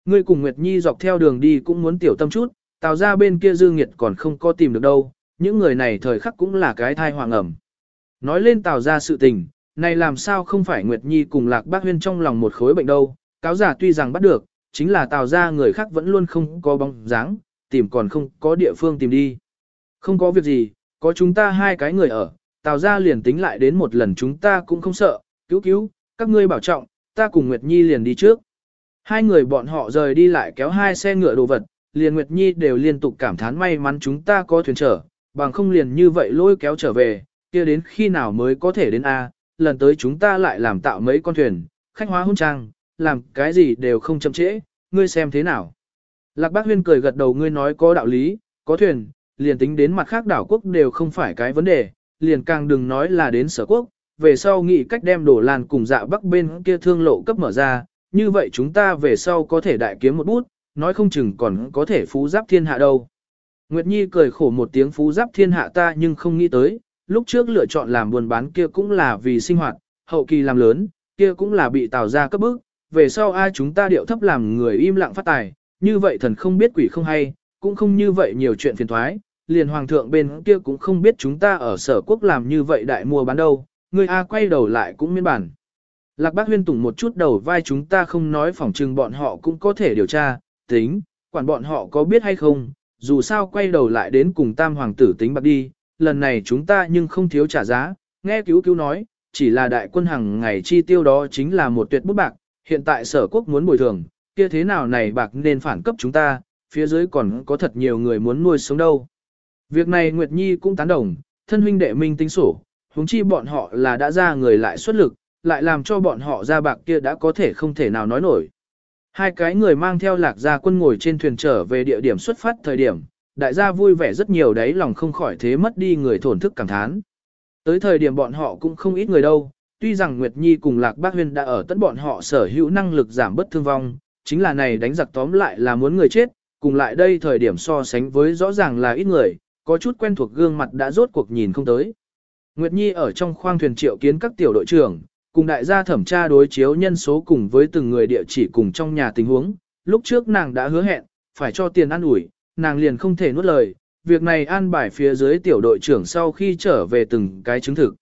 Ngươi cùng Nguyệt Nhi dọc theo đường đi cũng muốn tiểu tâm chút, tào ra bên kia dư nghiệt còn không có tìm được đâu, những người này thời khắc cũng là cái thai hoàng ẩm. Nói lên tào ra sự tình, này làm sao không phải Nguyệt Nhi cùng lạc bác huyên trong lòng một khối bệnh đâu, cáo giả tuy rằng bắt được, chính là tào ra người khác vẫn luôn không có bóng dáng, tìm còn không có địa phương tìm đi. Không có việc gì, có chúng ta hai cái người ở, tào ra liền tính lại đến một lần chúng ta cũng không sợ, cứu cứu, các ngươi bảo trọng, ta cùng Nguyệt Nhi liền đi trước. Hai người bọn họ rời đi lại kéo hai xe ngựa đồ vật, liền Nguyệt Nhi đều liên tục cảm thán may mắn chúng ta có thuyền trở, bằng không liền như vậy lôi kéo trở về, kia đến khi nào mới có thể đến A, lần tới chúng ta lại làm tạo mấy con thuyền, khách hóa hôn trang, làm cái gì đều không chậm trễ, ngươi xem thế nào. Lạc Bác Huyên cười gật đầu ngươi nói có đạo lý, có thuyền, liền tính đến mặt khác đảo quốc đều không phải cái vấn đề, liền càng đừng nói là đến sở quốc, về sau nghĩ cách đem đổ lan cùng dạ bắc bên kia thương lộ cấp mở ra, như vậy chúng ta về sau có thể đại kiếm một bút, nói không chừng còn có thể phú giáp thiên hạ đâu. Nguyệt Nhi cười khổ một tiếng phú giáp thiên hạ ta nhưng không nghĩ tới, lúc trước lựa chọn làm buôn bán kia cũng là vì sinh hoạt, hậu kỳ làm lớn, kia cũng là bị tạo ra cấp bức, về sau ai chúng ta điệu thấp làm người im lặng phát tài, như vậy thần không biết quỷ không hay, cũng không như vậy nhiều chuyện phiền thoái, liền hoàng thượng bên kia cũng không biết chúng ta ở sở quốc làm như vậy đại mua bán đâu, người A quay đầu lại cũng miên bản. Lạc bác huyên tủng một chút đầu vai chúng ta không nói phỏng trừng bọn họ cũng có thể điều tra, tính, quản bọn họ có biết hay không, dù sao quay đầu lại đến cùng tam hoàng tử tính bạc đi, lần này chúng ta nhưng không thiếu trả giá, nghe cứu cứu nói, chỉ là đại quân hàng ngày chi tiêu đó chính là một tuyệt bút bạc, hiện tại sở quốc muốn bồi thường, kia thế nào này bạc nên phản cấp chúng ta, phía dưới còn có thật nhiều người muốn nuôi sống đâu. Việc này Nguyệt Nhi cũng tán đồng, thân huynh đệ minh tính sổ, huống chi bọn họ là đã ra người lại xuất lực, lại làm cho bọn họ ra bạc kia đã có thể không thể nào nói nổi. Hai cái người mang theo lạc gia quân ngồi trên thuyền trở về địa điểm xuất phát thời điểm, đại gia vui vẻ rất nhiều đấy lòng không khỏi thế mất đi người thổn thức cảm thán. Tới thời điểm bọn họ cũng không ít người đâu, tuy rằng Nguyệt Nhi cùng Lạc Bác Huyên đã ở tận bọn họ sở hữu năng lực giảm bất thương vong, chính là này đánh giặc tóm lại là muốn người chết, cùng lại đây thời điểm so sánh với rõ ràng là ít người, có chút quen thuộc gương mặt đã rốt cuộc nhìn không tới. Nguyệt Nhi ở trong khoang thuyền triệu kiến các tiểu đội trưởng, cùng đại gia thẩm tra đối chiếu nhân số cùng với từng người địa chỉ cùng trong nhà tình huống, lúc trước nàng đã hứa hẹn, phải cho tiền ăn ủi, nàng liền không thể nuốt lời, việc này an bài phía dưới tiểu đội trưởng sau khi trở về từng cái chứng thực.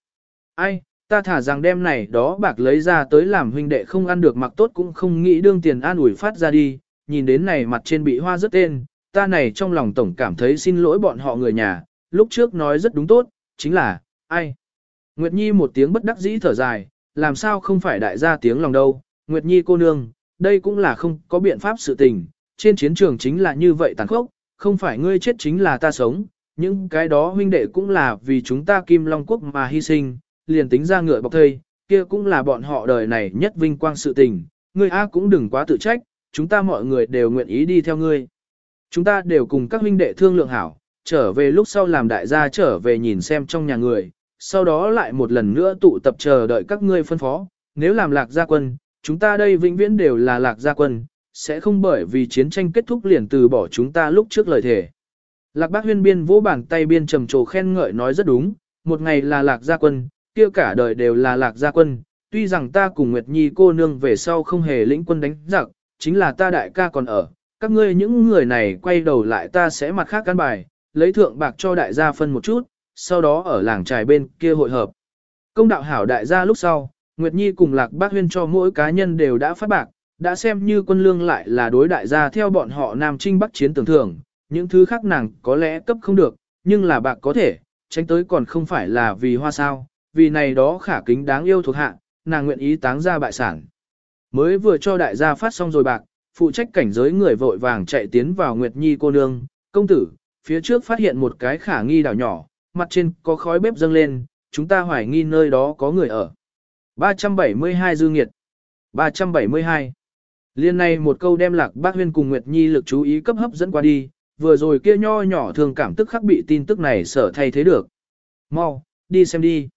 Ai, ta thả rằng đêm này đó bạc lấy ra tới làm huynh đệ không ăn được mặc tốt cũng không nghĩ đương tiền an ủi phát ra đi, nhìn đến này mặt trên bị hoa rất tên, ta này trong lòng tổng cảm thấy xin lỗi bọn họ người nhà, lúc trước nói rất đúng tốt, chính là, ai. Nguyệt Nhi một tiếng bất đắc dĩ thở dài, làm sao không phải đại gia tiếng lòng đâu, Nguyệt Nhi cô nương, đây cũng là không có biện pháp sự tình, trên chiến trường chính là như vậy tàn khốc, không phải ngươi chết chính là ta sống, những cái đó huynh đệ cũng là vì chúng ta Kim Long Quốc mà hy sinh, liền tính ra ngựa bọc thây, kia cũng là bọn họ đời này nhất vinh quang sự tình, ngươi A cũng đừng quá tự trách, chúng ta mọi người đều nguyện ý đi theo ngươi. Chúng ta đều cùng các huynh đệ thương lượng hảo, trở về lúc sau làm đại gia trở về nhìn xem trong nhà người, sau đó lại một lần nữa tụ tập chờ đợi các ngươi phân phó, nếu làm lạc gia quân, chúng ta đây vĩnh viễn đều là lạc gia quân, sẽ không bởi vì chiến tranh kết thúc liền từ bỏ chúng ta lúc trước lời thề. Lạc bác huyên biên vỗ bàn tay biên trầm trồ khen ngợi nói rất đúng, một ngày là lạc gia quân, kia cả đời đều là lạc gia quân, tuy rằng ta cùng Nguyệt Nhi cô nương về sau không hề lĩnh quân đánh giặc, chính là ta đại ca còn ở, các ngươi những người này quay đầu lại ta sẽ mặt khác căn bài, lấy thượng bạc cho đại gia phân một chút, sau đó ở làng trài bên kia hội hợp. Công đạo hảo đại gia lúc sau, Nguyệt Nhi cùng Lạc Bác Huyên cho mỗi cá nhân đều đã phát bạc, đã xem như quân lương lại là đối đại gia theo bọn họ Nam Trinh Bắc chiến tưởng thưởng, những thứ khác nàng có lẽ cấp không được, nhưng là bạc có thể, tránh tới còn không phải là vì hoa sao, vì này đó khả kính đáng yêu thuộc hạ, nàng nguyện ý táng ra bại sản. Mới vừa cho đại gia phát xong rồi bạc, phụ trách cảnh giới người vội vàng chạy tiến vào Nguyệt Nhi cô nương, công tử, phía trước phát hiện một cái khả nghi đảo nhỏ, mặt trên có khói bếp dâng lên, chúng ta hoài nghi nơi đó có người ở. 372 dư nghiệt 372 Liên này một câu đem lạc bác huyên cùng Nguyệt Nhi lực chú ý cấp hấp dẫn qua đi, vừa rồi kia nho nhỏ thường cảm tức khắc bị tin tức này sở thay thế được. Mau, đi xem đi.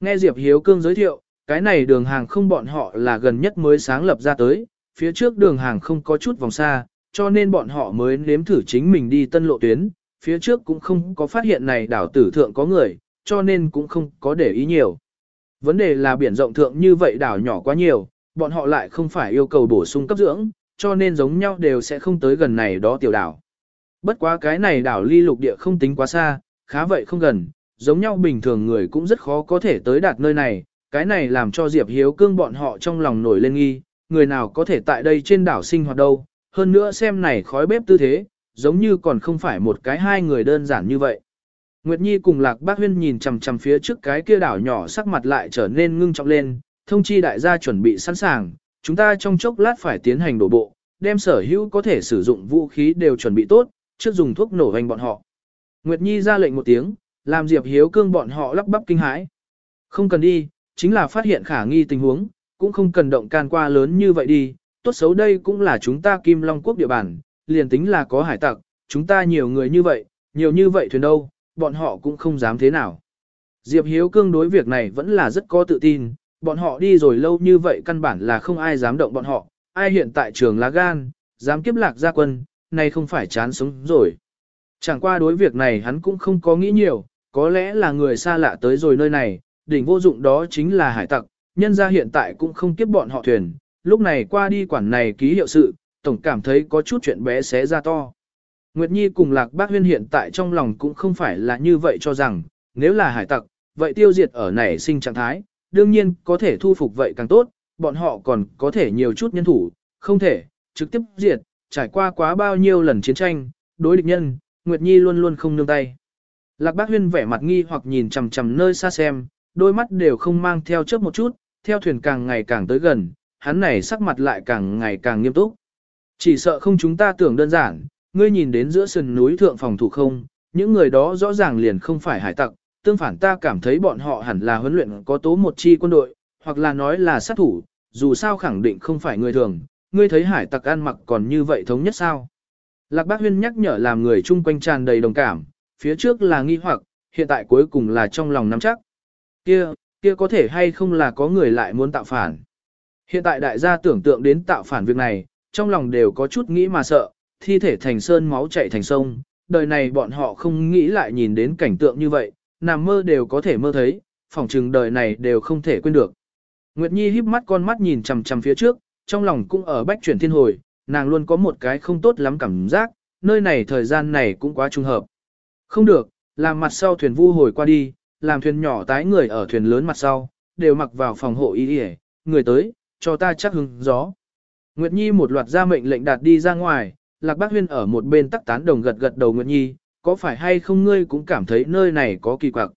Nghe Diệp Hiếu Cương giới thiệu, cái này đường hàng không bọn họ là gần nhất mới sáng lập ra tới, phía trước đường hàng không có chút vòng xa, cho nên bọn họ mới nếm thử chính mình đi tân lộ tuyến, phía trước cũng không có phát hiện này đảo tử thượng có người, cho nên cũng không có để ý nhiều. Vấn đề là biển rộng thượng như vậy đảo nhỏ quá nhiều, bọn họ lại không phải yêu cầu bổ sung cấp dưỡng, cho nên giống nhau đều sẽ không tới gần này đó tiểu đảo. Bất quá cái này đảo ly lục địa không tính quá xa, khá vậy không gần, giống nhau bình thường người cũng rất khó có thể tới đạt nơi này, cái này làm cho Diệp Hiếu cương bọn họ trong lòng nổi lên nghi, người nào có thể tại đây trên đảo sinh hoạt đâu, hơn nữa xem này khói bếp tư thế, giống như còn không phải một cái hai người đơn giản như vậy. Nguyệt Nhi cùng Lạc Bác Huyên nhìn chằm chằm phía trước cái kia đảo nhỏ sắc mặt lại trở nên ngưng trọng lên, thông chi đại gia chuẩn bị sẵn sàng, chúng ta trong chốc lát phải tiến hành đổ bộ, đem sở hữu có thể sử dụng vũ khí đều chuẩn bị tốt, trước dùng thuốc nổ hành bọn họ. Nguyệt Nhi ra lệnh một tiếng, làm Diệp Hiếu cương bọn họ lắp bắp kinh hãi. Không cần đi, chính là phát hiện khả nghi tình huống, cũng không cần động can qua lớn như vậy đi, tốt xấu đây cũng là chúng ta Kim Long Quốc địa bàn, liền tính là có hải tặc, chúng ta nhiều người như vậy, nhiều như vậy thuyền đâu, bọn họ cũng không dám thế nào. Diệp Hiếu Cương đối việc này vẫn là rất có tự tin, bọn họ đi rồi lâu như vậy căn bản là không ai dám động bọn họ, ai hiện tại trường lá gan, dám kiếp lạc gia quân, này không phải chán sống rồi. Chẳng qua đối việc này hắn cũng không có nghĩ nhiều, có lẽ là người xa lạ tới rồi nơi này, đỉnh vô dụng đó chính là hải tặc, nhân ra hiện tại cũng không kiếp bọn họ thuyền, lúc này qua đi quản này ký hiệu sự, tổng cảm thấy có chút chuyện bé xé ra to. Nguyệt Nhi cùng Lạc Bác Huyên hiện tại trong lòng cũng không phải là như vậy cho rằng, nếu là hải tặc, vậy tiêu diệt ở nảy sinh trạng thái, đương nhiên có thể thu phục vậy càng tốt, bọn họ còn có thể nhiều chút nhân thủ, không thể, trực tiếp diệt, trải qua quá bao nhiêu lần chiến tranh, đối địch nhân, Nguyệt Nhi luôn luôn không nương tay. Lạc Bác Huyên vẻ mặt nghi hoặc nhìn chằm chằm nơi xa xem, đôi mắt đều không mang theo chớp một chút, theo thuyền càng ngày càng tới gần, hắn này sắc mặt lại càng ngày càng nghiêm túc. Chỉ sợ không chúng ta tưởng đơn giản, ngươi nhìn đến giữa sườn núi thượng phòng thủ không, những người đó rõ ràng liền không phải hải tặc, tương phản ta cảm thấy bọn họ hẳn là huấn luyện có tố một chi quân đội, hoặc là nói là sát thủ, dù sao khẳng định không phải người thường, ngươi thấy hải tặc ăn mặc còn như vậy thống nhất sao. Lạc Bác Huyên nhắc nhở làm người chung quanh tràn đầy đồng cảm, phía trước là nghi hoặc, hiện tại cuối cùng là trong lòng nắm chắc. Kia, kia có thể hay không là có người lại muốn tạo phản. Hiện tại đại gia tưởng tượng đến tạo phản việc này, trong lòng đều có chút nghĩ mà sợ, thi thể thành sơn máu chảy thành sông, đời này bọn họ không nghĩ lại nhìn đến cảnh tượng như vậy, nằm mơ đều có thể mơ thấy, phỏng chừng đời này đều không thể quên được. Nguyệt Nhi híp mắt con mắt nhìn chằm chằm phía trước, trong lòng cũng ở bách chuyển thiên hồi, nàng luôn có một cái không tốt lắm cảm giác, nơi này thời gian này cũng quá trùng hợp. Không được, làm mặt sau thuyền vu hồi qua đi, làm thuyền nhỏ tái người ở thuyền lớn mặt sau, đều mặc vào phòng hộ y y, người tới, cho ta chắc hứng gió. Nguyệt Nhi một loạt ra mệnh lệnh đạt đi ra ngoài, Lạc Bác Huyên ở một bên tắc tán đồng gật gật đầu Nguyệt Nhi, có phải hay không ngươi cũng cảm thấy nơi này có kỳ quặc.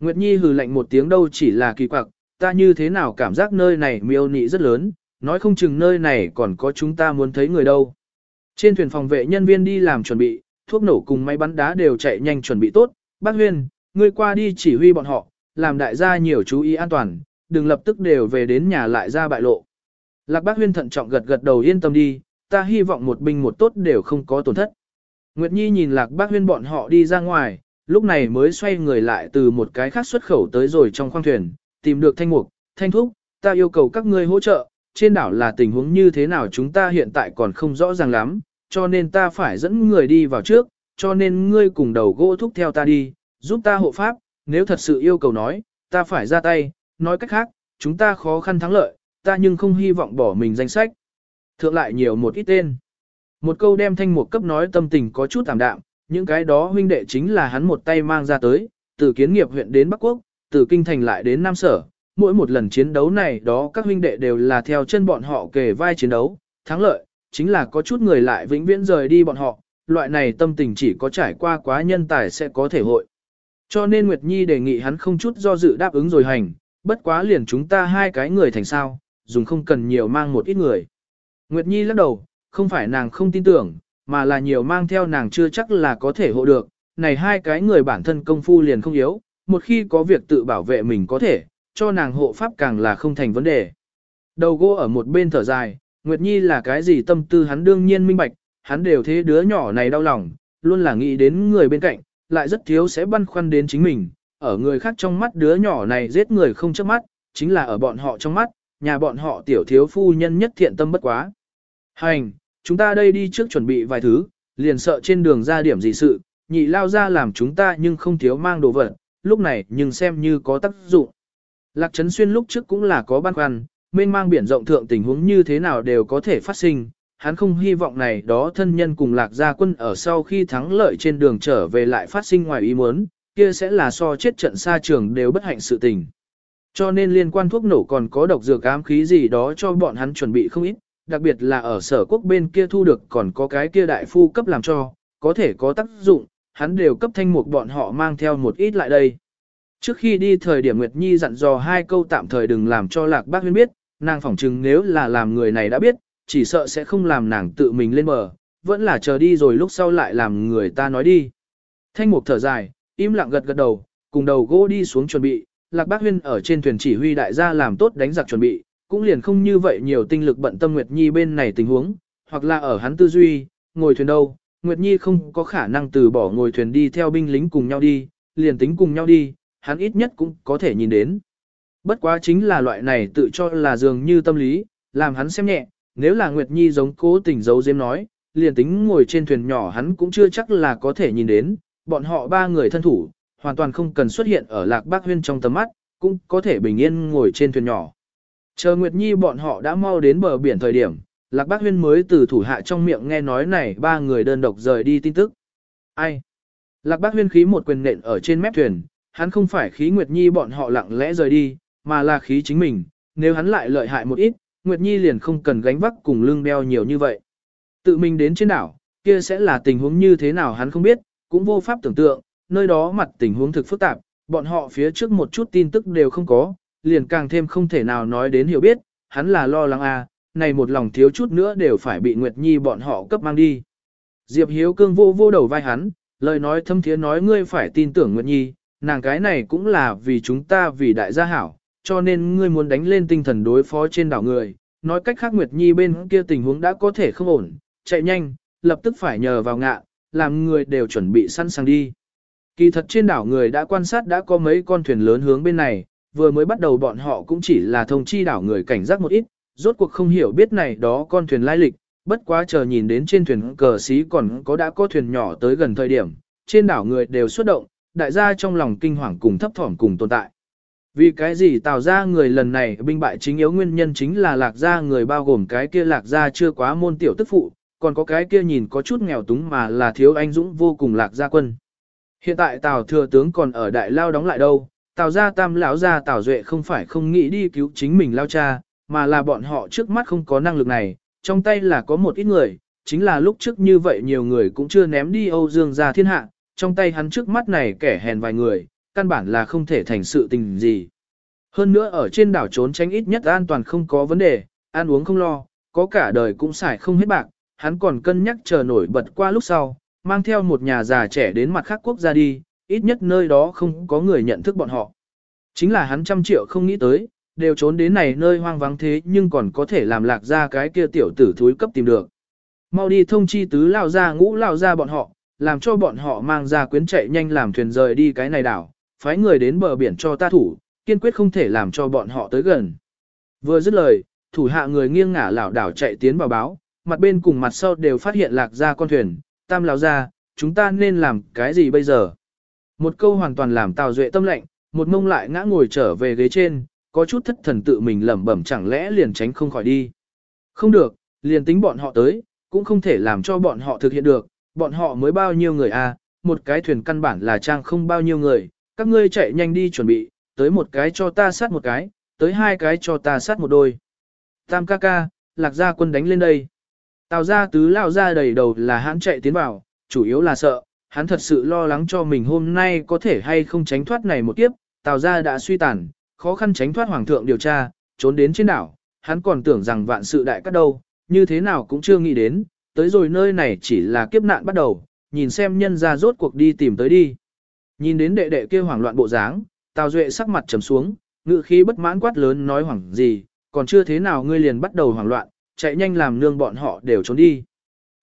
Nguyệt Nhi hừ lạnh một tiếng đâu chỉ là kỳ quặc, ta như thế nào cảm giác nơi này miêu nị rất lớn, nói không chừng nơi này còn có chúng ta muốn thấy người đâu. Trên thuyền phòng vệ nhân viên đi làm chuẩn bị, thuốc nổ cùng máy bắn đá đều chạy nhanh chuẩn bị tốt, bác Huyên, ngươi qua đi chỉ huy bọn họ, làm đại gia nhiều chú ý an toàn, đừng lập tức đều về đến nhà lại ra bại lộ. Lạc bác Huyên thận trọng gật gật đầu yên tâm đi, ta hy vọng một binh một tốt đều không có tổn thất. Nguyệt Nhi nhìn Lạc Bác Huyên bọn họ đi ra ngoài, lúc này mới xoay người lại từ một cái khác xuất khẩu tới rồi trong khoang thuyền, tìm được thanh mục, thanh thúc, ta yêu cầu các ngươi hỗ trợ, trên đảo là tình huống như thế nào chúng ta hiện tại còn không rõ ràng lắm, cho nên ta phải dẫn người đi vào trước, cho nên ngươi cùng đầu gỗ thúc theo ta đi, giúp ta hộ pháp, nếu thật sự yêu cầu nói, ta phải ra tay, nói cách khác, chúng ta khó khăn thắng lợi, ta nhưng không hy vọng bỏ mình danh sách. Thượng lại nhiều một ít tên. Một câu đem thanh mục cấp nói tâm tình có chút tạm đạm, những cái đó huynh đệ chính là hắn một tay mang ra tới, từ kiến nghiệp huyện đến Bắc Quốc, từ kinh thành lại đến Nam Sở. Mỗi một lần chiến đấu này đó các huynh đệ đều là theo chân bọn họ kề vai chiến đấu, thắng lợi, chính là có chút người lại vĩnh viễn rời đi bọn họ, loại này tâm tình chỉ có trải qua quá nhân tài sẽ có thể hội. Cho nên Nguyệt Nhi đề nghị hắn không chút do dự đáp ứng rồi hành, bất quá liền chúng ta hai cái người thành sao, dùng không cần nhiều mang một ít người. Nguyệt Nhi lắc đầu, không phải nàng không tin tưởng, mà là nhiều mang theo nàng chưa chắc là có thể hộ được. Này hai cái người bản thân công phu liền không yếu, một khi có việc tự bảo vệ mình có thể, cho nàng hộ pháp càng là không thành vấn đề. Đầu gỗ ở một bên thở dài, Nguyệt Nhi là cái gì tâm tư hắn đương nhiên minh bạch, hắn đều thế đứa nhỏ này đau lòng, luôn là nghĩ đến người bên cạnh, lại rất thiếu sẽ băn khoăn đến chính mình, ở người khác trong mắt đứa nhỏ này giết người không chớp mắt, chính là ở bọn họ trong mắt, nhà bọn họ tiểu thiếu phu nhân nhất thiện tâm bất quá. Hành, chúng ta đây đi trước chuẩn bị vài thứ, liền sợ trên đường ra điểm gì sự, nhị lao ra làm chúng ta nhưng không thiếu mang đồ vật, lúc này nhưng xem như có tác dụng. Lạc Trấn Xuyên lúc trước cũng là có băn khoăn, mênh mang biển rộng thượng tình huống như thế nào đều có thể phát sinh, hắn không hy vọng này đó thân nhân cùng Lạc gia quân ở sau khi thắng lợi trên đường trở về lại phát sinh ngoài ý muốn, kia sẽ là so chết trận xa trường đều bất hạnh sự tình. Cho nên liên quan thuốc nổ còn có độc dược ám khí gì đó cho bọn hắn chuẩn bị không ít, đặc biệt là ở sở quốc bên kia thu được còn có cái kia đại phu cấp làm cho, có thể có tác dụng, hắn đều cấp thanh mục bọn họ mang theo một ít lại đây. Trước khi đi thời điểm Nguyệt Nhi dặn dò hai câu tạm thời đừng làm cho lạc bác huyên biết, nàng phỏng chừng nếu là làm người này đã biết, chỉ sợ sẽ không làm nàng tự mình lên bờ, vẫn là chờ đi rồi lúc sau lại làm người ta nói đi. Thanh mục thở dài, im lặng gật gật đầu, cùng đầu gỗ đi xuống chuẩn bị, lạc bác huyên ở trên thuyền chỉ huy đại gia làm tốt đánh giặc chuẩn bị, cũng liền không như vậy nhiều tinh lực bận tâm Nguyệt Nhi bên này tình huống, hoặc là ở hắn tư duy, ngồi thuyền đâu, Nguyệt Nhi không có khả năng từ bỏ ngồi thuyền đi theo binh lính cùng nhau đi, liền tính cùng nhau đi, hắn ít nhất cũng có thể nhìn đến. Bất quá chính là loại này tự cho là dường như tâm lý, làm hắn xem nhẹ, nếu là Nguyệt Nhi giống cố tình giấu giếm nói, liền tính ngồi trên thuyền nhỏ hắn cũng chưa chắc là có thể nhìn đến, bọn họ ba người thân thủ, hoàn toàn không cần xuất hiện ở lạc bác huyên trong tầm mắt, cũng có thể bình yên ngồi trên thuyền nhỏ. Chờ Nguyệt Nhi bọn họ đã mau đến bờ biển thời điểm, lạc bác huyên mới từ thủ hạ trong miệng nghe nói này ba người đơn độc rời đi tin tức. Ai? Lạc bác huyên khí một quyền nện ở trên mép thuyền, hắn không phải khí Nguyệt Nhi bọn họ lặng lẽ rời đi, mà là khí chính mình, nếu hắn lại lợi hại một ít, Nguyệt Nhi liền không cần gánh vác cùng lưng đeo nhiều như vậy. Tự mình đến trên đảo, kia sẽ là tình huống như thế nào hắn không biết, cũng vô pháp tưởng tượng, nơi đó mặt tình huống thực phức tạp, bọn họ phía trước một chút tin tức đều không có, liền càng thêm không thể nào nói đến hiểu biết, hắn là lo lắng à, này một lòng thiếu chút nữa đều phải bị Nguyệt Nhi bọn họ cấp mang đi. Diệp Hiếu cương vô vô đầu vai hắn, lời nói thâm thiế nói ngươi phải tin tưởng Nguyệt Nhi, nàng cái này cũng là vì chúng ta vì đại gia hảo, cho nên ngươi muốn đánh lên tinh thần đối phó trên đảo người, nói cách khác Nguyệt Nhi bên kia tình huống đã có thể không ổn, chạy nhanh, lập tức phải nhờ vào ngạ, làm người đều chuẩn bị sẵn sàng đi. Kỳ thật trên đảo người đã quan sát đã có mấy con thuyền lớn hướng bên này, vừa mới bắt đầu bọn họ cũng chỉ là thông chi đảo người cảnh giác một ít, rốt cuộc không hiểu biết này đó con thuyền lai lịch, bất quá chờ nhìn đến trên thuyền cờ xí còn có đã có thuyền nhỏ tới gần thời điểm, trên đảo người đều xuất động, đại gia trong lòng kinh hoàng cùng thấp thỏm cùng tồn tại. Vì cái gì tạo ra người lần này binh bại chính yếu nguyên nhân chính là lạc gia người bao gồm cái kia lạc gia chưa quá môn tiểu tức phụ, còn có cái kia nhìn có chút nghèo túng mà là thiếu anh dũng vô cùng lạc gia quân. Hiện tại Tào thừa tướng còn ở đại lao đóng lại đâu, Tào gia tam lão gia Tào duệ không phải không nghĩ đi cứu chính mình lao cha, mà là bọn họ trước mắt không có năng lực này, trong tay là có một ít người, chính là lúc trước như vậy nhiều người cũng chưa ném đi Âu Dương gia thiên hạ, trong tay hắn trước mắt này kẻ hèn vài người, căn bản là không thể thành sự tình gì. Hơn nữa ở trên đảo trốn tránh ít nhất an toàn không có vấn đề, ăn uống không lo, có cả đời cũng xài không hết bạc, hắn còn cân nhắc chờ nổi bật qua lúc sau, mang theo một nhà già trẻ đến mặt khác quốc gia đi, ít nhất nơi đó không có người nhận thức bọn họ. Chính là hắn trăm triệu không nghĩ tới, đều trốn đến này nơi hoang vắng thế nhưng còn có thể làm lạc ra cái kia tiểu tử thúi cấp tìm được. Mau đi thông chi tứ lao ra ngũ lao ra bọn họ, làm cho bọn họ mang ra quyến chạy nhanh làm thuyền rời đi cái này đảo, phái người đến bờ biển cho ta thủ, kiên quyết không thể làm cho bọn họ tới gần. Vừa dứt lời, thủ hạ người nghiêng ngả lảo đảo chạy tiến vào báo, mặt bên cùng mặt sau đều phát hiện lạc ra con thuyền, tam lão ra, chúng ta nên làm cái gì bây giờ? Một câu hoàn toàn làm Tào Duệ tâm lạnh, một mông lại ngã ngồi trở về ghế trên, có chút thất thần tự mình lẩm bẩm chẳng lẽ liền tránh không khỏi đi. Không được, liền tính bọn họ tới, cũng không thể làm cho bọn họ thực hiện được, bọn họ mới bao nhiêu người à, một cái thuyền căn bản là trang không bao nhiêu người, các ngươi chạy nhanh đi chuẩn bị, tới một cái cho ta sát một cái, tới hai cái cho ta sát một đôi. Tam ca ca, lạc gia quân đánh lên đây. Tào gia tứ lao ra đầy đầu là hãn chạy tiến vào, chủ yếu là sợ, hắn thật sự lo lắng cho mình hôm nay có thể hay không tránh thoát này một kiếp, Tào gia đã suy tàn, khó khăn tránh thoát hoàng thượng điều tra, trốn đến trên đảo, hắn còn tưởng rằng vạn sự đại cắt đâu, như thế nào cũng chưa nghĩ đến, tới rồi nơi này chỉ là kiếp nạn bắt đầu, nhìn xem nhân ra rốt cuộc đi tìm tới đi. Nhìn đến đệ đệ kia hoảng loạn bộ dáng, Tào Duệ sắc mặt trầm xuống, ngự khí bất mãn quát lớn nói hoảng gì, còn chưa thế nào ngươi liền bắt đầu hoảng loạn, chạy nhanh làm nương bọn họ đều trốn đi.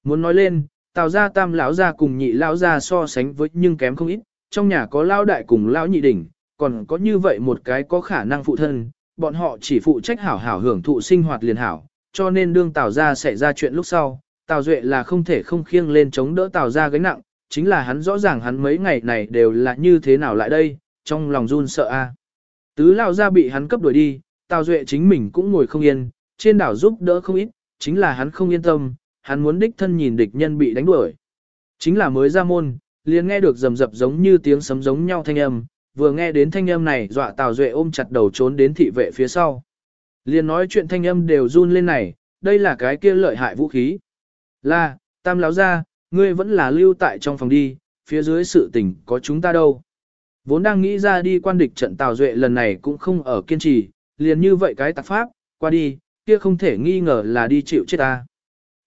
Muốn nói lên, Tào gia tam lão gia cùng nhị lão gia so sánh với nhưng kém không ít, trong nhà có lão đại cùng lão nhị đỉnh, còn có như vậy một cái có khả năng phụ thân, bọn họ chỉ phụ trách hảo hảo hưởng thụ sinh hoạt liền hảo, cho nên đương Tào gia xảy ra chuyện lúc sau, Tào Duệ là không thể không khiêng lên chống đỡ Tào gia gánh nặng, chính là hắn rõ ràng hắn mấy ngày này đều là như thế nào lại đây, trong lòng run sợ a. Tứ lão gia bị hắn cấp đuổi đi, Tào Duệ chính mình cũng ngồi không yên, trên đảo giúp đỡ không ít, chính là hắn không yên tâm, hắn muốn đích thân nhìn địch nhân bị đánh đuổi. Chính là mới ra môn, liền nghe được rầm rập giống như tiếng sấm giống nhau thanh âm, vừa nghe đến thanh âm này dọa Tào Duệ ôm chặt đầu trốn đến thị vệ phía sau. Liền nói chuyện thanh âm đều run lên này, đây là cái kia lợi hại vũ khí. Là, tam láo ra, ngươi vẫn là lưu tại trong phòng đi, phía dưới sự tình có chúng ta đâu. Vốn đang nghĩ ra đi quan địch trận Tào Duệ lần này cũng không ở kiên trì, liền như vậy cái tạc pháp, qua đi, kia không thể nghi ngờ là đi chịu chết ta.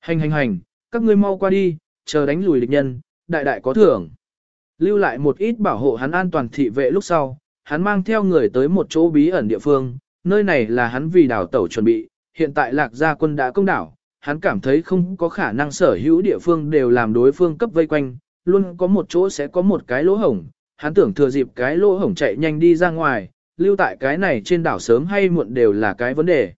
Hành hành hành, các ngươi mau qua đi, chờ đánh lùi địch nhân, đại đại có thưởng. Lưu lại một ít bảo hộ hắn an toàn thị vệ lúc sau, hắn mang theo người tới một chỗ bí ẩn địa phương, nơi này là hắn vì đảo tẩu chuẩn bị, hiện tại lạc gia quân đã công đảo, hắn cảm thấy không có khả năng sở hữu địa phương đều làm đối phương cấp vây quanh, luôn có một chỗ sẽ có một cái lỗ hổng, hắn tưởng thừa dịp cái lỗ hổng chạy nhanh đi ra ngoài, lưu tại cái này trên đảo sớm hay muộn đều là cái vấn đề.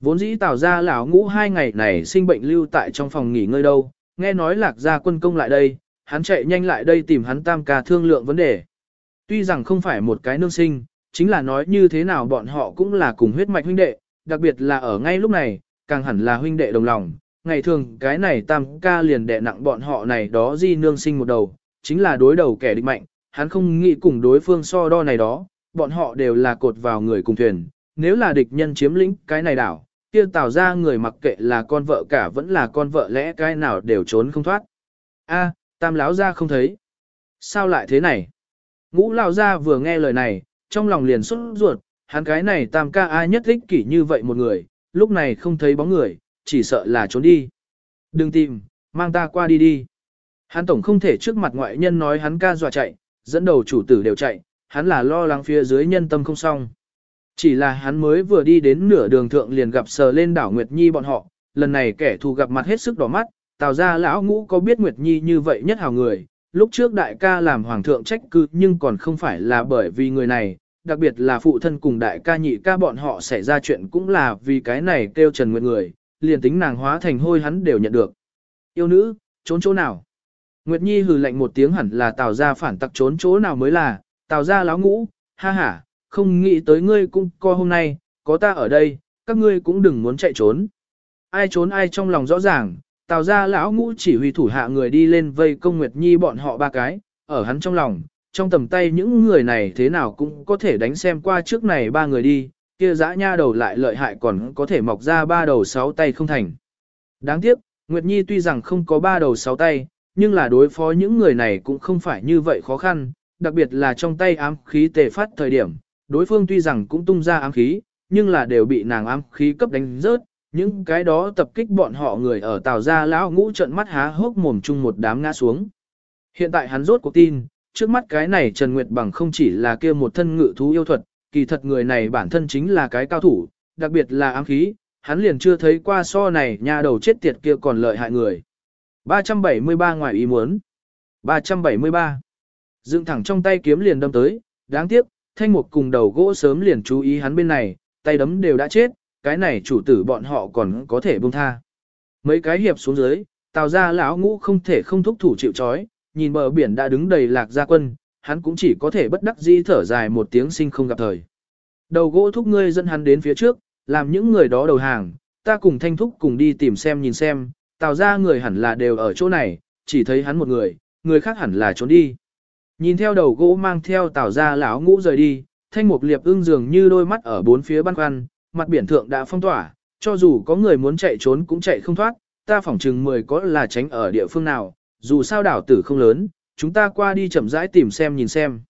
Vốn dĩ tào ra lão ngũ hai ngày này sinh bệnh lưu tại trong phòng nghỉ ngơi đâu, nghe nói lạc gia quân công lại đây, hắn chạy nhanh lại đây tìm hắn tam ca thương lượng vấn đề. Tuy rằng không phải một cái nương sinh, chính là nói như thế nào bọn họ cũng là cùng huyết mạch huynh đệ, đặc biệt là ở ngay lúc này, càng hẳn là huynh đệ đồng lòng. Ngày thường cái này tam ca liền đệ nặng bọn họ này đó di nương sinh một đầu, chính là đối đầu kẻ địch mạnh, hắn không nghĩ cùng đối phương so đo này đó, bọn họ đều là cột vào người cùng thuyền, nếu là địch nhân chiếm lĩnh cái này đảo, kia tào ra người mặc kệ là con vợ cả vẫn là con vợ lẽ cái nào đều trốn không thoát. A, tam Lão ra không thấy. Sao lại thế này? Ngũ lão ra vừa nghe lời này, trong lòng liền xuất ruột, hắn cái này tam ca ai nhất thích kỷ như vậy một người, lúc này không thấy bóng người, chỉ sợ là trốn đi. Đừng tìm, mang ta qua đi đi. Hắn tổng không thể trước mặt ngoại nhân nói hắn ca dọa chạy, dẫn đầu chủ tử đều chạy, hắn là lo lắng phía dưới nhân tâm không xong. Chỉ là hắn mới vừa đi đến nửa đường thượng liền gặp sờ lên đảo Nguyệt Nhi bọn họ, lần này kẻ thù gặp mặt hết sức đỏ mắt, tào ra lão ngũ có biết Nguyệt Nhi như vậy nhất hào người, lúc trước đại ca làm hoàng thượng trách cứ nhưng còn không phải là bởi vì người này, đặc biệt là phụ thân cùng đại ca nhị ca bọn họ xảy ra chuyện cũng là vì cái này kêu Trần Nguyệt người, liền tính nàng hóa thành hôi hắn đều nhận được. Yêu nữ, trốn chỗ nào? Nguyệt Nhi hừ lạnh một tiếng hẳn là tào ra phản tặc trốn chỗ nào mới là, tào ra láo ngũ, ha ha, không nghĩ tới ngươi cũng co hôm nay, có ta ở đây, các ngươi cũng đừng muốn chạy trốn. Ai trốn ai trong lòng rõ ràng, tào ra lão ngũ chỉ huy thủ hạ người đi lên vây công Nguyệt Nhi bọn họ ba cái, ở hắn trong lòng, trong tầm tay những người này thế nào cũng có thể đánh xem qua trước này ba người đi, kia dã nha đầu lại lợi hại còn có thể mọc ra ba đầu sáu tay không thành. Đáng tiếc, Nguyệt Nhi tuy rằng không có ba đầu sáu tay, nhưng là đối phó những người này cũng không phải như vậy khó khăn, đặc biệt là trong tay ám khí tề phát thời điểm, đối phương tuy rằng cũng tung ra ám khí, nhưng là đều bị nàng ám khí cấp đánh rớt, những cái đó tập kích bọn họ người ở tàu ra lão ngũ trận mắt há hốc mồm chung một đám ngã xuống. Hiện tại hắn rốt cuộc tin, trước mắt cái này Trần Nguyệt Bằng không chỉ là kia một thân ngự thú yêu thuật, kỳ thật người này bản thân chính là cái cao thủ, đặc biệt là ám khí, hắn liền chưa thấy qua so này nhà đầu chết tiệt kia còn lợi hại người. 373 ngoài ý muốn. 373. Dựng thẳng trong tay kiếm liền đâm tới, đáng tiếc, thanh mục cùng đầu gỗ sớm liền chú ý hắn bên này, tay đấm đều đã chết, cái này chủ tử bọn họ còn có thể buông tha. Mấy cái hiệp xuống dưới, tào ra lão ngũ không thể không thúc thủ chịu chói, nhìn bờ biển đã đứng đầy lạc gia quân, hắn cũng chỉ có thể bất đắc dĩ thở dài một tiếng sinh không gặp thời. Đầu gỗ thúc ngươi dẫn hắn đến phía trước, làm những người đó đầu hàng, ta cùng thanh thúc cùng đi tìm xem nhìn xem, tào ra người hẳn là đều ở chỗ này, chỉ thấy hắn một người, người khác hẳn là trốn đi. Nhìn theo đầu gỗ mang theo tảo ra lão ngũ rời đi, thanh mục liệp ưng dường như đôi mắt ở bốn phía băn khoăn, mặt biển thượng đã phong tỏa, cho dù có người muốn chạy trốn cũng chạy không thoát, ta phỏng chừng mười có là tránh ở địa phương nào, dù sao đảo tử không lớn, chúng ta qua đi chậm rãi tìm xem nhìn xem.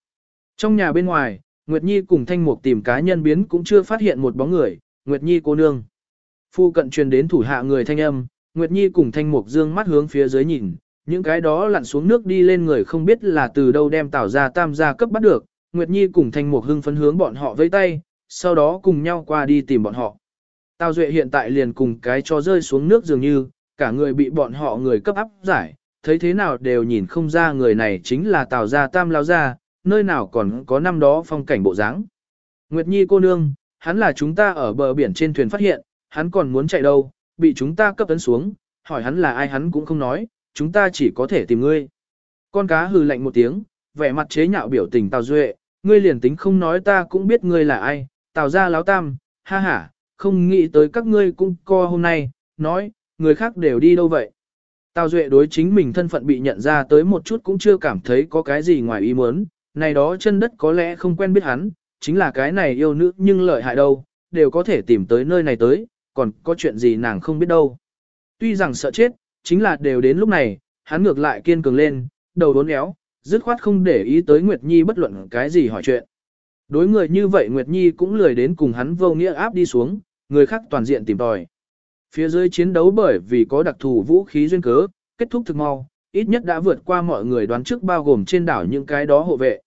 Trong nhà bên ngoài, Nguyệt Nhi cùng Thanh Mục tìm cá nhân biến cũng chưa phát hiện một bóng người, Nguyệt Nhi cô nương. Phu cận truyền đến thủ hạ người thanh âm, Nguyệt Nhi cùng Thanh Mục dương mắt hướng phía dưới nhìn, những cái đó lặn xuống nước đi lên người không biết là từ đâu đem tảo ra tam gia cấp bắt được, Nguyệt Nhi cùng Thanh Mục hưng phấn hướng bọn họ vẫy tay, sau đó cùng nhau qua đi tìm bọn họ. Tào Duệ hiện tại liền cùng cái cho rơi xuống nước dường như, cả người bị bọn họ người cấp áp giải, thấy thế nào đều nhìn không ra người này chính là Tào gia tam lao gia, nơi nào còn có năm đó phong cảnh bộ dáng. Nguyệt Nhi cô nương, hắn là chúng ta ở bờ biển trên thuyền phát hiện, hắn còn muốn chạy đâu, bị chúng ta cấp tấn xuống, hỏi hắn là ai hắn cũng không nói, chúng ta chỉ có thể tìm ngươi. Con cá hừ lạnh một tiếng, vẻ mặt chế nhạo biểu tình Tào Duệ, ngươi liền tính không nói ta cũng biết ngươi là ai, Tào gia láo tam, ha ha, không nghĩ tới các ngươi cũng co hôm nay, nói, người khác đều đi đâu vậy. Tào Duệ đối chính mình thân phận bị nhận ra tới một chút cũng chưa cảm thấy có cái gì ngoài ý muốn, này đó chân đất có lẽ không quen biết hắn, chính là cái này yêu nữ nhưng lợi hại đâu, đều có thể tìm tới nơi này tới, còn có chuyện gì nàng không biết đâu. Tuy rằng sợ chết, chính là đều đến lúc này, hắn ngược lại kiên cường lên, đầu đốn éo, dứt khoát không để ý tới Nguyệt Nhi bất luận cái gì hỏi chuyện. Đối người như vậy Nguyệt Nhi cũng lười đến cùng hắn vô nghĩa áp đi xuống, người khác toàn diện tìm tòi. Phía dưới chiến đấu bởi vì có đặc thù vũ khí duyên cớ, kết thúc thực mau, ít nhất đã vượt qua mọi người đoán trước bao gồm trên đảo những cái đó hộ vệ.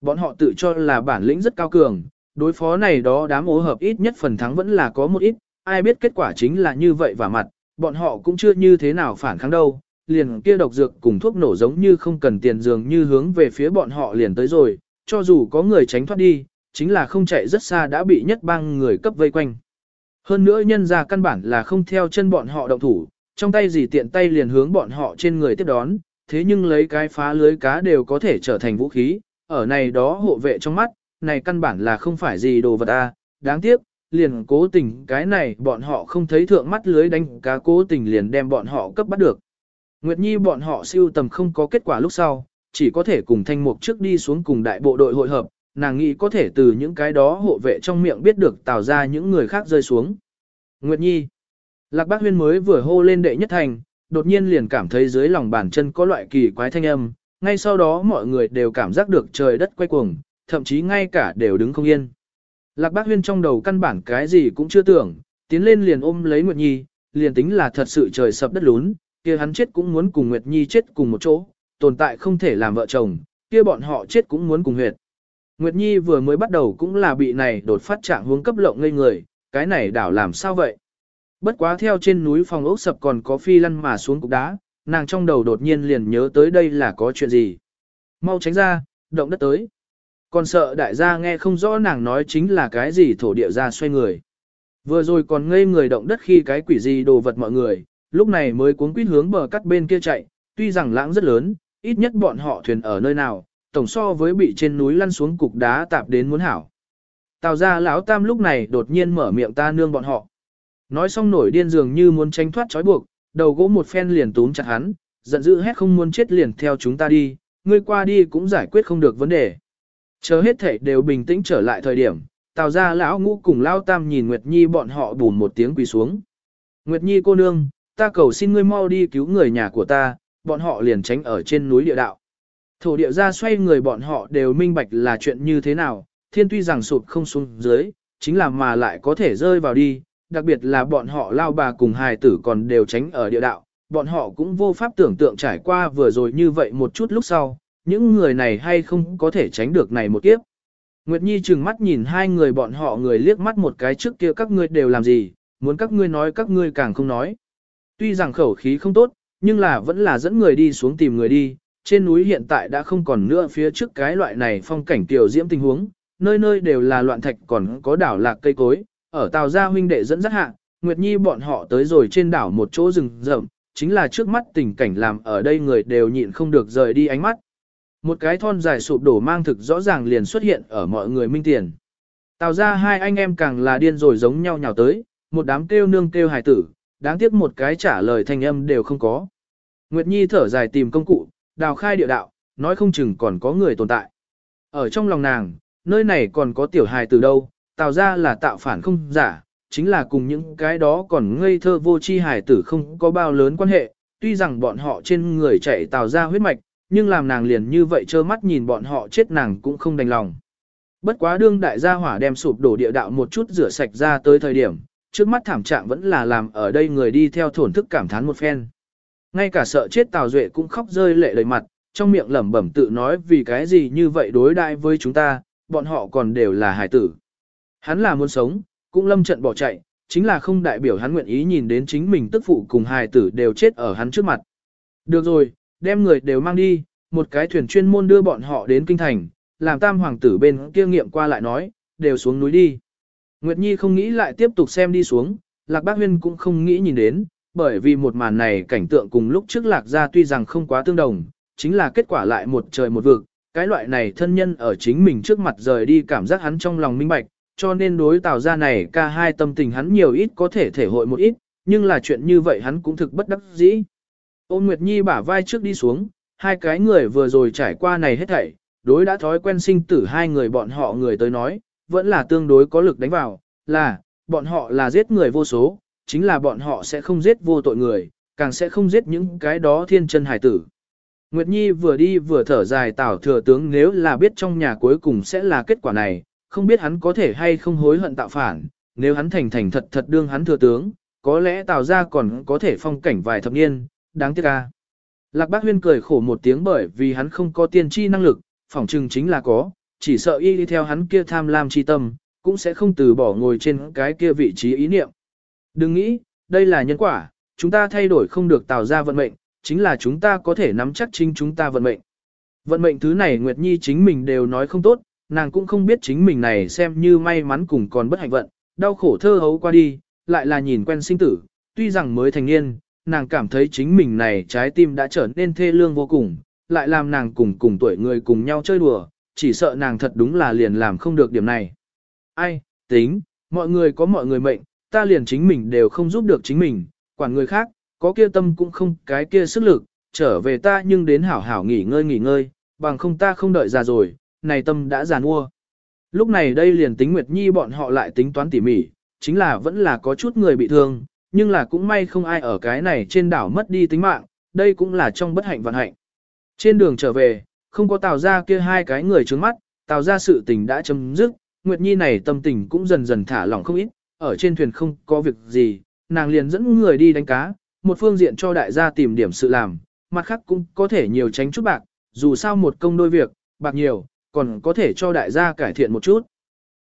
Bọn họ tự cho là bản lĩnh rất cao cường, đối phó này đó đám ố hợp ít nhất phần thắng vẫn là có một ít, ai biết kết quả chính là như vậy và mặt, bọn họ cũng chưa như thế nào phản kháng đâu, liền kia độc dược cùng thuốc nổ giống như không cần tiền dường như hướng về phía bọn họ liền tới rồi, cho dù có người tránh thoát đi, chính là không chạy rất xa đã bị nhất bang người cấp vây quanh. Hơn nữa nhân ra căn bản là không theo chân bọn họ động thủ, trong tay gì tiện tay liền hướng bọn họ trên người tiếp đón, thế nhưng lấy cái phá lưới cá đều có thể trở thành vũ khí, ở này đó hộ vệ trong mắt, này căn bản là không phải gì đồ vật a, đáng tiếc, liền cố tình cái này bọn họ không thấy thượng mắt lưới đánh cá cố tình liền đem bọn họ cấp bắt được. Nguyệt Nhi bọn họ siêu tầm không có kết quả lúc sau, chỉ có thể cùng thanh mục trước đi xuống cùng đại bộ đội hội hợp, nàng nghĩ có thể từ những cái đó hộ vệ trong miệng biết được tạo ra những người khác rơi xuống. Nguyệt Nhi Lạc Bác Huyên mới vừa hô lên đệ nhất thành, đột nhiên liền cảm thấy dưới lòng bàn chân có loại kỳ quái thanh âm, ngay sau đó mọi người đều cảm giác được trời đất quay cuồng, thậm chí ngay cả đều đứng không yên. Lạc Bác Huyên trong đầu căn bản cái gì cũng chưa tưởng, tiến lên liền ôm lấy Nguyệt Nhi, liền tính là thật sự trời sập đất lún, kia hắn chết cũng muốn cùng Nguyệt Nhi chết cùng một chỗ, tồn tại không thể làm vợ chồng, kia bọn họ chết cũng muốn cùng huyệt. Nguyệt Nhi vừa mới bắt đầu cũng là bị này đột phát trạng hướng cấp lộng ngây người, cái này đảo làm sao vậy? Bất quá theo trên núi phòng ốc sập còn có phi lăn mà xuống cục đá, nàng trong đầu đột nhiên liền nhớ tới đây là có chuyện gì. Mau tránh ra, động đất tới. Còn sợ đại gia nghe không rõ nàng nói chính là cái gì thổ địa ra xoay người. Vừa rồi còn ngây người động đất khi cái quỷ gì đồ vật mọi người, lúc này mới cuốn quýt hướng bờ cắt bên kia chạy, tuy rằng lãng rất lớn, ít nhất bọn họ thuyền ở nơi nào, tổng so với bị trên núi lăn xuống cục đá tạp đến muốn hảo. Tào ra lão tam lúc này đột nhiên mở miệng ta nương bọn họ. Nói xong nổi điên dường như muốn tránh thoát trói buộc, đầu gỗ một phen liền túm chặt hắn, giận dữ hét không muốn chết liền theo chúng ta đi, ngươi qua đi cũng giải quyết không được vấn đề. Chờ hết thể đều bình tĩnh trở lại thời điểm, tào ra lão ngũ cùng lao tam nhìn Nguyệt Nhi bọn họ bùn một tiếng quỳ xuống. Nguyệt Nhi cô nương, ta cầu xin ngươi mau đi cứu người nhà của ta, bọn họ liền tránh ở trên núi địa đạo. Thổ địa ra xoay người bọn họ đều minh bạch là chuyện như thế nào, thiên tuy rằng sụp không xuống dưới, chính là mà lại có thể rơi vào đi, đặc biệt là bọn họ lao bà cùng hài tử còn đều tránh ở địa đạo, bọn họ cũng vô pháp tưởng tượng trải qua vừa rồi như vậy một chút lúc sau, những người này hay không có thể tránh được này một kiếp. Nguyệt Nhi trừng mắt nhìn hai người bọn họ người liếc mắt một cái trước kia các ngươi đều làm gì, muốn các ngươi nói các ngươi càng không nói. Tuy rằng khẩu khí không tốt, nhưng là vẫn là dẫn người đi xuống tìm người đi, trên núi hiện tại đã không còn nữa phía trước cái loại này phong cảnh tiểu diễm tình huống, nơi nơi đều là loạn thạch còn có đảo lạc cây cối, ở Tàu Gia huynh đệ dẫn dắt hạ, Nguyệt Nhi bọn họ tới rồi trên đảo một chỗ rừng rậm, chính là trước mắt tình cảnh làm ở đây người đều nhịn không được rời đi ánh mắt. Một cái thon dài sụp đổ mang thực rõ ràng liền xuất hiện ở mọi người minh tiền. Tào ra hai anh em càng là điên rồi giống nhau nhào tới, một đám kêu nương kêu hài tử, đáng tiếc một cái trả lời thanh âm đều không có. Nguyệt Nhi thở dài tìm công cụ, đào khai địa đạo, nói không chừng còn có người tồn tại. Ở trong lòng nàng, nơi này còn có tiểu hài tử đâu, tạo ra là tạo phản không giả, chính là cùng những cái đó còn ngây thơ vô chi hài tử không có bao lớn quan hệ, tuy rằng bọn họ trên người chạy tạo ra huyết mạch, nhưng làm nàng liền như vậy trơ mắt nhìn bọn họ chết nàng cũng không đành lòng. Bất quá đương đại gia hỏa đem sụp đổ địa đạo một chút rửa sạch ra tới thời điểm, trước mắt thảm trạng vẫn là làm ở đây người đi theo thổn thức cảm thán một phen. Ngay cả sợ chết Tào Duệ cũng khóc rơi lệ đầy mặt, trong miệng lẩm bẩm tự nói vì cái gì như vậy đối đại với chúng ta, bọn họ còn đều là hải tử. Hắn là muốn sống, cũng lâm trận bỏ chạy, chính là không đại biểu hắn nguyện ý nhìn đến chính mình tức phụ cùng hài tử đều chết ở hắn trước mặt. Được rồi, đem người đều mang đi, một cái thuyền chuyên môn đưa bọn họ đến kinh thành, làm tam hoàng tử bên kia nghiệm qua lại nói, đều xuống núi đi. Nguyệt Nhi không nghĩ lại tiếp tục xem đi xuống, Lạc Bác Huyên cũng không nghĩ nhìn đến, bởi vì một màn này cảnh tượng cùng lúc trước Lạc ra tuy rằng không quá tương đồng, chính là kết quả lại một trời một vực, cái loại này thân nhân ở chính mình trước mặt rời đi cảm giác hắn trong lòng minh bạch, cho nên đối tào ra này ca hai tâm tình hắn nhiều ít có thể thể hội một ít, nhưng là chuyện như vậy hắn cũng thực bất đắc dĩ. Ôn Nguyệt Nhi bả vai trước đi xuống, hai cái người vừa rồi trải qua này hết thảy, đối đã thói quen sinh tử hai người bọn họ người tới nói, vẫn là tương đối có lực đánh vào, là, bọn họ là giết người vô số, chính là bọn họ sẽ không giết vô tội người, càng sẽ không giết những cái đó thiên chân hải tử. Nguyệt Nhi vừa đi vừa thở dài tảo thừa tướng nếu là biết trong nhà cuối cùng sẽ là kết quả này, không biết hắn có thể hay không hối hận tạo phản, nếu hắn thành thành thật thật đương hắn thừa tướng, có lẽ tào ra còn có thể phong cảnh vài thập niên, đáng tiếc ca. Lạc Bác Huyên cười khổ một tiếng bởi vì hắn không có tiên tri năng lực, phỏng chừng chính là có, chỉ sợ y đi theo hắn kia tham lam chi tâm, cũng sẽ không từ bỏ ngồi trên cái kia vị trí ý niệm. Đừng nghĩ, đây là nhân quả, chúng ta thay đổi không được tạo ra vận mệnh, chính là chúng ta có thể nắm chắc chính chúng ta vận mệnh. Vận mệnh thứ này Nguyệt Nhi chính mình đều nói không tốt, nàng cũng không biết chính mình này xem như may mắn cùng còn bất hạnh vận, đau khổ thơ hấu qua đi, lại là nhìn quen sinh tử, tuy rằng mới thành niên, nàng cảm thấy chính mình này trái tim đã trở nên thê lương vô cùng, lại làm nàng cùng cùng tuổi người cùng nhau chơi đùa, chỉ sợ nàng thật đúng là liền làm không được điểm này. Ai, tính, mọi người có mọi người mệnh, ta liền chính mình đều không giúp được chính mình, quản người khác, có kia tâm cũng không cái kia sức lực, trở về ta nhưng đến hảo hảo nghỉ ngơi nghỉ ngơi, bằng không ta không đợi già rồi, này tâm đã già nua. Lúc này đây liền tính Nguyệt Nhi bọn họ lại tính toán tỉ mỉ, chính là vẫn là có chút người bị thương, nhưng là cũng may không ai ở cái này trên đảo mất đi tính mạng, đây cũng là trong bất hạnh vận hạnh. Trên đường trở về, không có tào ra kia hai cái người trướng mắt, tào ra sự tình đã chấm dứt, Nguyệt Nhi này tâm tình cũng dần dần thả lỏng không ít, ở trên thuyền không có việc gì, nàng liền dẫn người đi đánh cá, một phương diện cho đại gia tìm điểm sự làm, mặt khác cũng có thể nhiều tránh chút bạc, dù sao một công đôi việc, bạc nhiều, còn có thể cho đại gia cải thiện một chút.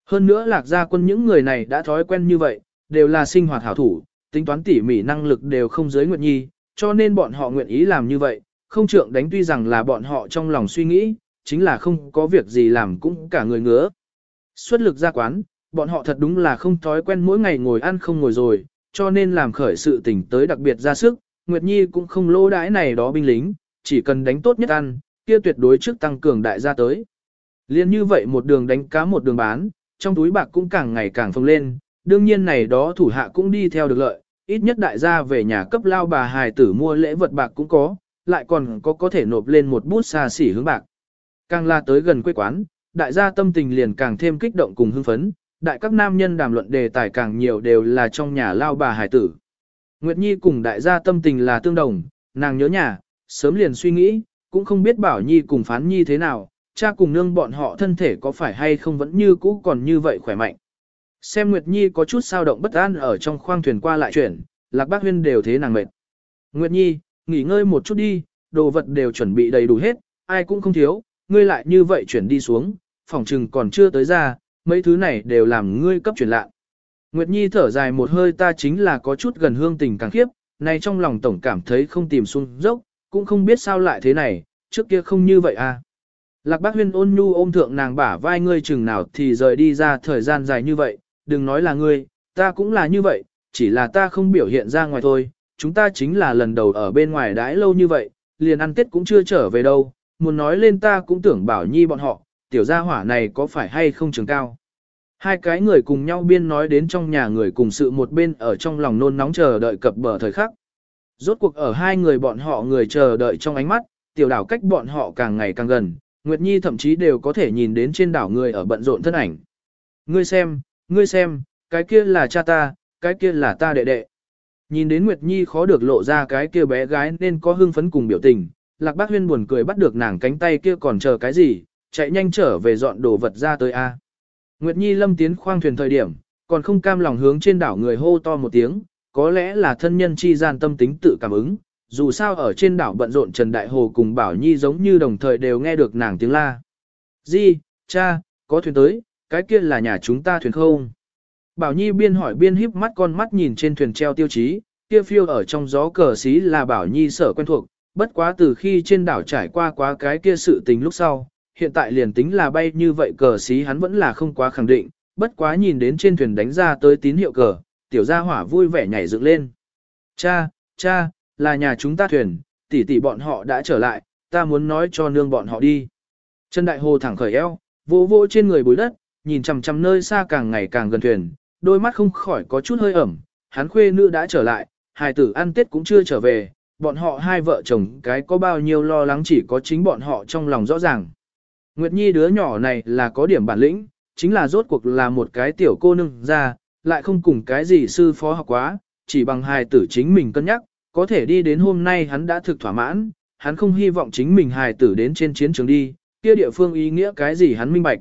Hơn nữa lạc gia quân những người này đã thói quen như vậy, đều là sinh hoạt hảo thủ, tính toán tỉ mỉ năng lực đều không giới Nguyệt Nhi, cho nên bọn họ nguyện ý làm như vậy, không trượng đánh tuy rằng là bọn họ trong lòng suy nghĩ, chính là không có việc gì làm cũng cả người ngứa. Xuất lực ra quán, bọn họ thật đúng là không thói quen mỗi ngày ngồi ăn không ngồi rồi, cho nên làm khởi sự tình tới đặc biệt ra sức, Nguyệt Nhi cũng không lô đãi này đó binh lính, chỉ cần đánh tốt nhất ăn, kia tuyệt đối trước tăng cường đại gia tới. Liên như vậy một đường đánh cá một đường bán, trong túi bạc cũng càng ngày càng phồng lên, đương nhiên này đó thủ hạ cũng đi theo được lợi, ít nhất đại gia về nhà cấp lao bà hài tử mua lễ vật bạc cũng có, lại còn có có thể nộp lên một bút xa xỉ hướng bạc. Càng la tới gần quê quán, đại gia tâm tình liền càng thêm kích động cùng hưng phấn, đại các nam nhân đàm luận đề tài càng nhiều đều là trong nhà lao bà hài tử. Nguyệt Nhi cùng đại gia tâm tình là tương đồng, nàng nhớ nhà, sớm liền suy nghĩ, cũng không biết Bảo Nhi cùng Phán Nhi thế nào, cha cùng nương bọn họ thân thể có phải hay không vẫn như cũ còn như vậy khỏe mạnh. Xem Nguyệt Nhi có chút sao động bất an ở trong khoang thuyền qua lại chuyển, Lạc Bác Huyên đều thế nàng mệt. Nguyệt Nhi, nghỉ ngơi một chút đi, đồ vật đều chuẩn bị đầy đủ hết, ai cũng không thiếu, ngươi lại như vậy chuyển đi xuống, phòng trừng còn chưa tới ra, mấy thứ này đều làm ngươi cấp chuyển lạ. Nguyệt Nhi thở dài một hơi ta chính là có chút gần hương tình càng khiếp, này trong lòng tổng cảm thấy không tìm xuống dốc, cũng không biết sao lại thế này, trước kia không như vậy à. Lạc bác huyên ôn nhu ôm thượng nàng bả vai ngươi chừng nào thì rời đi ra thời gian dài như vậy, đừng nói là ngươi, ta cũng là như vậy, chỉ là ta không biểu hiện ra ngoài thôi, chúng ta chính là lần đầu ở bên ngoài đãi lâu như vậy, liền ăn tết cũng chưa trở về đâu, muốn nói lên ta cũng tưởng bảo nhi bọn họ, tiểu gia hỏa này có phải hay không trường cao. Hai cái người cùng nhau biên nói đến trong nhà người cùng sự một bên ở trong lòng nôn nóng chờ đợi cập bờ thời khắc. Rốt cuộc ở hai người bọn họ người chờ đợi trong ánh mắt, tiểu đảo cách bọn họ càng ngày càng gần, Nguyệt Nhi thậm chí đều có thể nhìn đến trên đảo người ở bận rộn thân ảnh. Ngươi xem, ngươi xem, cái kia là cha ta, cái kia là ta đệ đệ. Nhìn đến Nguyệt Nhi khó được lộ ra cái kia bé gái nên có hưng phấn cùng biểu tình, Lạc Bác Huyên buồn cười bắt được nàng cánh tay kia còn chờ cái gì, chạy nhanh trở về dọn đồ vật ra tới A. Nguyệt Nhi lâm tiến khoang thuyền thời điểm, còn không cam lòng hướng trên đảo người hô to một tiếng, có lẽ là thân nhân chi gian tâm tính tự cảm ứng, dù sao ở trên đảo bận rộn Trần Đại Hồ cùng Bảo Nhi giống như đồng thời đều nghe được nàng tiếng la. Di, cha, có thuyền tới, cái kia là nhà chúng ta thuyền không? Bảo Nhi biên hỏi biên híp mắt con mắt nhìn trên thuyền treo tiêu chí, kia phiêu ở trong gió cờ xí là Bảo Nhi sở quen thuộc, bất quá từ khi trên đảo trải qua quá cái kia sự tình lúc sau, hiện tại liền tính là bay như vậy cờ xí hắn vẫn là không quá khẳng định, bất quá nhìn đến trên thuyền đánh ra tới tín hiệu cờ, tiểu gia hỏa vui vẻ nhảy dựng lên. Cha, cha, là nhà chúng ta thuyền, tỷ tỷ bọn họ đã trở lại, ta muốn nói cho nương bọn họ đi. Trần Đại Hồ thẳng khởi eo, vỗ vỗ trên người bùi đất, nhìn chằm chằm nơi xa càng ngày càng gần thuyền, đôi mắt không khỏi có chút hơi ẩm, hắn khuê nữ đã trở lại, hài tử ăn tết cũng chưa trở về, bọn họ hai vợ chồng cái có bao nhiêu lo lắng chỉ có chính bọn họ trong lòng rõ ràng. Nguyệt Nhi đứa nhỏ này là có điểm bản lĩnh, chính là rốt cuộc là một cái tiểu cô nương ra, lại không cùng cái gì sư phó học quá, chỉ bằng hài tử chính mình cân nhắc, có thể đi đến hôm nay hắn đã thực thỏa mãn, hắn không hy vọng chính mình hài tử đến trên chiến trường đi, kia địa phương ý nghĩa cái gì hắn minh bạch.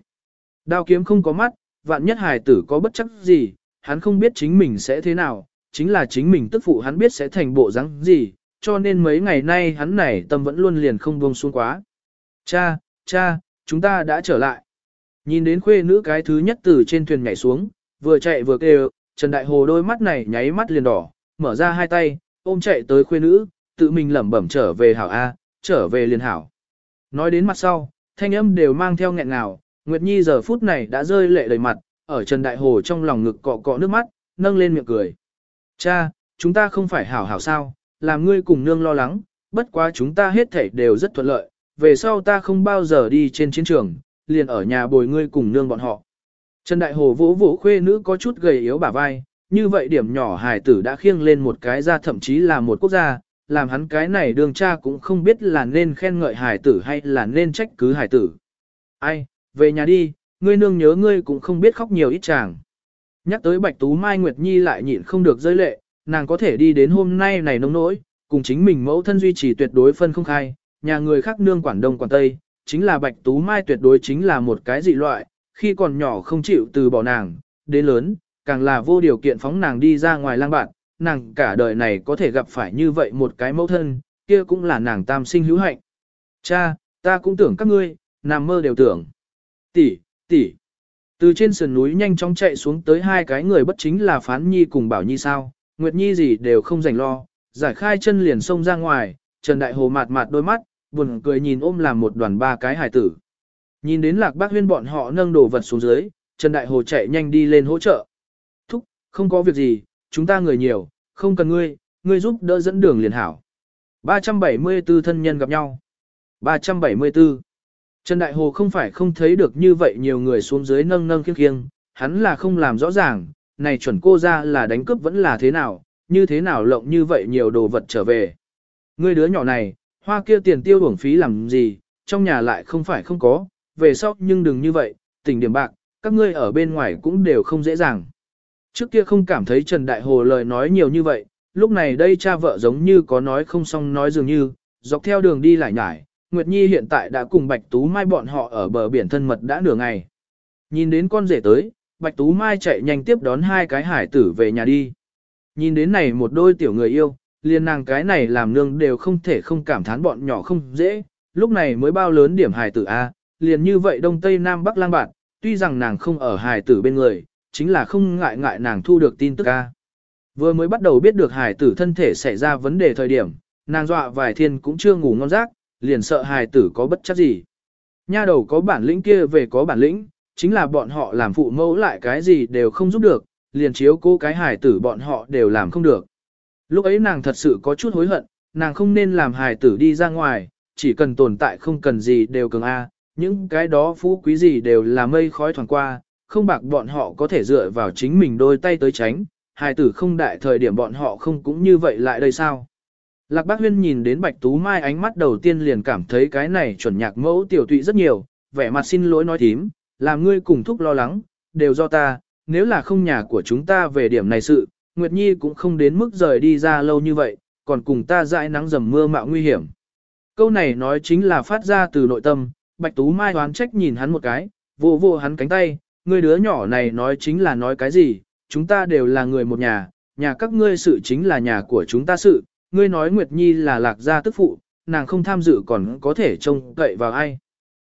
Đao kiếm không có mắt, vạn nhất hài tử có bất chấp gì, hắn không biết chính mình sẽ thế nào, chính là chính mình tức phụ hắn biết sẽ thành bộ rắn gì, cho nên mấy ngày nay hắn này tâm vẫn luôn liền không buông xuống quá. Cha, cha, chúng ta đã trở lại. Nhìn đến khuê nữ cái thứ nhất từ trên thuyền nhảy xuống, vừa chạy vừa kêu, Trần Đại Hồ đôi mắt này nháy mắt liền đỏ, mở ra hai tay, ôm chạy tới khuê nữ, tự mình lẩm bẩm trở về hảo A, trở về liền hảo. Nói đến mặt sau, thanh âm đều mang theo nghẹn ngào, Nguyệt Nhi giờ phút này đã rơi lệ đầy mặt, ở Trần Đại Hồ trong lòng ngực cọ cọ nước mắt, nâng lên miệng cười. Cha, chúng ta không phải hảo hảo sao, làm ngươi cùng nương lo lắng, bất quá chúng ta hết thảy đều rất thuận lợi, về sau ta không bao giờ đi trên chiến trường, liền ở nhà bồi ngươi cùng nương bọn họ. Trần Đại Hồ vỗ vỗ khuê nữ có chút gầy yếu bả vai, như vậy điểm nhỏ hài tử đã khiêng lên một cái ra thậm chí là một quốc gia, làm hắn cái này đường cha cũng không biết là nên khen ngợi hài tử hay là nên trách cứ hài tử. Ai, về nhà đi, ngươi nương nhớ ngươi cũng không biết khóc nhiều ít chàng. Nhắc tới Bạch Tú Mai Nguyệt Nhi lại nhịn không được rơi lệ, nàng có thể đi đến hôm nay này nông nỗi, cùng chính mình mẫu thân duy trì tuyệt đối phân không khai, nhà người khác nương quản đông quản tây, chính là Bạch Tú Mai tuyệt đối chính là một cái dị loại, khi còn nhỏ không chịu từ bỏ nàng, đến lớn, càng là vô điều kiện phóng nàng đi ra ngoài lang bạn, nàng cả đời này có thể gặp phải như vậy một cái mẫu thân, kia cũng là nàng tam sinh hữu hạnh. Cha, ta cũng tưởng các ngươi, nằm mơ đều tưởng. Tỷ, tỷ. Từ trên sườn núi nhanh chóng chạy xuống tới hai cái người bất chính là Phán Nhi cùng Bảo Nhi sao, Nguyệt Nhi gì đều không rảnh lo, giải khai chân liền xông ra ngoài, Trần Đại Hồ mạt mạt đôi mắt, buồn cười nhìn ôm làm một đoàn ba cái hải tử. Nhìn đến lạc bác huyên bọn họ nâng đồ vật xuống dưới, Trần Đại Hồ chạy nhanh đi lên hỗ trợ. Thúc, không có việc gì, chúng ta người nhiều, không cần ngươi, ngươi giúp đỡ dẫn đường liền hảo. 374 thân nhân gặp nhau. 374. Trần Đại Hồ không phải không thấy được như vậy nhiều người xuống dưới nâng nâng khiêng khiêng, hắn là không làm rõ ràng, này chuẩn cô ra là đánh cướp vẫn là thế nào, như thế nào lộng như vậy nhiều đồ vật trở về. Ngươi đứa nhỏ này, hoa kia tiền tiêu uổng phí làm gì, trong nhà lại không phải không có, về sau nhưng đừng như vậy, tỉnh điểm bạc, các ngươi ở bên ngoài cũng đều không dễ dàng. Trước kia không cảm thấy Trần Đại Hồ lời nói nhiều như vậy, lúc này đây cha vợ giống như có nói không xong nói dường như, dọc theo đường đi lại nhải, Nguyệt Nhi hiện tại đã cùng Bạch Tú Mai bọn họ ở bờ biển thân mật đã nửa ngày. Nhìn đến con rể tới, Bạch Tú Mai chạy nhanh tiếp đón hai cái hải tử về nhà đi. Nhìn đến này một đôi tiểu người yêu, liền nàng cái này làm nương đều không thể không cảm thán bọn nhỏ không dễ, lúc này mới bao lớn điểm hải tử A, liền như vậy Đông Tây Nam Bắc lang bạn, tuy rằng nàng không ở hải tử bên người, chính là không ngại ngại nàng thu được tin tức A. Vừa mới bắt đầu biết được hải tử thân thể xảy ra vấn đề thời điểm, nàng dọa vài thiên cũng chưa ngủ ngon giấc, liền sợ hải tử có bất chấp gì. Nha đầu có bản lĩnh kia về có bản lĩnh, chính là bọn họ làm phụ mẫu lại cái gì đều không giúp được, liền chiếu cố cái hải tử bọn họ đều làm không được. Lúc ấy nàng thật sự có chút hối hận, nàng không nên làm hải tử đi ra ngoài, chỉ cần tồn tại không cần gì đều cường A, những cái đó phú quý gì đều là mây khói thoảng qua, không bạc bọn họ có thể dựa vào chính mình đôi tay tới tránh, hải tử không đại thời điểm bọn họ không cũng như vậy lại đây sao. Lạc Bác Huyên nhìn đến Bạch Tú Mai ánh mắt đầu tiên liền cảm thấy cái này chuẩn nhạc mẫu tiểu tụy rất nhiều, vẻ mặt xin lỗi nói thím, làm ngươi cùng thúc lo lắng, đều do ta, nếu là không nhà của chúng ta về điểm này sự, Nguyệt Nhi cũng không đến mức rời đi ra lâu như vậy, còn cùng ta dãi nắng dầm mưa mạo nguy hiểm. Câu này nói chính là phát ra từ nội tâm, Bạch Tú Mai đoán trách nhìn hắn một cái, vô vô hắn cánh tay, ngươi đứa nhỏ này nói chính là nói cái gì, chúng ta đều là người một nhà, nhà các ngươi sự chính là nhà của chúng ta sự, ngươi nói Nguyệt Nhi là lạc gia tức phụ, nàng không tham dự còn có thể trông cậy vào ai.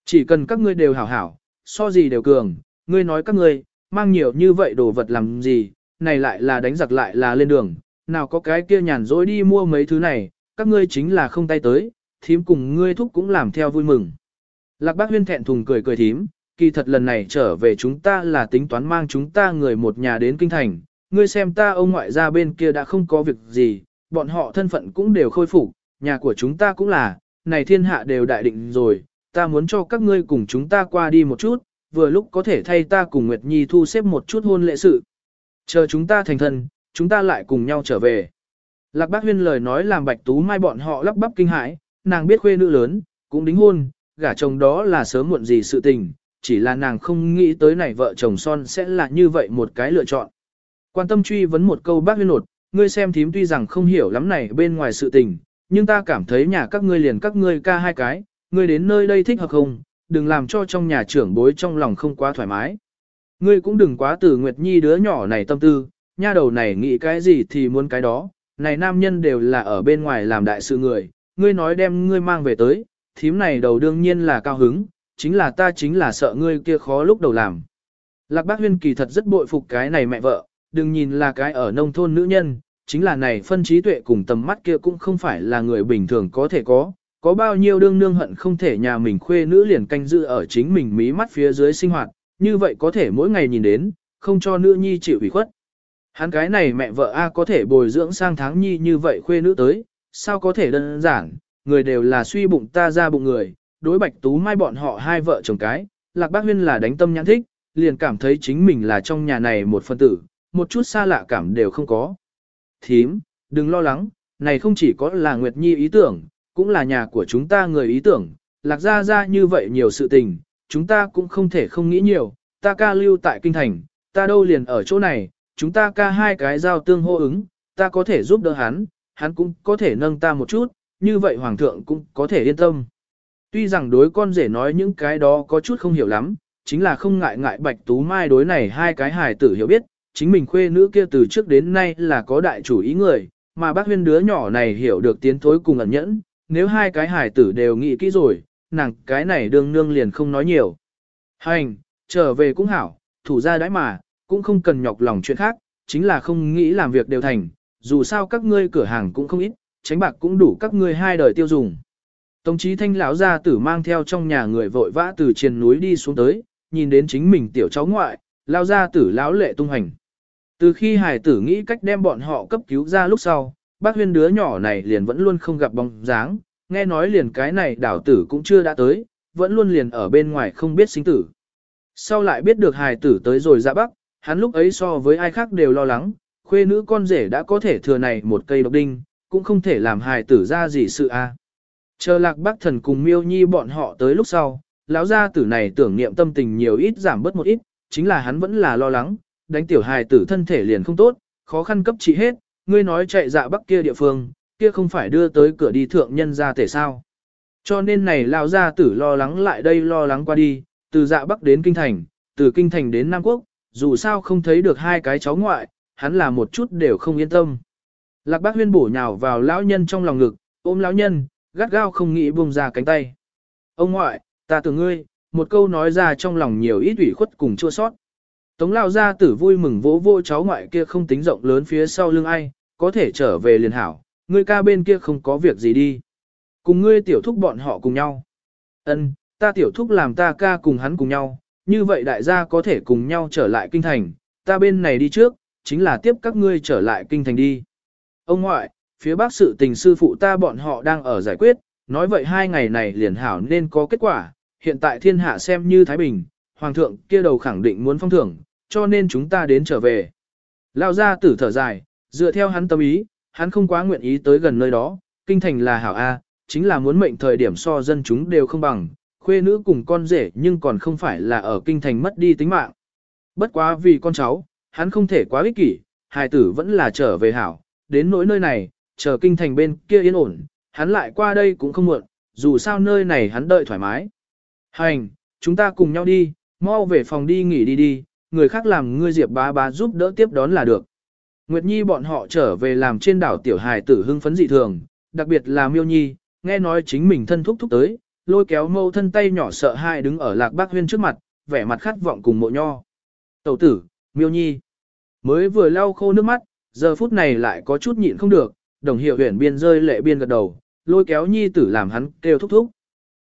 Chỉ cần các ngươi đều hảo hảo, so gì đều cường, ngươi nói các ngươi, mang nhiều như vậy đồ vật làm gì, này lại là đánh giặc lại là lên đường, nào có cái kia nhàn rỗi đi mua mấy thứ này, các ngươi chính là không tay tới, thím cùng ngươi thúc cũng làm theo vui mừng. Lạc bác huyên thẹn thùng cười cười thím, kỳ thật lần này trở về chúng ta là tính toán mang chúng ta người một nhà đến kinh thành, ngươi xem ta ông ngoại gia bên kia đã không có việc gì, bọn họ thân phận cũng đều khôi phục, nhà của chúng ta cũng là, này thiên hạ đều đại định rồi, ta muốn cho các ngươi cùng chúng ta qua đi một chút, vừa lúc có thể thay ta cùng Nguyệt Nhi thu xếp một chút hôn lễ sự. Chờ chúng ta thành thân, chúng ta lại cùng nhau trở về. Lạc Bác Huyên lời nói làm Bạch Tú Mai bọn họ lắp bắp kinh hãi, nàng biết khuê nữ lớn, cũng đính hôn, gả chồng đó là sớm muộn gì sự tình, chỉ là nàng không nghĩ tới này vợ chồng son sẽ là như vậy một cái lựa chọn. Quan tâm truy vấn một câu bác huyên nột, ngươi xem thím tuy rằng không hiểu lắm này bên ngoài sự tình, nhưng ta cảm thấy nhà các ngươi liền các ngươi ca hai cái, ngươi đến nơi đây thích hợp không, đừng làm cho trong nhà trưởng bối trong lòng không quá thoải mái. Ngươi cũng đừng quá từ Nguyệt Nhi đứa nhỏ này tâm tư, nha đầu này nghĩ cái gì thì muốn cái đó, này nam nhân đều là ở bên ngoài làm đại sự người, ngươi nói đem ngươi mang về tới, thím này đầu đương nhiên là cao hứng, chính là ta chính là sợ ngươi kia khó lúc đầu làm. Lạc bác huyên kỳ thật rất bội phục cái này mẹ vợ, đừng nhìn là cái ở nông thôn nữ nhân, chính là này phân trí tuệ cùng tầm mắt kia cũng không phải là người bình thường có thể có, có bao nhiêu đương nương hận không thể nhà mình khuê nữ liền canh giữ ở chính mình mí mắt phía dưới sinh hoạt, như vậy có thể mỗi ngày nhìn đến, không cho nữ nhi chịu ủy khuất. Hắn cái này mẹ vợ A có thể bồi dưỡng sang tháng nhi như vậy khuê nữ tới, sao có thể đơn giản, người đều là suy bụng ta ra bụng người, đối bạch tú mai bọn họ hai vợ chồng cái, lạc bác huyên là đánh tâm nhãn thích, liền cảm thấy chính mình là trong nhà này một phân tử, một chút xa lạ cảm đều không có. Thím, đừng lo lắng, này không chỉ có là Nguyệt Nhi ý tưởng, cũng là nhà của chúng ta người ý tưởng, lạc ra ra như vậy nhiều sự tình, chúng ta cũng không thể không nghĩ nhiều, ta ca lưu tại kinh thành, ta đâu liền ở chỗ này, chúng ta ca hai cái giao tương hô ứng, ta có thể giúp đỡ hắn, hắn cũng có thể nâng ta một chút, như vậy hoàng thượng cũng có thể yên tâm. Tuy rằng đối con rể nói những cái đó có chút không hiểu lắm, chính là không ngại ngại bạch tú mai đối này hai cái hài tử hiểu biết, chính mình khuê nữ kia từ trước đến nay là có đại chủ ý người, mà bác huyên đứa nhỏ này hiểu được tiến thối cùng ẩn nhẫn, nếu hai cái hải tử đều nghĩ kỹ rồi, nàng cái này đương nương liền không nói nhiều. Hành, trở về cũng hảo, thủ ra đãi mà, cũng không cần nhọc lòng chuyện khác, chính là không nghĩ làm việc đều thành, dù sao các ngươi cửa hàng cũng không ít, tránh bạc cũng đủ các ngươi hai đời tiêu dùng. Tống chí thanh lão gia tử mang theo trong nhà người vội vã từ trên núi đi xuống tới, nhìn đến chính mình tiểu cháu ngoại, lão gia tử lão lệ tung hành. Từ khi hải tử nghĩ cách đem bọn họ cấp cứu ra lúc sau, bác huyên đứa nhỏ này liền vẫn luôn không gặp bóng dáng, nghe nói liền cái này đảo tử cũng chưa đã tới, vẫn luôn liền ở bên ngoài không biết sinh tử. Sau lại biết được hài tử tới rồi ra bắc, hắn lúc ấy so với ai khác đều lo lắng, khuê nữ con rể đã có thể thừa này một cây độc đinh, cũng không thể làm hài tử ra gì sự a. Chờ lạc bác thần cùng miêu nhi bọn họ tới lúc sau, lão gia tử này tưởng niệm tâm tình nhiều ít giảm bớt một ít, chính là hắn vẫn là lo lắng, đánh tiểu hài tử thân thể liền không tốt, khó khăn cấp trị hết, ngươi nói chạy dạ bắc kia địa phương, kia không phải đưa tới cửa đi thượng nhân ra thể sao. Cho nên này lão gia tử lo lắng lại đây lo lắng qua đi, từ dạ bắc đến kinh thành, từ kinh thành đến Nam Quốc, dù sao không thấy được hai cái cháu ngoại, hắn là một chút đều không yên tâm. Lạc bác huyên bổ nhào vào lão nhân trong lòng ngực, ôm lão nhân, gắt gao không nghĩ buông ra cánh tay. Ông ngoại, ta tưởng ngươi, một câu nói ra trong lòng nhiều ít ủy khuất cùng chua sót. Tống lao gia tử vui mừng vỗ vô cháu ngoại kia không tính rộng lớn phía sau lưng ai, có thể trở về liền hảo, ngươi ca bên kia không có việc gì đi. Cùng ngươi tiểu thúc bọn họ cùng nhau. Ân, ta tiểu thúc làm ta ca cùng hắn cùng nhau, như vậy đại gia có thể cùng nhau trở lại kinh thành, ta bên này đi trước, chính là tiếp các ngươi trở lại kinh thành đi. Ông ngoại, phía bác sự tình sư phụ ta bọn họ đang ở giải quyết, nói vậy hai ngày này liền hảo nên có kết quả, hiện tại thiên hạ xem như Thái Bình, Hoàng thượng kia đầu khẳng định muốn phong thưởng, cho nên chúng ta đến trở về. Lao ra tử thở dài, dựa theo hắn tâm ý, hắn không quá nguyện ý tới gần nơi đó, kinh thành là hảo A, chính là muốn mệnh thời điểm so dân chúng đều không bằng, khuê nữ cùng con rể nhưng còn không phải là ở kinh thành mất đi tính mạng. Bất quá vì con cháu, hắn không thể quá ích kỷ, hài tử vẫn là trở về hảo, đến nỗi nơi này, chờ kinh thành bên kia yên ổn, hắn lại qua đây cũng không muộn, dù sao nơi này hắn đợi thoải mái. Hành, chúng ta cùng nhau đi, mau về phòng đi nghỉ đi đi, người khác làm ngươi diệp bá bá giúp đỡ tiếp đón là được. Nguyệt Nhi bọn họ trở về làm trên đảo tiểu hài tử hưng phấn dị thường, đặc biệt là Miêu Nhi, nghe nói chính mình thân thúc thúc tới, lôi kéo mâu thân tay nhỏ sợ hai đứng ở lạc bác huyên trước mặt, vẻ mặt khát vọng cùng mộ nho. Tẩu tử, Miêu Nhi, mới vừa lau khô nước mắt, giờ phút này lại có chút nhịn không được, đồng hiệu huyền biên rơi lệ biên gật đầu, lôi kéo Nhi tử làm hắn kêu thúc thúc.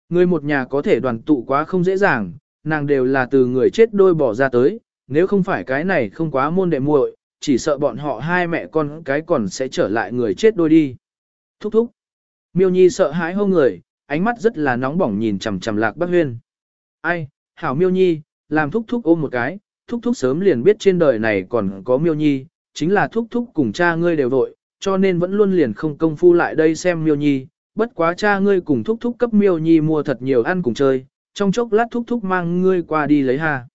Người một nhà có thể đoàn tụ quá không dễ dàng, nàng đều là từ người chết đôi bỏ ra tới, nếu không phải cái này không quá môn đệ muội, chỉ sợ bọn họ hai mẹ con cái còn sẽ trở lại người chết đôi đi. Thúc thúc. Miêu Nhi sợ hãi hô người, ánh mắt rất là nóng bỏng nhìn chằm chằm Lạc Bắc Huyên. Ai, hảo Miêu Nhi, làm thúc thúc ôm một cái, thúc thúc sớm liền biết trên đời này còn có Miêu Nhi, chính là thúc thúc cùng cha ngươi đều vội, cho nên vẫn luôn liền không công phu lại đây xem Miêu Nhi, bất quá cha ngươi cùng thúc thúc cấp Miêu Nhi mua thật nhiều ăn cùng chơi, trong chốc lát thúc thúc mang ngươi qua đi lấy hà.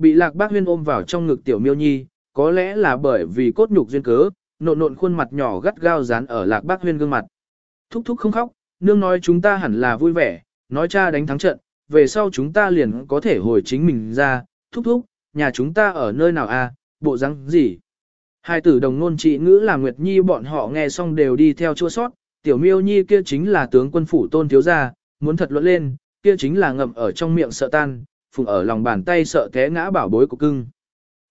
Bị Lạc Bác Huyên ôm vào trong ngực tiểu Miêu Nhi, có lẽ là bởi vì cốt nhục duyên cớ, nộn nộn khuôn mặt nhỏ gắt gao dán ở Lạc Bác Huyên gương mặt. Thúc thúc không khóc, nương nói chúng ta hẳn là vui vẻ, nói cha đánh thắng trận, về sau chúng ta liền có thể hồi chính mình ra, thúc thúc, nhà chúng ta ở nơi nào à, bộ răng gì. Hai tử đồng nôn trị ngữ là Nguyệt Nhi bọn họ nghe xong đều đi theo chua sót, tiểu miêu nhi kia chính là tướng quân phủ tôn thiếu gia, muốn thật luận lên, kia chính là ngậm ở trong miệng sợ tan, phùng ở lòng bàn tay sợ té ngã bảo bối của cưng.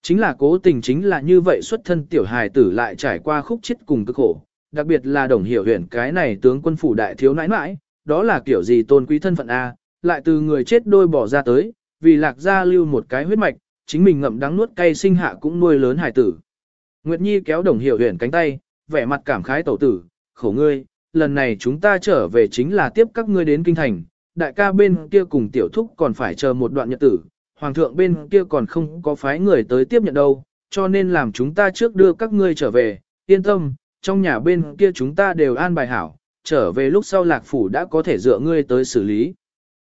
Chính là cố tình chính là như vậy xuất thân tiểu hài tử lại trải qua khúc chết cùng cực khổ, đặc biệt là đồng hiểu huyền cái này tướng quân phủ đại thiếu nãi nãi, đó là kiểu gì tôn quý thân phận A, lại từ người chết đôi bỏ ra tới, vì lạc gia lưu một cái huyết mạch, chính mình ngậm đắng nuốt cay sinh hạ cũng nuôi lớn hài tử. Nguyệt Nhi kéo đồng hiểu huyền cánh tay, vẻ mặt cảm khái tẩu tử, khổ ngươi, lần này chúng ta trở về chính là tiếp các ngươi đến kinh thành, đại ca bên kia cùng tiểu thúc còn phải chờ một đoạn nhật tử, hoàng thượng bên kia còn không có phái người tới tiếp nhận đâu, cho nên làm chúng ta trước đưa các ngươi trở về, yên tâm, trong nhà bên kia chúng ta đều an bài hảo, trở về lúc sau lạc phủ đã có thể dựa ngươi tới xử lý.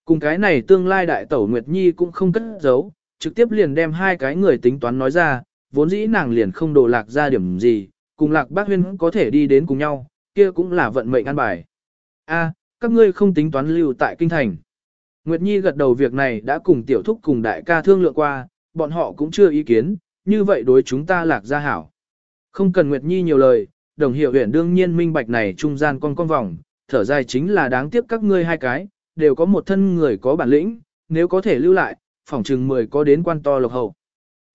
Cùng cái này tương lai đại tẩu Nguyệt Nhi cũng không cất giấu, trực tiếp liền đem hai cái người tính toán nói ra, vốn dĩ nàng liền không đổ lạc ra điểm gì, cùng lạc bác huyên có thể đi đến cùng nhau, kia cũng là vận mệnh an bài. A, các ngươi không tính toán lưu tại kinh thành. Nguyệt Nhi gật đầu việc này đã cùng tiểu thúc cùng đại ca thương lượng qua, bọn họ cũng chưa ý kiến, như vậy đối chúng ta lạc gia hảo. Không cần Nguyệt Nhi nhiều lời, đồng hiệu huyện đương nhiên minh bạch này trung gian con con vòng, thở dài chính là đáng tiếc các ngươi hai cái, đều có một thân người có bản lĩnh, nếu có thể lưu lại, phỏng chừng mười có đến quan to lộc hậu.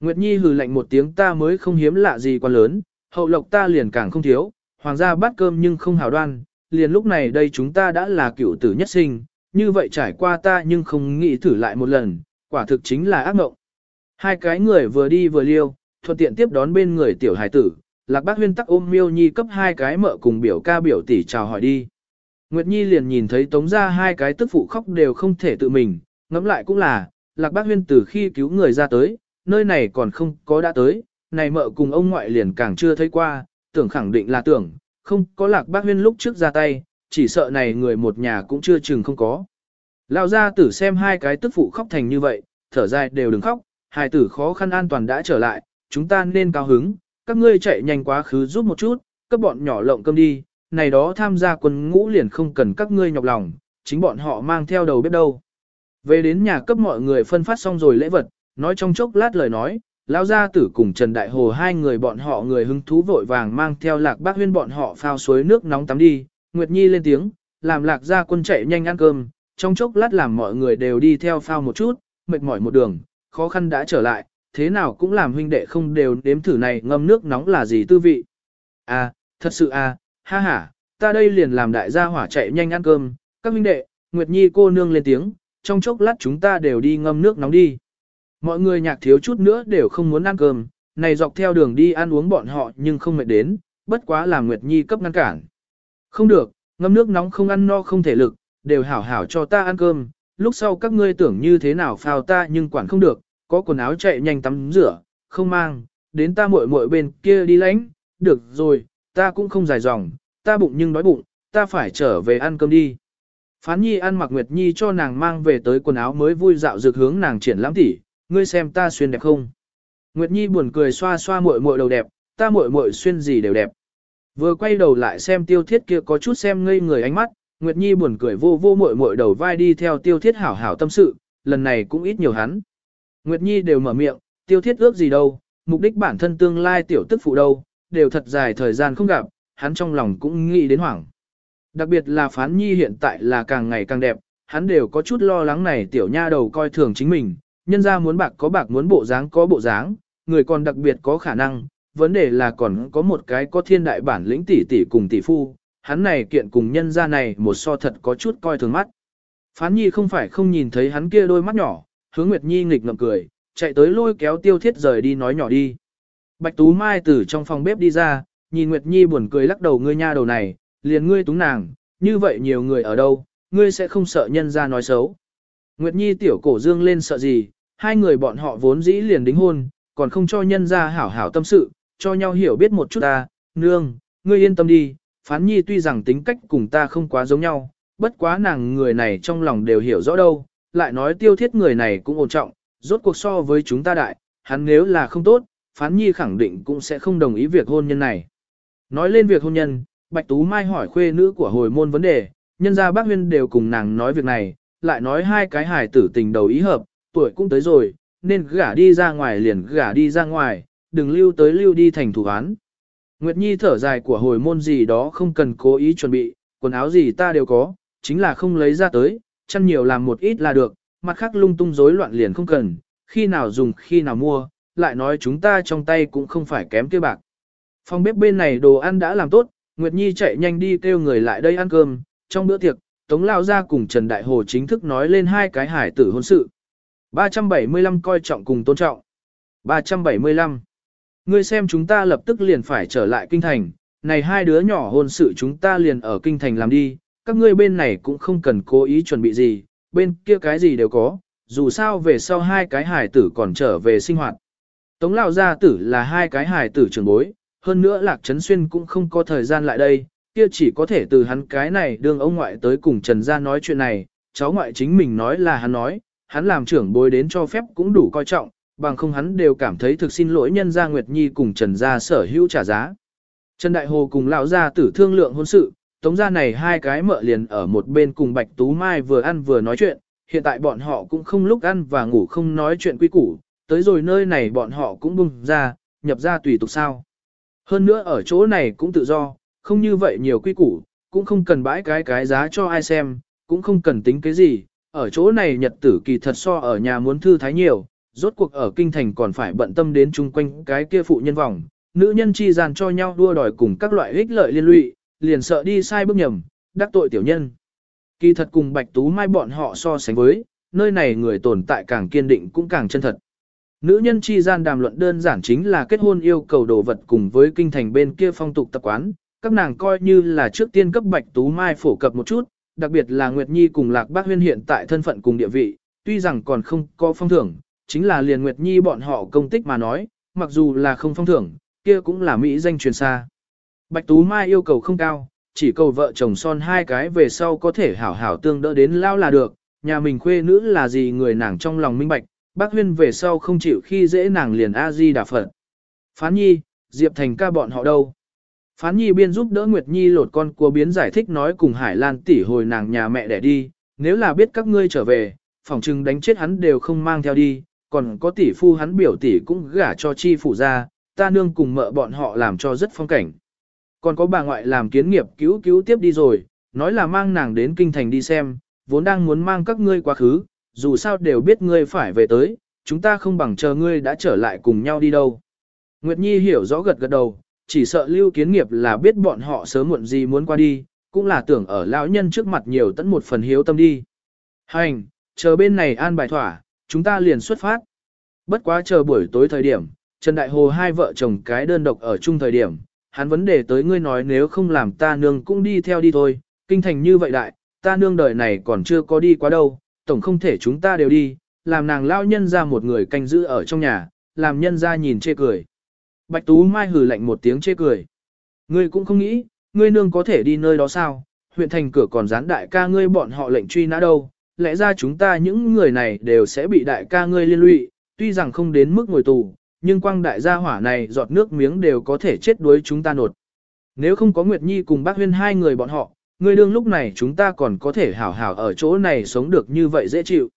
Nguyệt Nhi hừ lạnh một tiếng ta mới không hiếm lạ gì quan lớn, hậu lộc ta liền càng không thiếu, hoàng gia bát cơm nhưng không hào đoan, liền lúc này đây chúng ta đã là cựu tử nhất sinh, như vậy trải qua ta nhưng không nghĩ thử lại một lần, quả thực chính là ác mộng. Hai cái người vừa đi vừa liêu, thuận tiện tiếp đón bên người tiểu hải tử, lạc bác huyên tắc ôm miêu nhi cấp hai cái mợ cùng biểu ca biểu tỷ chào hỏi đi. Nguyệt Nhi liền nhìn thấy tống ra hai cái tức phụ khóc đều không thể tự mình, ngẫm lại cũng là, lạc bác huyên từ khi cứu người ra tới, nơi này còn không có đã tới, này mợ cùng ông ngoại liền càng chưa thấy qua, tưởng khẳng định là tưởng, không có lạc bác huyên lúc trước ra tay, chỉ sợ này người một nhà cũng chưa chừng không có. Lão gia tử xem hai cái tức phụ khóc thành như vậy, thở dài đều đừng khóc, hai tử khó khăn an toàn đã trở lại, chúng ta nên cao hứng, các ngươi chạy nhanh quá khứ giúp một chút, các bọn nhỏ lộng cơm đi, này đó tham gia quân ngũ liền không cần các ngươi nhọc lòng, chính bọn họ mang theo đầu bếp đâu. Về đến nhà cấp mọi người phân phát xong rồi lễ vật, nói trong chốc lát lời nói, lão gia tử cùng Trần Đại Hồ hai người bọn họ người hứng thú vội vàng mang theo lạc bác huyên bọn họ phao suối nước nóng tắm đi, Nguyệt Nhi lên tiếng, làm lạc gia quân chạy nhanh ăn cơm, trong chốc lát làm mọi người đều đi theo phao một chút, mệt mỏi một đường, khó khăn đã trở lại, thế nào cũng làm huynh đệ không đều đếm thử này ngâm nước nóng là gì tư vị. À, thật sự à, ha ha, ta đây liền làm đại gia hỏa chạy nhanh ăn cơm, các huynh đệ, Nguyệt Nhi cô nương lên tiếng, trong chốc lát chúng ta đều đi ngâm nước nóng đi. Mọi người nhạc thiếu chút nữa đều không muốn ăn cơm, này dọc theo đường đi ăn uống bọn họ nhưng không mệt đến, bất quá là Nguyệt Nhi cấp ngăn cản. Không được, ngâm nước nóng không ăn no không thể lực, đều hảo hảo cho ta ăn cơm, lúc sau các ngươi tưởng như thế nào phao ta nhưng quản không được, có quần áo chạy nhanh tắm rửa, không mang, đến ta muội muội bên kia đi lãnh, được rồi, ta cũng không dài dòng, ta bụng nhưng đói bụng, ta phải trở về ăn cơm đi. Phán Nhi ăn mặc Nguyệt Nhi cho nàng mang về tới quần áo mới vui dạo dược hướng nàng triển lãm tỉ, ngươi xem ta xuyên đẹp không? Nguyệt Nhi buồn cười xoa xoa muội muội đầu đẹp, ta muội muội xuyên gì đều đẹp. Vừa quay đầu lại xem tiêu thiết kia có chút xem ngây người ánh mắt, Nguyệt Nhi buồn cười vô vô muội muội đầu vai đi theo tiêu thiết hảo hảo tâm sự, lần này cũng ít nhiều hắn. Nguyệt Nhi đều mở miệng, tiêu thiết ước gì đâu, mục đích bản thân tương lai tiểu tức phụ đâu, đều thật dài thời gian không gặp, hắn trong lòng cũng nghĩ đến hoảng. Đặc biệt là phán nhi hiện tại là càng ngày càng đẹp, hắn đều có chút lo lắng này tiểu nha đầu coi thường chính mình, nhân ra muốn bạc có bạc muốn bộ dáng có bộ dáng, người còn đặc biệt có khả năng, vấn đề là còn có một cái có thiên đại bản lĩnh tỷ tỷ cùng tỷ phu, hắn này kiện cùng nhân ra này một so thật có chút coi thường mắt. Phán nhi không phải không nhìn thấy hắn kia đôi mắt nhỏ, hướng Nguyệt Nhi nghịch ngậm cười, chạy tới lôi kéo tiêu thiết rời đi nói nhỏ đi. Bạch Tú Mai từ trong phòng bếp đi ra, nhìn Nguyệt Nhi buồn cười lắc đầu ngươi nha đầu này, liền ngươi túng nàng, như vậy nhiều người ở đâu, ngươi sẽ không sợ nhân ra nói xấu. Nguyệt Nhi tiểu cổ dương lên sợ gì, hai người bọn họ vốn dĩ liền đính hôn, còn không cho nhân ra hảo hảo tâm sự, cho nhau hiểu biết một chút ta, nương, ngươi yên tâm đi, phán nhi tuy rằng tính cách cùng ta không quá giống nhau, bất quá nàng người này trong lòng đều hiểu rõ đâu, lại nói tiêu thiết người này cũng ổn trọng, rốt cuộc so với chúng ta đại, hắn nếu là không tốt, phán nhi khẳng định cũng sẽ không đồng ý việc hôn nhân này. Nói lên việc hôn nhân, Bạch Tú Mai hỏi khuê nữ của hồi môn vấn đề, nhân gia bác huyên đều cùng nàng nói việc này, lại nói hai cái hài tử tình đầu ý hợp, tuổi cũng tới rồi, nên gả đi ra ngoài liền gả đi ra ngoài, đừng lưu tới lưu đi thành thủ án. Nguyệt Nhi thở dài của hồi môn gì đó không cần cố ý chuẩn bị, quần áo gì ta đều có, chính là không lấy ra tới, chăn nhiều làm một ít là được, mặt khác lung tung rối loạn liền không cần, khi nào dùng khi nào mua, lại nói chúng ta trong tay cũng không phải kém kia bạc. Phòng bếp bên này đồ ăn đã làm tốt, Nguyệt Nhi chạy nhanh đi kêu người lại đây ăn cơm, trong bữa tiệc, Tống Lao ra cùng Trần Đại Hồ chính thức nói lên hai cái hải tử hôn sự. 375 coi trọng cùng tôn trọng. 375. Ngươi xem chúng ta lập tức liền phải trở lại kinh thành, này hai đứa nhỏ hôn sự chúng ta liền ở kinh thành làm đi, các ngươi bên này cũng không cần cố ý chuẩn bị gì, bên kia cái gì đều có, dù sao về sau hai cái hải tử còn trở về sinh hoạt. Tống Lão gia tử là hai cái hải tử trưởng bối, hơn nữa Lạc Trấn Xuyên cũng không có thời gian lại đây, kia chỉ có thể từ hắn cái này đương ông ngoại tới cùng Trần gia nói chuyện này, cháu ngoại chính mình nói là hắn nói, hắn làm trưởng bối đến cho phép cũng đủ coi trọng, bằng không hắn đều cảm thấy thực xin lỗi nhân gia Nguyệt Nhi cùng Trần gia sở hữu trả giá. Trần Đại Hồ cùng lão gia tử thương lượng hôn sự, tống gia này hai cái mợ liền ở một bên cùng Bạch Tú Mai vừa ăn vừa nói chuyện, hiện tại bọn họ cũng không lúc ăn và ngủ không nói chuyện quy củ, tới rồi nơi này bọn họ cũng bung ra, nhập ra tùy tục sao. Hơn nữa ở chỗ này cũng tự do, không như vậy nhiều quy củ, cũng không cần bãi cái cái giá cho ai xem, cũng không cần tính cái gì, ở chỗ này nhật tử kỳ thật so ở nhà muốn thư thái nhiều, rốt cuộc ở kinh thành còn phải bận tâm đến chung quanh cái kia phụ nhân vòng, nữ nhân chi gian cho nhau đua đòi cùng các loại ích lợi liên lụy, liền sợ đi sai bước nhầm, đắc tội tiểu nhân. Kỳ thật cùng Bạch Tú Mai bọn họ so sánh với, nơi này người tồn tại càng kiên định cũng càng chân thật. Nữ nhân chi gian đàm luận đơn giản chính là kết hôn yêu cầu đồ vật cùng với kinh thành bên kia phong tục tập quán, các nàng coi như là trước tiên cấp Bạch Tú Mai phổ cập một chút, đặc biệt là Nguyệt Nhi cùng Lạc Bác Huyên hiện tại thân phận cùng địa vị, tuy rằng còn không có phong thưởng, chính là liền Nguyệt Nhi bọn họ công tích mà nói, mặc dù là không phong thưởng, kia cũng là Mỹ danh truyền xa. Bạch Tú Mai yêu cầu không cao, chỉ cầu vợ chồng son hai cái về sau có thể hảo hảo tương đỡ đến lao là được, nhà mình khuê nữ là gì người nàng trong lòng minh bạch, bác huyên về sau không chịu khi dễ nàng liền A-di đà phật. Phán Nhi, Diệp Thành ca bọn họ đâu? Phán Nhi biên giúp đỡ Nguyệt Nhi lột con cua biến giải thích nói cùng Hải Lan tỷ hồi nàng nhà mẹ đẻ đi, nếu là biết các ngươi trở về, phỏng chừng đánh chết hắn đều không mang theo đi, còn có tỷ phu hắn biểu tỷ cũng gả cho chi phủ ra, ta nương cùng mợ bọn họ làm cho rất phong cảnh. Còn có bà ngoại làm kiến nghiệp cứu cứu tiếp đi rồi, nói là mang nàng đến kinh thành đi xem, vốn đang muốn mang các ngươi quá khứ, dù sao đều biết ngươi phải về tới, chúng ta không bằng chờ ngươi đã trở lại cùng nhau đi đâu. Nguyệt Nhi hiểu rõ gật gật đầu, chỉ sợ lưu kiến nghiệp là biết bọn họ sớm muộn gì muốn qua đi, cũng là tưởng ở lão nhân trước mặt nhiều tận một phần hiếu tâm đi. Hành, chờ bên này an bài thỏa, chúng ta liền xuất phát. Bất quá chờ buổi tối thời điểm, Trần Đại Hồ hai vợ chồng cái đơn độc ở chung thời điểm, hắn vấn đề tới ngươi nói nếu không làm ta nương cũng đi theo đi thôi, kinh thành như vậy đại, ta nương đời này còn chưa có đi quá đâu, tổng không thể chúng ta đều đi, làm nàng lao nhân ra một người canh giữ ở trong nhà, làm nhân ra nhìn chê cười. Bạch Tú Mai hừ lạnh một tiếng chê cười. Ngươi cũng không nghĩ, ngươi nương có thể đi nơi đó sao, huyện thành cửa còn dán đại ca ngươi bọn họ lệnh truy nã đâu, lẽ ra chúng ta những người này đều sẽ bị đại ca ngươi liên lụy, tuy rằng không đến mức ngồi tù, nhưng quang đại gia hỏa này giọt nước miếng đều có thể chết đuối chúng ta nột. Nếu không có Nguyệt Nhi cùng bác huyên hai người bọn họ, ngươi đương lúc này chúng ta còn có thể hảo hảo ở chỗ này sống được như vậy dễ chịu.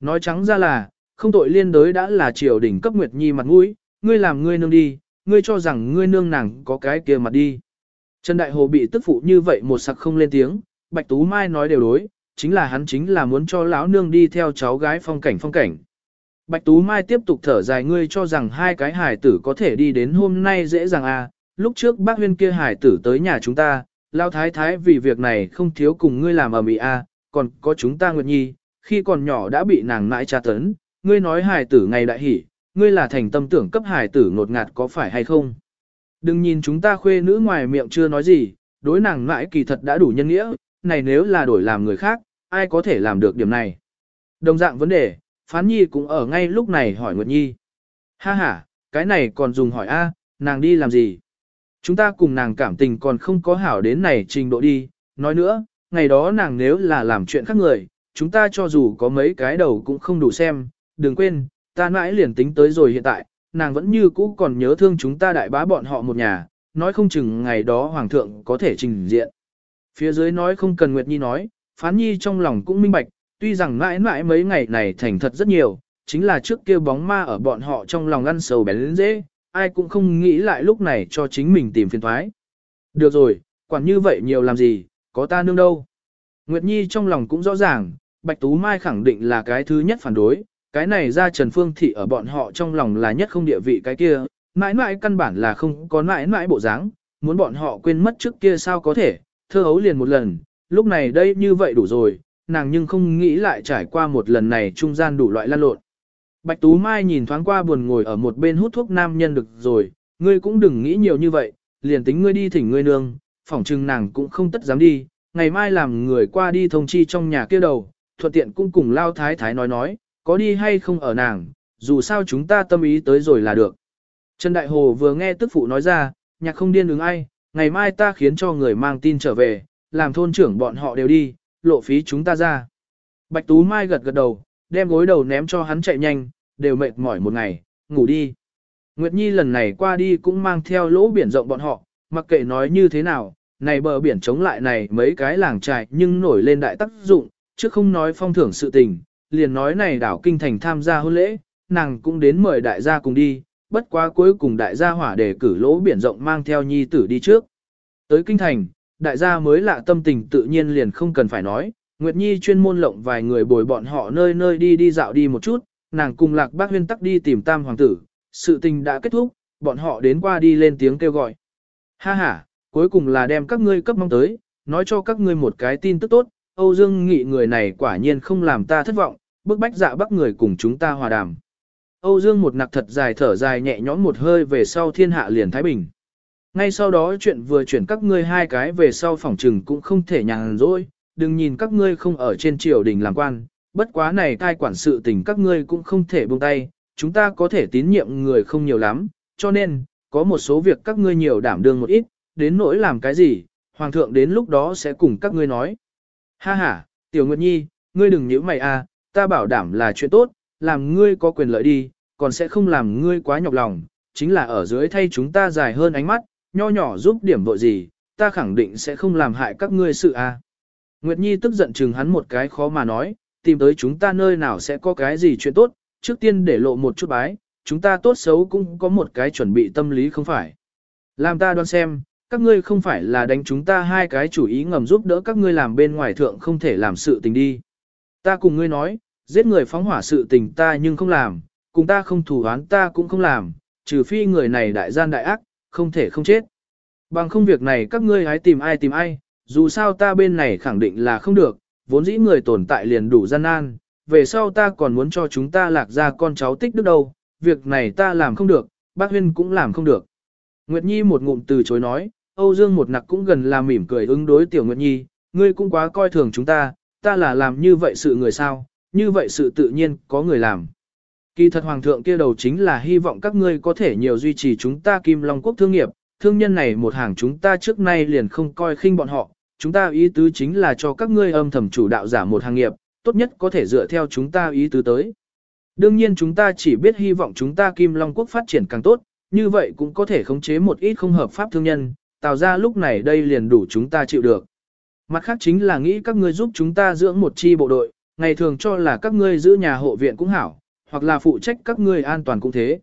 Nói trắng ra là, không tội liên đới đã là triều đình cấp Nguyệt Nhi mặt mũi, ngươi làm ngươi nương đi, ngươi cho rằng ngươi nương nàng có cái kia mặt đi. Trần Đại Hồ bị tức phụ như vậy một sặc không lên tiếng, Bạch Tú Mai nói đều đối, chính là hắn chính là muốn cho lão nương đi theo cháu gái phong cảnh phong cảnh. Bạch Tú Mai tiếp tục thở dài ngươi cho rằng hai cái hải tử có thể đi đến hôm nay dễ dàng à, lúc trước bác huyên kia hải tử tới nhà chúng ta, lao thái thái vì việc này không thiếu cùng ngươi làm ở mỹ à, còn có chúng ta Nguyệt Nhi, khi còn nhỏ đã bị nàng nãi tra tấn, ngươi nói hải tử ngày đại hỉ, ngươi là thành tâm tưởng cấp hải tử ngột ngạt có phải hay không? Đừng nhìn chúng ta khuê nữ ngoài miệng chưa nói gì, đối nàng mãi kỳ thật đã đủ nhân nghĩa, này nếu là đổi làm người khác, ai có thể làm được điểm này? Đồng dạng vấn đề, Phán Nhi cũng ở ngay lúc này hỏi Nguyệt Nhi. Ha ha, cái này còn dùng hỏi a, nàng đi làm gì? Chúng ta cùng nàng cảm tình còn không có hảo đến này trình độ đi. Nói nữa, ngày đó nàng nếu là làm chuyện khác người, chúng ta cho dù có mấy cái đầu cũng không đủ xem. Đừng quên, ta mãi liền tính tới rồi hiện tại, nàng vẫn như cũ còn nhớ thương chúng ta đại bá bọn họ một nhà, nói không chừng ngày đó hoàng thượng có thể trình diện. Phía dưới nói không cần Nguyệt Nhi nói, Phán Nhi trong lòng cũng minh bạch, tuy rằng mãi mãi mấy ngày này thành thật rất nhiều, chính là trước kia bóng ma ở bọn họ trong lòng ăn sầu bén dễ, ai cũng không nghĩ lại lúc này cho chính mình tìm phiền thoái. Được rồi, quản như vậy nhiều làm gì, có ta nương đâu. Nguyệt Nhi trong lòng cũng rõ ràng, Bạch Tú Mai khẳng định là cái thứ nhất phản đối, cái này ra Trần Phương Thị ở bọn họ trong lòng là nhất không địa vị cái kia, mãi mãi căn bản là không có mãi mãi bộ dáng, muốn bọn họ quên mất trước kia sao có thể, thơ hấu liền một lần, lúc này đây như vậy đủ rồi, nàng nhưng không nghĩ lại trải qua một lần này trung gian đủ loại lan lộn. Bạch Tú Mai nhìn thoáng qua buồn ngồi ở một bên hút thuốc nam nhân được rồi, ngươi cũng đừng nghĩ nhiều như vậy, liền tính ngươi đi thỉnh ngươi nương, phỏng chừng nàng cũng không tất dám đi, ngày mai làm người qua đi thông chi trong nhà kia đầu, thuận tiện cũng cùng lao thái thái nói nói, có đi hay không ở nàng, dù sao chúng ta tâm ý tới rồi là được. Trần Đại Hồ vừa nghe tức phụ nói ra, nhạc không điên ứng ai, ngày mai ta khiến cho người mang tin trở về, làm thôn trưởng bọn họ đều đi, lộ phí chúng ta ra. Bạch Tú Mai gật gật đầu, đem gối đầu ném cho hắn chạy nhanh, đều mệt mỏi một ngày, ngủ đi. Nguyệt Nhi lần này qua đi cũng mang theo lỗ biển rộng bọn họ, mặc kệ nói như thế nào, này bờ biển chống lại này mấy cái làng trại nhưng nổi lên đại tác dụng, chứ không nói phong thưởng sự tình, liền nói này đảo kinh thành tham gia hôn lễ, nàng cũng đến mời đại gia cùng đi, bất quá cuối cùng đại gia hỏa để cử lỗ biển rộng mang theo nhi tử đi trước. Tới kinh thành, đại gia mới lạ tâm tình tự nhiên liền không cần phải nói, Nguyệt Nhi chuyên môn lộng vài người bồi bọn họ nơi nơi đi đi dạo đi một chút, nàng cùng lạc bác huyên tắc đi tìm tam hoàng tử, sự tình đã kết thúc, bọn họ đến qua đi lên tiếng kêu gọi. Ha ha, cuối cùng là đem các ngươi cấp mong tới, nói cho các ngươi một cái tin tức tốt, Âu Dương Nghị người này quả nhiên không làm ta thất vọng, bức bách dạ bắc người cùng chúng ta hòa đàm. Âu Dương một nặc thật dài thở dài nhẹ nhõm một hơi về sau thiên hạ liền Thái Bình. Ngay sau đó chuyện vừa chuyển các ngươi hai cái về sau phòng trừng cũng không thể nhàn rỗi, đừng nhìn các ngươi không ở trên triều đình làm quan, bất quá này cai quản sự tình các ngươi cũng không thể buông tay, chúng ta có thể tín nhiệm người không nhiều lắm, cho nên, có một số việc các ngươi nhiều đảm đương một ít, đến nỗi làm cái gì, hoàng thượng đến lúc đó sẽ cùng các ngươi nói. Ha ha, tiểu nguyệt nhi, ngươi đừng nhíu mày à, ta bảo đảm là chuyện tốt, làm ngươi có quyền lợi đi, còn sẽ không làm ngươi quá nhọc lòng, chính là ở dưới thay chúng ta dài hơn ánh mắt, nho nhỏ giúp điểm vội gì, ta khẳng định sẽ không làm hại các ngươi sự à. Nguyệt Nhi tức giận chừng hắn một cái khó mà nói, tìm tới chúng ta nơi nào sẽ có cái gì chuyện tốt, trước tiên để lộ một chút bái, chúng ta tốt xấu cũng có một cái chuẩn bị tâm lý không phải. Làm ta đoán xem, các ngươi không phải là đánh chúng ta hai cái chủ ý ngầm giúp đỡ các ngươi làm bên ngoài thượng không thể làm sự tình đi. Ta cùng ngươi nói, giết người phóng hỏa sự tình ta nhưng không làm, cùng ta không thủ án ta cũng không làm, trừ phi người này đại gian đại ác, không thể không chết. Bằng không việc này các ngươi hãy tìm ai tìm ai, dù sao ta bên này khẳng định là không được, vốn dĩ người tồn tại liền đủ gian nan, về sau ta còn muốn cho chúng ta lạc ra con cháu tích đức đâu, việc này ta làm không được, bác huyên cũng làm không được. Nguyệt Nhi một ngụm từ chối nói, Âu Dương một nặc cũng gần là mỉm cười ứng đối tiểu Nguyệt Nhi, ngươi cũng quá coi thường chúng ta, ta là làm như vậy sự người sao, như vậy sự tự nhiên có người làm. Kỳ thật hoàng thượng kia đầu chính là hy vọng các ngươi có thể nhiều duy trì chúng ta Kim Long Quốc thương nghiệp, thương nhân này một hàng chúng ta trước nay liền không coi khinh bọn họ, chúng ta ý tứ chính là cho các ngươi âm thầm chủ đạo giả một hàng nghiệp, tốt nhất có thể dựa theo chúng ta ý tứ tới. Đương nhiên chúng ta chỉ biết hy vọng chúng ta Kim Long Quốc phát triển càng tốt, như vậy cũng có thể khống chế một ít không hợp pháp thương nhân, tạo ra lúc này đây liền đủ chúng ta chịu được. Mặt khác chính là nghĩ các ngươi giúp chúng ta dưỡng một chi bộ đội, ngày thường cho là các ngươi giữ nhà hộ viện cũng hảo, hoặc là phụ trách các ngươi an toàn cũng thế.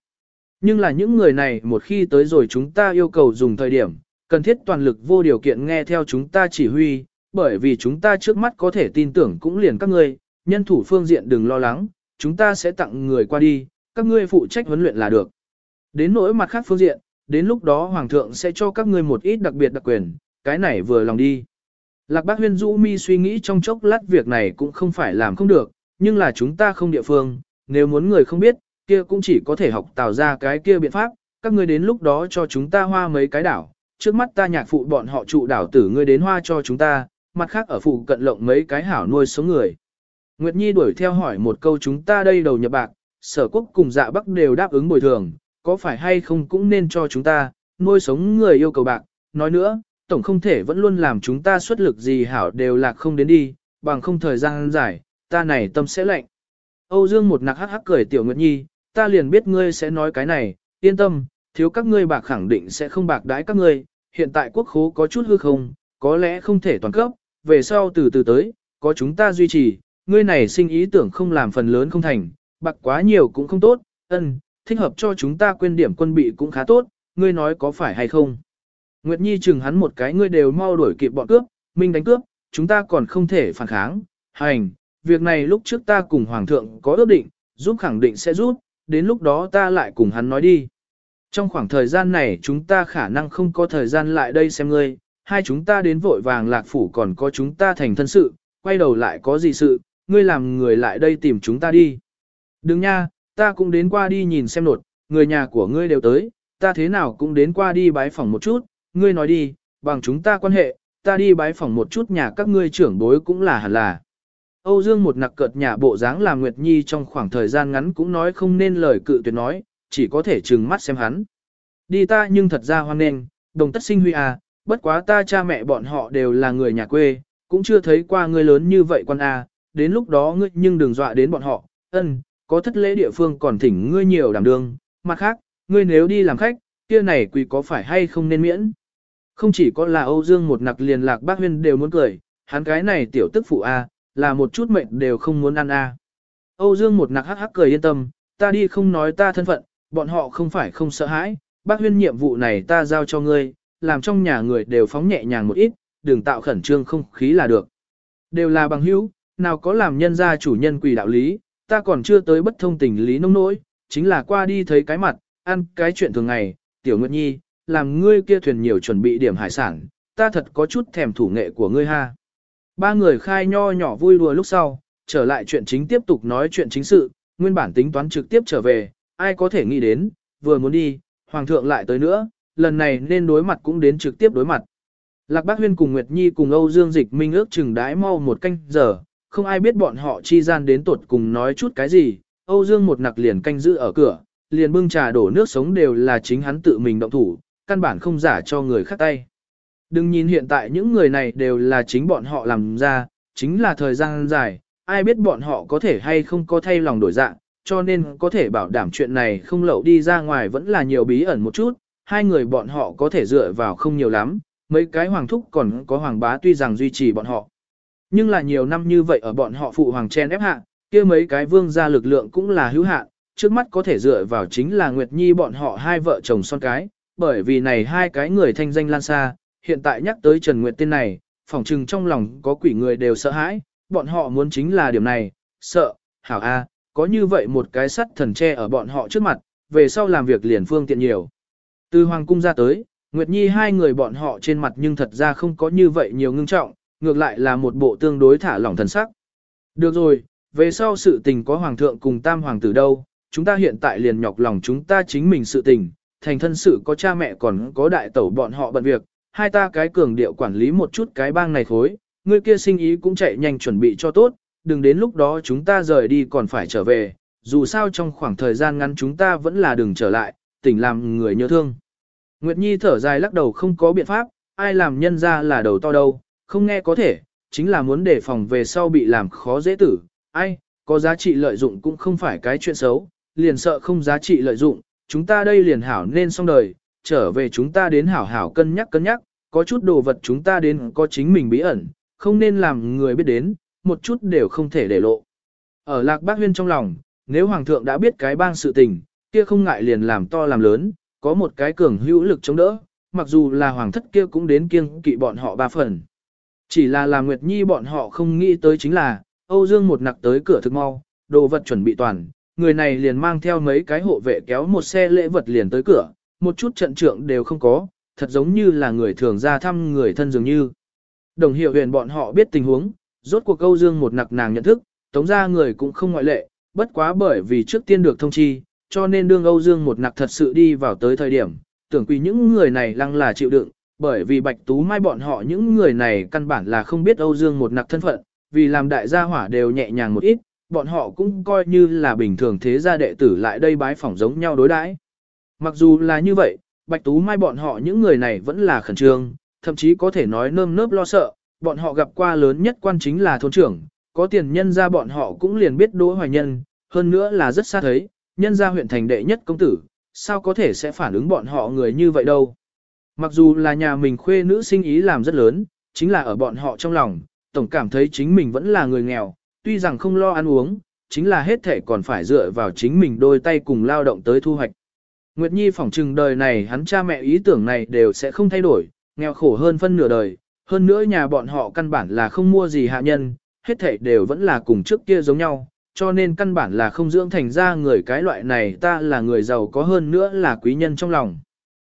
Nhưng là những người này một khi tới rồi chúng ta yêu cầu dùng thời điểm, cần thiết toàn lực vô điều kiện nghe theo chúng ta chỉ huy, bởi vì chúng ta trước mắt có thể tin tưởng cũng liền các ngươi, nhân thủ phương diện đừng lo lắng, chúng ta sẽ tặng người qua đi, các ngươi phụ trách huấn luyện là được. Đến nỗi mặt khác phương diện, đến lúc đó Hoàng thượng sẽ cho các ngươi một ít đặc biệt đặc quyền, cái này vừa lòng đi. Lạc bác huyên rũ mi suy nghĩ trong chốc lát việc này cũng không phải làm không được, nhưng là chúng ta không địa phương, nếu muốn người không biết, kia cũng chỉ có thể học tạo ra cái kia biện pháp, các ngươi đến lúc đó cho chúng ta hoa mấy cái đảo, trước mắt ta nhạc phụ bọn họ trụ đảo tử ngươi đến hoa cho chúng ta, mặt khác ở phụ cận lộng mấy cái hảo nuôi sống người. Nguyệt Nhi đuổi theo hỏi một câu chúng ta đây đầu nhập bạc, sở quốc cùng dạ bắc đều đáp ứng bồi thường, có phải hay không cũng nên cho chúng ta, nuôi sống người yêu cầu bạc, nói nữa, tổng không thể vẫn luôn làm chúng ta xuất lực gì hảo đều lạc không đến đi, bằng không thời gian dài, ta này tâm sẽ lạnh. Âu Dương một nặc hắc hắc cười tiểu Nguyệt Nhi, ta liền biết ngươi sẽ nói cái này, yên tâm, thiếu các ngươi bạc khẳng định sẽ không bạc đãi các ngươi, hiện tại quốc khố có chút hư không, có lẽ không thể toàn cấp, về sau từ từ tới, có chúng ta duy trì, ngươi này sinh ý tưởng không làm phần lớn không thành, bạc quá nhiều cũng không tốt, ân, thích hợp cho chúng ta quên điểm quân bị cũng khá tốt, ngươi nói có phải hay không. Nguyệt Nhi chừng hắn một cái ngươi đều mau đuổi kịp bọn cướp, minh đánh cướp, chúng ta còn không thể phản kháng, hành, việc này lúc trước ta cùng Hoàng thượng có ước định, giúp khẳng định sẽ giúp, đến lúc đó ta lại cùng hắn nói đi. Trong khoảng thời gian này chúng ta khả năng không có thời gian lại đây xem ngươi, hai chúng ta đến vội vàng lạc phủ còn có chúng ta thành thân sự, quay đầu lại có gì sự, ngươi làm người lại đây tìm chúng ta đi. Đừng nha, ta cũng đến qua đi nhìn xem nột, người nhà của ngươi đều tới, ta thế nào cũng đến qua đi bái phỏng một chút, ngươi nói đi, bằng chúng ta quan hệ, ta đi bái phỏng một chút nhà các ngươi trưởng bối cũng là hẳn là. Âu Dương một nặc cợt nhà bộ dáng làm Nguyệt Nhi trong khoảng thời gian ngắn cũng nói không nên lời cự tuyệt nói, chỉ có thể trừng mắt xem hắn. Đi ta nhưng thật ra hoan nghênh, đồng tất sinh huy à, bất quá ta cha mẹ bọn họ đều là người nhà quê, cũng chưa thấy qua ngươi lớn như vậy quan à, đến lúc đó ngươi nhưng đừng dọa đến bọn họ, ân, có thất lễ địa phương còn thỉnh ngươi nhiều đảm đương, mặt khác, ngươi nếu đi làm khách, kia này quỳ có phải hay không nên miễn. Không chỉ có là Âu Dương một nặc liền lạc bác huyên đều muốn cười, hắn cái này tiểu tức phụ a, là một chút mệnh đều không muốn ăn a. Âu Dương một nặc hắc hắc cười yên tâm, ta đi không nói ta thân phận, bọn họ không phải không sợ hãi, bác huyên nhiệm vụ này ta giao cho ngươi, làm trong nhà người đều phóng nhẹ nhàng một ít, đừng tạo khẩn trương không khí là được. Đều là bằng hữu, nào có làm nhân gia chủ nhân quỷ đạo lý, ta còn chưa tới bất thông tình lý nông nỗi, chính là qua đi thấy cái mặt, ăn cái chuyện thường ngày, tiểu nguyệt nhi, làm ngươi kia thuyền nhiều chuẩn bị điểm hải sản, ta thật có chút thèm thủ nghệ của ngươi ha. Ba người khai nho nhỏ vui đùa lúc sau, trở lại chuyện chính tiếp tục nói chuyện chính sự, nguyên bản tính toán trực tiếp trở về, ai có thể nghĩ đến, vừa muốn đi, hoàng thượng lại tới nữa, lần này nên đối mặt cũng đến trực tiếp đối mặt. Lạc Bác Huyên cùng Nguyệt Nhi cùng Âu Dương Dịch Minh ước chừng đái mau một canh giờ, không ai biết bọn họ chi gian đến tuột cùng nói chút cái gì, Âu Dương một nặc liền canh giữ ở cửa, liền bưng trà đổ nước sống đều là chính hắn tự mình động thủ, căn bản không giả cho người khác tay. Đừng nhìn hiện tại những người này đều là chính bọn họ làm ra, chính là thời gian dài, ai biết bọn họ có thể hay không có thay lòng đổi dạng, cho nên có thể bảo đảm chuyện này không lậu đi ra ngoài vẫn là nhiều bí ẩn một chút, hai người bọn họ có thể dựa vào không nhiều lắm, mấy cái hoàng thúc còn có hoàng bá tuy rằng duy trì bọn họ. Nhưng là nhiều năm như vậy ở bọn họ phụ hoàng chen ép hạ, kia mấy cái vương gia lực lượng cũng là hữu hạn, trước mắt có thể dựa vào chính là Nguyệt Nhi bọn họ hai vợ chồng son cái, bởi vì này hai cái người thanh danh lan xa, hiện tại nhắc tới Trần Nguyệt tên này, phỏng chừng trong lòng có quỷ người đều sợ hãi, bọn họ muốn chính là điểm này, sợ, hảo a, có như vậy một cái sắt thần tre ở bọn họ trước mặt, về sau làm việc liền phương tiện nhiều. Từ Hoàng Cung ra tới, Nguyệt Nhi hai người bọn họ trên mặt nhưng thật ra không có như vậy nhiều ngưng trọng, ngược lại là một bộ tương đối thả lỏng thần sắc. Được rồi, về sau sự tình có Hoàng thượng cùng Tam Hoàng tử đâu, chúng ta hiện tại liền nhọc lòng chúng ta chính mình sự tình, thành thân sự có cha mẹ còn có đại tẩu bọn họ bận việc, hai ta cái cường điệu quản lý một chút cái bang này thối, người kia sinh ý cũng chạy nhanh chuẩn bị cho tốt, đừng đến lúc đó chúng ta rời đi còn phải trở về, dù sao trong khoảng thời gian ngắn chúng ta vẫn là đừng trở lại, tỉnh làm người nhớ thương. Nguyệt Nhi thở dài lắc đầu không có biện pháp, ai làm nhân ra là đầu to đâu, không nghe có thể, chính là muốn đề phòng về sau bị làm khó dễ tử, ai, có giá trị lợi dụng cũng không phải cái chuyện xấu, liền sợ không giá trị lợi dụng, chúng ta đây liền hảo nên xong đời, trở về chúng ta đến hảo hảo cân nhắc cân nhắc, có chút đồ vật chúng ta đến có chính mình bí ẩn, không nên làm người biết đến, một chút đều không thể để lộ. Ở Lạc Bác Huyên trong lòng, nếu Hoàng thượng đã biết cái bang sự tình, kia không ngại liền làm to làm lớn, có một cái cường hữu lực chống đỡ, mặc dù là Hoàng thất kia cũng đến kiêng kỵ bọn họ ba phần. Chỉ là là Nguyệt Nhi bọn họ không nghĩ tới chính là, Âu Dương một nặc tới cửa thực mau, đồ vật chuẩn bị toàn, người này liền mang theo mấy cái hộ vệ kéo một xe lễ vật liền tới cửa, một chút trận trượng đều không có, thật giống như là người thường ra thăm người thân dường như. Đồng hiệu huyền bọn họ biết tình huống, rốt cuộc Âu Dương một nặc nàng nhận thức, tống ra người cũng không ngoại lệ, bất quá bởi vì trước tiên được thông chi, cho nên đương Âu Dương một nặc thật sự đi vào tới thời điểm, tưởng quỳ những người này lăng là chịu đựng, bởi vì Bạch Tú Mai bọn họ những người này căn bản là không biết Âu Dương một nặc thân phận, vì làm đại gia hỏa đều nhẹ nhàng một ít, bọn họ cũng coi như là bình thường thế gia đệ tử lại đây bái phỏng giống nhau đối đãi. Mặc dù là như vậy, Bạch Tú Mai bọn họ những người này vẫn là khẩn trương, thậm chí có thể nói nơm nớp lo sợ, bọn họ gặp qua lớn nhất quan chính là thôn trưởng, có tiền nhân ra bọn họ cũng liền biết Đỗ Hoài Nhân, hơn nữa là rất xa thấy, nhân gia huyện thành đệ nhất công tử, sao có thể sẽ phản ứng bọn họ người như vậy đâu. Mặc dù là nhà mình khuê nữ sinh ý làm rất lớn, chính là ở bọn họ trong lòng, tổng cảm thấy chính mình vẫn là người nghèo, tuy rằng không lo ăn uống, chính là hết thể còn phải dựa vào chính mình đôi tay cùng lao động tới thu hoạch. Nguyệt Nhi phỏng trừng đời này hắn cha mẹ ý tưởng này đều sẽ không thay đổi, nghèo khổ hơn phân nửa đời, hơn nữa nhà bọn họ căn bản là không mua gì hạ nhân, hết thể đều vẫn là cùng trước kia giống nhau, cho nên căn bản là không dưỡng thành ra người cái loại này ta là người giàu có hơn nữa là quý nhân trong lòng.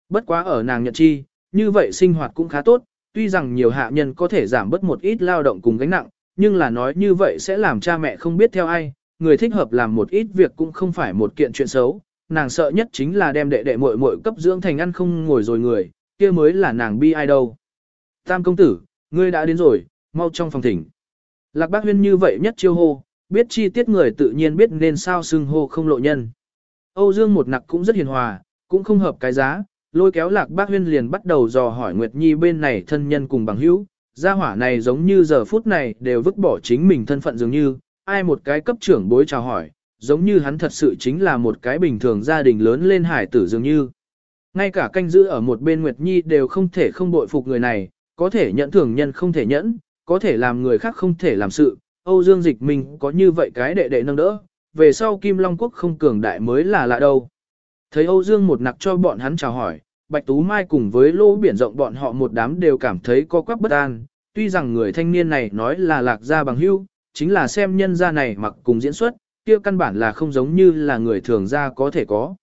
Bất quá ở nàng Nhật chi, như vậy sinh hoạt cũng khá tốt, tuy rằng nhiều hạ nhân có thể giảm bớt một ít lao động cùng gánh nặng, nhưng là nói như vậy sẽ làm cha mẹ không biết theo ai, người thích hợp làm một ít việc cũng không phải một kiện chuyện xấu, nàng sợ nhất chính là đem đệ đệ muội muội cấp dưỡng thành ăn không ngồi rồi người, kia mới là nàng bi ai đâu. Tam công tử, ngươi đã đến rồi, mau trong phòng thỉnh. Lạc bác huyên như vậy nhất chiêu hô, biết chi tiết người tự nhiên biết nên sao xưng hô không lộ nhân. Âu Dương một nặc cũng rất hiền hòa, cũng không hợp cái giá, lôi kéo lạc bác huyên liền bắt đầu dò hỏi Nguyệt Nhi bên này thân nhân cùng bằng hữu. Gia hỏa này giống như giờ phút này đều vứt bỏ chính mình thân phận dường như, ai một cái cấp trưởng bối chào hỏi, giống như hắn thật sự chính là một cái bình thường gia đình lớn lên hải tử dường như. Ngay cả canh giữ ở một bên Nguyệt Nhi đều không thể không bội phục người này, có thể nhận thưởng nhân không thể nhẫn, có thể làm người khác không thể làm sự. Âu Dương Dịch mình có như vậy cái đệ đệ nâng đỡ, về sau Kim Long Quốc không cường đại mới là lạ đâu. Thấy Âu Dương một nặc cho bọn hắn chào hỏi, Bạch Tú Mai cùng với lỗ biển rộng bọn họ một đám đều cảm thấy co quắp bất an, tuy rằng người thanh niên này nói là lạc gia bằng hữu, chính là xem nhân gia này mặc cùng diễn xuất, kia căn bản là không giống như là người thường gia có thể có.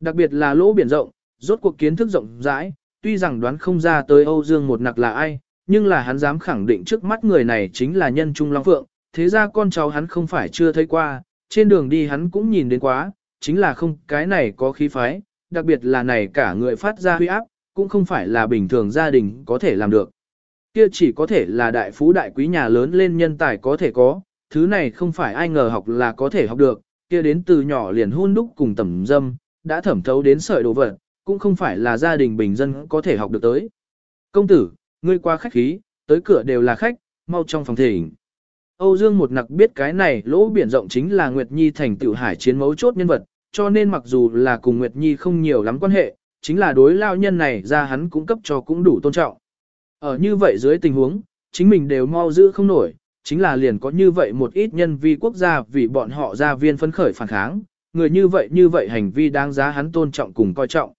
Đặc biệt là lỗ biển rộng, rốt cuộc kiến thức rộng rãi, tuy rằng đoán không ra tới Âu Dương một nặc là ai, nhưng là hắn dám khẳng định trước mắt người này chính là nhân trung long phượng, thế ra con cháu hắn không phải chưa thấy qua, trên đường đi hắn cũng nhìn đến quá, chính là không cái này có khí phái, đặc biệt là này cả người phát ra huy áp, cũng không phải là bình thường gia đình có thể làm được. Kia chỉ có thể là đại phú đại quý nhà lớn lên nhân tài có thể có, thứ này không phải ai ngờ học là có thể học được, kia đến từ nhỏ liền hôn đúc cùng tầm dâm, đã thẩm thấu đến sợi đồ vật, cũng không phải là gia đình bình dân có thể học được tới. Công tử, ngươi qua khách khí, tới cửa đều là khách, mau trong phòng thỉnh. Âu Dương một nặc biết cái này lỗ biển rộng chính là Nguyệt Nhi thành tiểu hải chiến mấu chốt nhân vật, cho nên mặc dù là cùng Nguyệt Nhi không nhiều lắm quan hệ, chính là đối lao nhân này ra hắn cũng cấp cho cũng đủ tôn trọng. Ở như vậy dưới tình huống, chính mình đều mau giữ không nổi, chính là liền có như vậy một ít nhân vi quốc gia vì bọn họ ra viên phấn khởi phản kháng, người như vậy như vậy hành vi đáng giá hắn tôn trọng cùng coi trọng.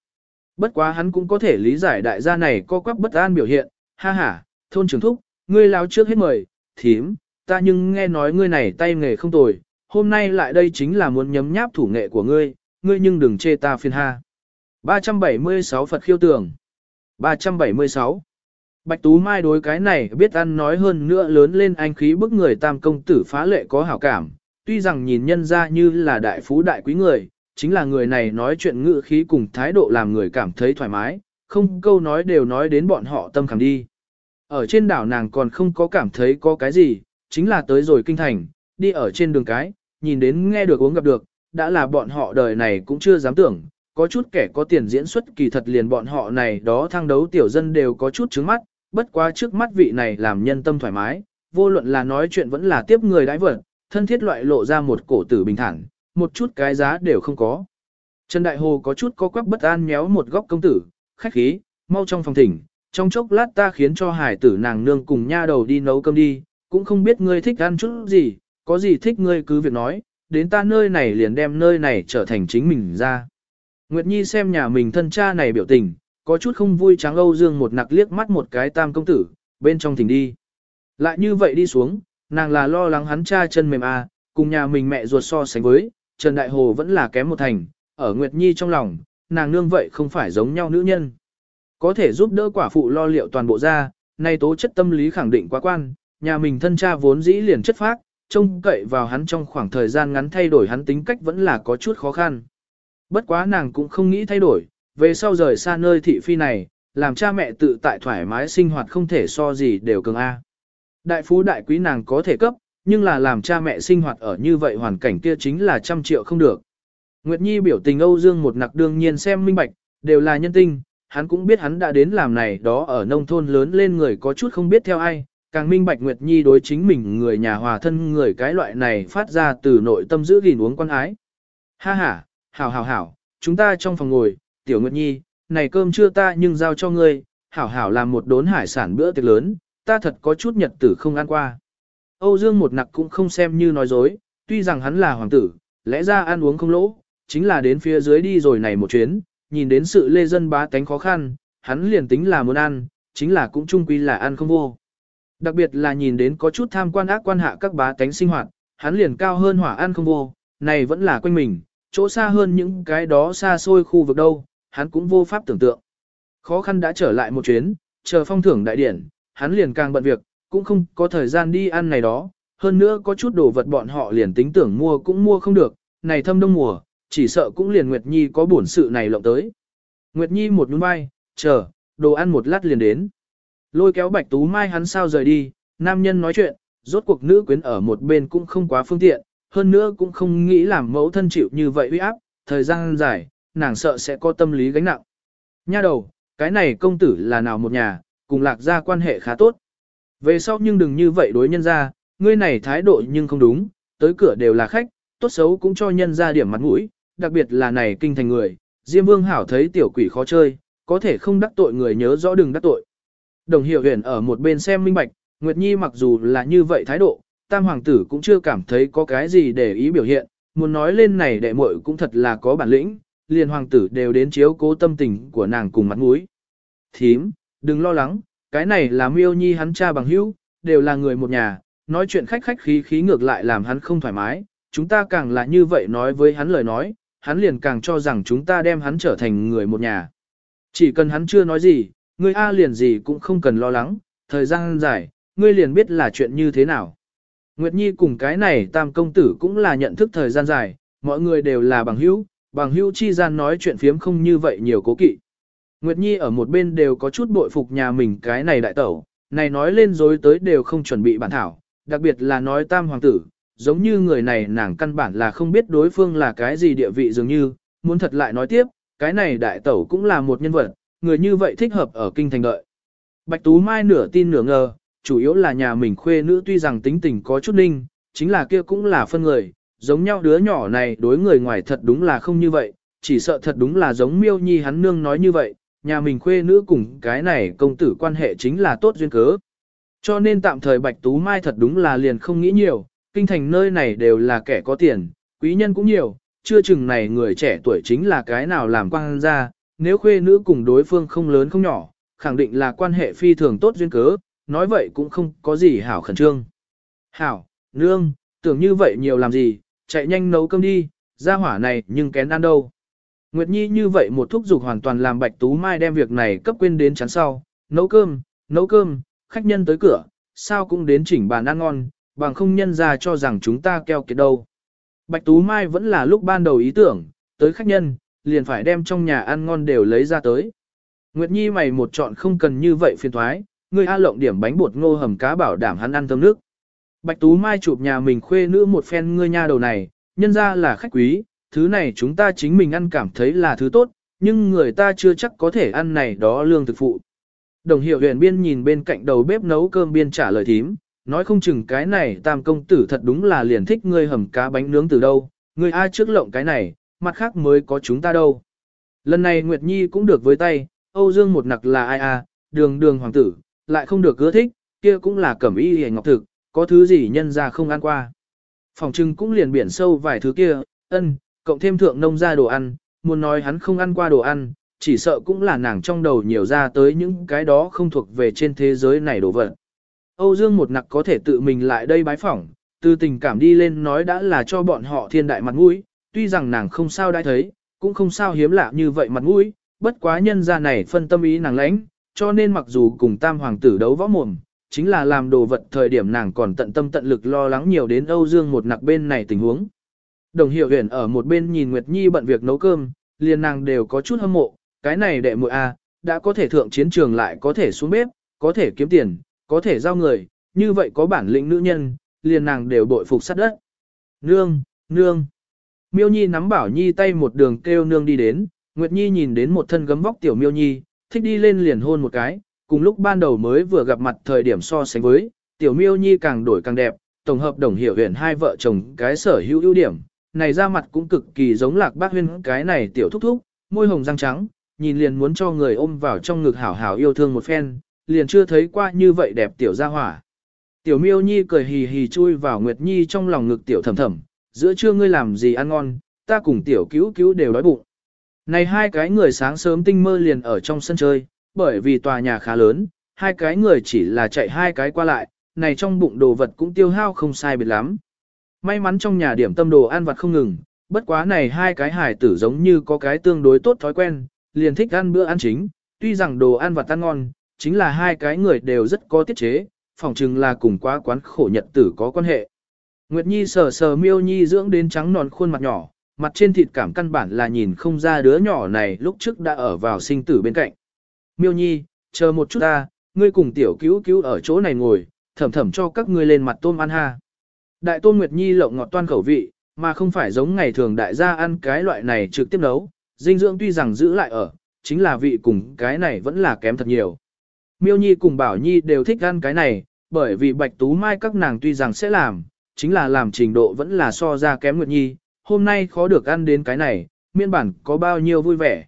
Bất quá hắn cũng có thể lý giải đại gia này co quắc bất an biểu hiện, ha ha, thôn trưởng thúc, ngươi lao trước hết mời, thím, ta nhưng nghe nói ngươi này tay nghề không tồi, hôm nay lại đây chính là muốn nhấm nháp thủ nghệ của ngươi, ngươi nhưng đừng chê ta phiền ha. 376 Phật khiêu tường 376 Bạch Tú Mai đối cái này biết ăn nói hơn nữa lớn lên anh khí bức người tam công tử phá lệ có hảo cảm, tuy rằng nhìn nhân ra như là đại phú đại quý người, chính là người này nói chuyện ngữ khí cùng thái độ làm người cảm thấy thoải mái, không câu nói đều nói đến bọn họ tâm khảm đi. Ở trên đảo nàng còn không có cảm thấy có cái gì, chính là tới rồi kinh thành, đi ở trên đường cái, nhìn đến nghe được uống gặp được, đã là bọn họ đời này cũng chưa dám tưởng, có chút kẻ có tiền diễn xuất kỳ thật liền bọn họ này đó thăng đấu tiểu dân đều có chút trứng mắt, bất quá trước mắt vị này làm nhân tâm thoải mái, vô luận là nói chuyện vẫn là tiếp người đãi vật, thân thiết loại lộ ra một cổ tử bình thản, một chút cái giá đều không có. Trần Đại Hồ có chút có quắc bất an méo một góc công tử, khách khí, mau trong phòng thỉnh, trong chốc lát ta khiến cho hải tử nàng nương cùng nha đầu đi nấu cơm đi, cũng không biết ngươi thích ăn chút gì, có gì thích ngươi cứ việc nói, đến ta nơi này liền đem nơi này trở thành chính mình ra. Nguyệt Nhi xem nhà mình thân cha này biểu tình, có chút không vui trắng Âu Dương một nặc liếc mắt một cái tam công tử, bên trong thỉnh đi. Lại như vậy đi xuống, nàng là lo lắng hắn cha chân mềm à, cùng nhà mình mẹ ruột so sánh với, Trần Đại Hồ vẫn là kém một thành, ở Nguyệt Nhi trong lòng, nàng nương vậy không phải giống nhau nữ nhân. Có thể giúp đỡ quả phụ lo liệu toàn bộ ra, nay tố chất tâm lý khẳng định quá quan, nhà mình thân cha vốn dĩ liền chất phác, trông cậy vào hắn trong khoảng thời gian ngắn thay đổi hắn tính cách vẫn là có chút khó khăn. Bất quá nàng cũng không nghĩ thay đổi, về sau rời xa nơi thị phi này, làm cha mẹ tự tại thoải mái sinh hoạt không thể so gì đều cường A. Đại phú đại quý nàng có thể cấp, nhưng là làm cha mẹ sinh hoạt ở như vậy hoàn cảnh kia chính là trăm triệu không được. Nguyệt Nhi biểu tình Âu Dương một nặc đương nhiên xem minh bạch, đều là nhân tinh, hắn cũng biết hắn đã đến làm này đó ở nông thôn lớn lên người có chút không biết theo ai, càng minh bạch Nguyệt Nhi đối chính mình người nhà hòa thân người cái loại này phát ra từ nội tâm giữ gìn uống quan ái. Ha ha, hảo hảo hảo, chúng ta trong phòng ngồi, tiểu Nguyệt Nhi, này cơm chưa ta nhưng giao cho ngươi, hảo hảo làm một đốn hải sản bữa tiệc lớn, ta thật có chút nhật tử không ăn qua. Âu Dương một nặc cũng không xem như nói dối, tuy rằng hắn là hoàng tử, lẽ ra ăn uống không lỗ, chính là đến phía dưới đi rồi này một chuyến, nhìn đến sự lê dân bá tánh khó khăn, hắn liền tính là muốn ăn, chính là cũng chung quy là ăn không vô. Đặc biệt là nhìn đến có chút tham quan ác quan hạ các bá tánh sinh hoạt, hắn liền cao hơn hỏa ăn không vô, này vẫn là quanh mình, chỗ xa hơn những cái đó xa xôi khu vực đâu, hắn cũng vô pháp tưởng tượng. Khó khăn đã trở lại một chuyến, chờ phong thưởng đại điển, hắn liền càng bận việc, cũng không có thời gian đi ăn này đó, hơn nữa có chút đồ vật bọn họ liền tính tưởng mua cũng mua không được, này thâm đông mùa, chỉ sợ cũng liền Nguyệt Nhi có bổn sự này lộng tới. Nguyệt Nhi một nhún vai, chờ, đồ ăn một lát liền đến. Lôi kéo Bạch Tú Mai hắn sao rời đi, nam nhân nói chuyện, rốt cuộc nữ quyến ở một bên cũng không quá phương tiện, hơn nữa cũng không nghĩ làm mẫu thân chịu như vậy uy áp, thời gian dài, nàng sợ sẽ có tâm lý gánh nặng. Nha đầu, cái này công tử là nào một nhà, cùng lạc ra quan hệ khá tốt. Về sau nhưng đừng như vậy đối nhân ra, ngươi này thái độ nhưng không đúng, tới cửa đều là khách, tốt xấu cũng cho nhân ra điểm mặt mũi, đặc biệt là này kinh thành người, Diêm Vương Hảo thấy tiểu quỷ khó chơi, có thể không đắc tội người nhớ rõ đừng đắc tội. Đồng hiểu huyền ở một bên xem minh bạch, Nguyệt Nhi mặc dù là như vậy thái độ, tam hoàng tử cũng chưa cảm thấy có cái gì để ý biểu hiện, muốn nói lên này đệ muội cũng thật là có bản lĩnh, liền hoàng tử đều đến chiếu cố tâm tình của nàng cùng mặt mũi. Thím, đừng lo lắng, cái này là miêu nhi hắn cha bằng hữu, đều là người một nhà, nói chuyện khách khách khí khí ngược lại làm hắn không thoải mái, chúng ta càng là như vậy nói với hắn lời nói, hắn liền càng cho rằng chúng ta đem hắn trở thành người một nhà. Chỉ cần hắn chưa nói gì, Ngươi A liền gì cũng không cần lo lắng, thời gian dài, ngươi liền biết là chuyện như thế nào. Nguyệt Nhi cùng cái này tam công tử cũng là nhận thức thời gian dài, mọi người đều là bằng hữu, bằng hữu chi gian nói chuyện phiếm không như vậy nhiều cố kỵ. Nguyệt Nhi ở một bên đều có chút bội phục nhà mình cái này đại tẩu, này nói lên dối tới đều không chuẩn bị bản thảo, đặc biệt là nói tam hoàng tử, giống như người này nàng căn bản là không biết đối phương là cái gì địa vị dường như, muốn thật lại nói tiếp, cái này đại tẩu cũng là một nhân vật, người như vậy thích hợp ở kinh thành đợi. Bạch Tú Mai nửa tin nửa ngờ, chủ yếu là nhà mình khuê nữ tuy rằng tính tình có chút ninh, chính là kia cũng là phân người, giống nhau đứa nhỏ này đối người ngoài thật đúng là không như vậy, chỉ sợ thật đúng là giống miêu nhi hắn nương nói như vậy, nhà mình khuê nữ cùng cái này công tử quan hệ chính là tốt duyên cớ. Cho nên tạm thời Bạch Tú Mai thật đúng là liền không nghĩ nhiều, kinh thành nơi này đều là kẻ có tiền, quý nhân cũng nhiều, chưa chừng này người trẻ tuổi chính là cái nào làm quang ra, nếu khuê nữ cùng đối phương không lớn không nhỏ, khẳng định là quan hệ phi thường tốt duyên cớ, nói vậy cũng không có gì hảo khẩn trương. Hảo, nương, tưởng như vậy nhiều làm gì, chạy nhanh nấu cơm đi, ra hỏa này nhưng kén ăn đâu. Nguyệt Nhi như vậy một thúc dục hoàn toàn làm Bạch Tú Mai đem việc này cấp quên đến chắn sau, nấu cơm, nấu cơm, khách nhân tới cửa, sao cũng đến chỉnh bàn ăn ngon, bằng không nhân ra cho rằng chúng ta keo kiệt đâu. Bạch Tú Mai vẫn là lúc ban đầu ý tưởng, tới khách nhân, liền phải đem trong nhà ăn ngon đều lấy ra tới. Nguyệt Nhi mày một chọn không cần như vậy phiền thoái, ngươi A lộng điểm bánh bột ngô hầm cá bảo đảm hắn ăn thơm nước. Bạch Tú Mai chụp nhà mình khuê nữ một phen ngươi nha đầu này, nhân ra là khách quý, thứ này chúng ta chính mình ăn cảm thấy là thứ tốt, nhưng người ta chưa chắc có thể ăn này đó lương thực phụ. Đồng hiệu huyền biên nhìn bên cạnh đầu bếp nấu cơm biên trả lời thím, nói không chừng cái này tam công tử thật đúng là liền thích ngươi hầm cá bánh nướng từ đâu, ngươi ai trước lộng cái này, mặt khác mới có chúng ta đâu. Lần này Nguyệt Nhi cũng được với tay, Âu Dương một nặc là ai à, đường đường hoàng tử, lại không được ưa thích, kia cũng là cẩm y hề ngọc thực, có thứ gì nhân ra không ăn qua. Phòng trưng cũng liền biển sâu vài thứ kia, ân, cộng thêm thượng nông ra đồ ăn, muốn nói hắn không ăn qua đồ ăn, chỉ sợ cũng là nàng trong đầu nhiều ra tới những cái đó không thuộc về trên thế giới này đồ vật. Âu Dương một nặc có thể tự mình lại đây bái phỏng, từ tình cảm đi lên nói đã là cho bọn họ thiên đại mặt mũi, tuy rằng nàng không sao đã thấy, cũng không sao hiếm lạ như vậy mặt mũi, bất quá nhân ra này phân tâm ý nàng lãnh, cho nên mặc dù cùng tam hoàng tử đấu võ mồm, chính là làm đồ vật thời điểm nàng còn tận tâm tận lực lo lắng nhiều đến Âu Dương một nặc bên này tình huống. Đồng hiệu huyền ở một bên nhìn Nguyệt Nhi bận việc nấu cơm, liền nàng đều có chút hâm mộ, cái này đệ muội a, đã có thể thượng chiến trường lại có thể xuống bếp, có thể kiếm tiền, có thể giao người, như vậy có bản lĩnh nữ nhân, liền nàng đều bội phục sát đất. Nương, nương. Miêu Nhi nắm Bảo Nhi tay một đường kêu nương đi đến, Nguyệt Nhi nhìn đến một thân gấm vóc tiểu Miêu Nhi, thích đi lên liền hôn một cái, cùng lúc ban đầu mới vừa gặp mặt thời điểm so sánh với, tiểu Miêu Nhi càng đổi càng đẹp, tổng hợp đồng hiểu huyền hai vợ chồng cái sở hữu ưu điểm, này ra mặt cũng cực kỳ giống lạc bác huyên cái này tiểu thúc thúc, môi hồng răng trắng, nhìn liền muốn cho người ôm vào trong ngực hảo hảo yêu thương một phen, liền chưa thấy qua như vậy đẹp tiểu gia hỏa. Tiểu miêu nhi cười hì hì chui vào Nguyệt Nhi trong lòng ngực tiểu thầm thầm, giữa trưa ngươi làm gì ăn ngon, ta cùng tiểu cứu cứu đều đói bụng. Này hai cái người sáng sớm tinh mơ liền ở trong sân chơi, bởi vì tòa nhà khá lớn, hai cái người chỉ là chạy hai cái qua lại, này trong bụng đồ vật cũng tiêu hao không sai biệt lắm. May mắn trong nhà điểm tâm đồ ăn vặt không ngừng, bất quá này hai cái hải tử giống như có cái tương đối tốt thói quen, liền thích ăn bữa ăn chính, tuy rằng đồ ăn vặt ăn ngon, chính là hai cái người đều rất có tiết chế, phỏng chừng là cùng quá quán khổ nhật tử có quan hệ. Nguyệt Nhi sờ sờ miêu nhi dưỡng đến trắng nòn khuôn mặt nhỏ, mặt trên thịt cảm căn bản là nhìn không ra đứa nhỏ này lúc trước đã ở vào sinh tử bên cạnh. Miêu nhi, chờ một chút ta, ngươi cùng tiểu cứu cứu ở chỗ này ngồi, thầm thầm cho các ngươi lên mặt tôm ăn ha. Đại tôn Nguyệt Nhi lộng ngọt toan khẩu vị, mà không phải giống ngày thường đại gia ăn cái loại này trực tiếp nấu, dinh dưỡng tuy rằng giữ lại ở, chính là vị cùng cái này vẫn là kém thật nhiều. Miêu Nhi cùng Bảo Nhi đều thích ăn cái này, bởi vì Bạch Tú Mai các nàng tuy rằng sẽ làm, chính là làm trình độ vẫn là so ra kém Nguyệt Nhi, hôm nay khó được ăn đến cái này, miên bản có bao nhiêu vui vẻ.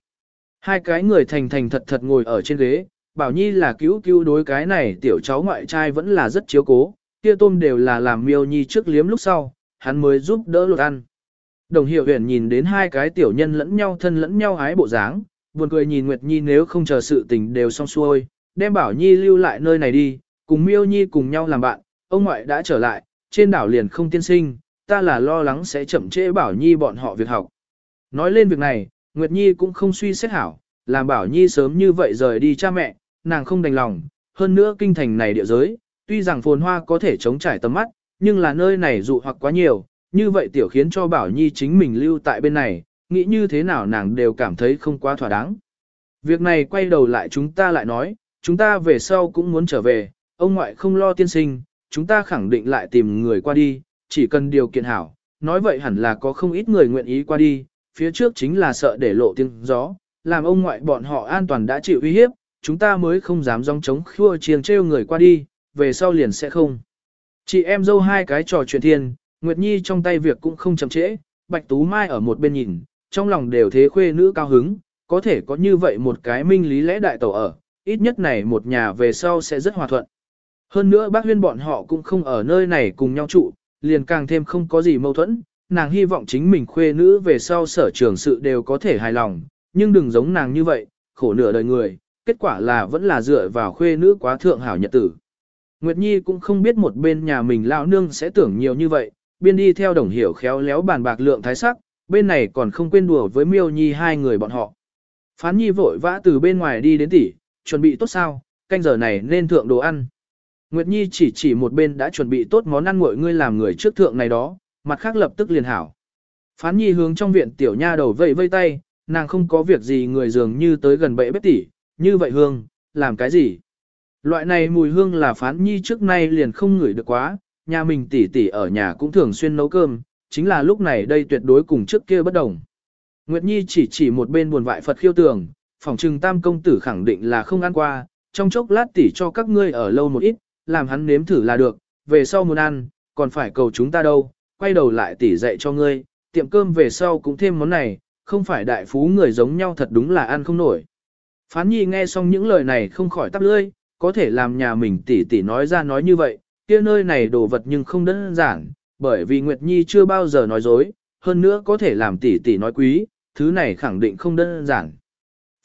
Hai cái người thành thành thật thật ngồi ở trên ghế, Bảo Nhi là cứu cứu đối cái này tiểu cháu ngoại trai vẫn là rất chiếu cố, kia tôm đều là làm miêu nhi trước liếm lúc sau, hắn mới giúp đỡ lột ăn. Đồng hiệu huyền nhìn đến hai cái tiểu nhân lẫn nhau thân lẫn nhau hái bộ dáng, buồn cười nhìn Nguyệt Nhi nếu không chờ sự tình đều xong xuôi, đem Bảo Nhi lưu lại nơi này đi, cùng miêu Nhi cùng nhau làm bạn, ông ngoại đã trở lại, trên đảo liền không tiên sinh, ta là lo lắng sẽ chậm trễ Bảo Nhi bọn họ việc học. Nói lên việc này, Nguyệt Nhi cũng không suy xét hảo, làm Bảo Nhi sớm như vậy rời đi cha mẹ, nàng không đành lòng, hơn nữa kinh thành này địa giới, tuy rằng phồn hoa có thể chống trải tầm mắt, nhưng là nơi này dụ hoặc quá nhiều, như vậy tiểu khiến cho Bảo Nhi chính mình lưu tại bên này, nghĩ như thế nào nàng đều cảm thấy không quá thỏa đáng. Việc này quay đầu lại chúng ta lại nói, chúng ta về sau cũng muốn trở về, ông ngoại không lo tiên sinh, chúng ta khẳng định lại tìm người qua đi, chỉ cần điều kiện hảo, nói vậy hẳn là có không ít người nguyện ý qua đi, phía trước chính là sợ để lộ tiếng gió, làm ông ngoại bọn họ an toàn đã chịu uy hiếp, chúng ta mới không dám dòng chống khua chiêng trêu người qua đi, về sau liền sẽ không. Chị em dâu hai cái trò chuyện thiên, Nguyệt Nhi trong tay việc cũng không chậm trễ, Bạch Tú Mai ở một bên nhìn, trong lòng đều thế khuê nữ cao hứng, có thể có như vậy một cái minh lý lẽ đại tổ ở, ít nhất này một nhà về sau sẽ rất hòa thuận. Hơn nữa bác huyên bọn họ cũng không ở nơi này cùng nhau trụ, liền càng thêm không có gì mâu thuẫn, nàng hy vọng chính mình khuê nữ về sau sở trường sự đều có thể hài lòng, nhưng đừng giống nàng như vậy, khổ nửa đời người, kết quả là vẫn là dựa vào khuê nữ quá thượng hảo nhật tử. Nguyệt Nhi cũng không biết một bên nhà mình lão nương sẽ tưởng nhiều như vậy, biên đi theo đồng hiểu khéo léo bàn bạc lượng thái sắc, bên này còn không quên đùa với Miêu Nhi hai người bọn họ. Phán Nhi vội vã từ bên ngoài đi đến tỉ, chuẩn bị tốt sao, canh giờ này nên thượng đồ ăn. Nguyệt Nhi chỉ chỉ một bên đã chuẩn bị tốt món ăn nguội ngươi làm người trước thượng này đó, mặt khác lập tức liền hảo. Phán Nhi hướng trong viện tiểu nha đầu vẫy vây tay, nàng không có việc gì người dường như tới gần bệ bếp tỉ, như vậy hương, làm cái gì? Loại này mùi hương là phán nhi trước nay liền không ngửi được quá, nhà mình tỉ tỉ ở nhà cũng thường xuyên nấu cơm, chính là lúc này đây tuyệt đối cùng trước kia bất đồng. Nguyệt Nhi chỉ chỉ một bên buồn vại Phật khiêu tường, phòng trừng tam công tử khẳng định là không ăn qua, trong chốc lát tỉ cho các ngươi ở lâu một ít, làm hắn nếm thử là được, về sau muốn ăn, còn phải cầu chúng ta đâu, quay đầu lại tỉ dạy cho ngươi, tiệm cơm về sau cũng thêm món này, không phải đại phú người giống nhau thật đúng là ăn không nổi. Phán Nhi nghe xong những lời này không khỏi tắp lưỡi, có thể làm nhà mình tỉ tỉ nói ra nói như vậy, kia nơi này đồ vật nhưng không đơn giản, bởi vì Nguyệt Nhi chưa bao giờ nói dối, hơn nữa có thể làm tỉ tỉ nói quý, thứ này khẳng định không đơn giản.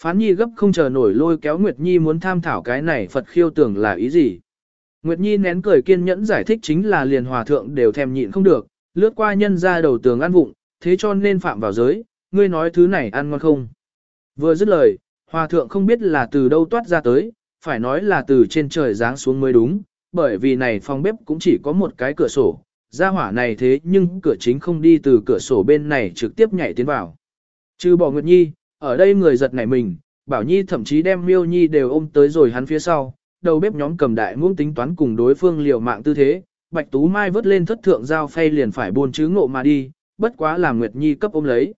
Phán Nhi gấp không chờ nổi lôi kéo Nguyệt Nhi muốn tham thảo cái này Phật khiêu tưởng là ý gì. Nguyệt Nhi nén cười kiên nhẫn giải thích chính là liền hòa thượng đều thèm nhịn không được, lướt qua nhân ra đầu tường ăn vụng, thế cho nên phạm vào giới, ngươi nói thứ này ăn ngon không. Vừa dứt lời, hòa thượng không biết là từ đâu toát ra tới, phải nói là từ trên trời giáng xuống mới đúng, bởi vì này phòng bếp cũng chỉ có một cái cửa sổ, ra hỏa này thế nhưng cửa chính không đi từ cửa sổ bên này trực tiếp nhảy tiến vào. Trừ bỏ Nguyệt Nhi, ở đây người giật nảy mình, Bảo Nhi thậm chí đem Miêu Nhi đều ôm tới rồi hắn phía sau, đầu bếp nhóm cầm đại muỗng tính toán cùng đối phương liều mạng tư thế, Bạch Tú Mai vớt lên thất thượng giao phay liền phải buôn chứ ngộ mà đi, bất quá là Nguyệt Nhi cấp ôm lấy.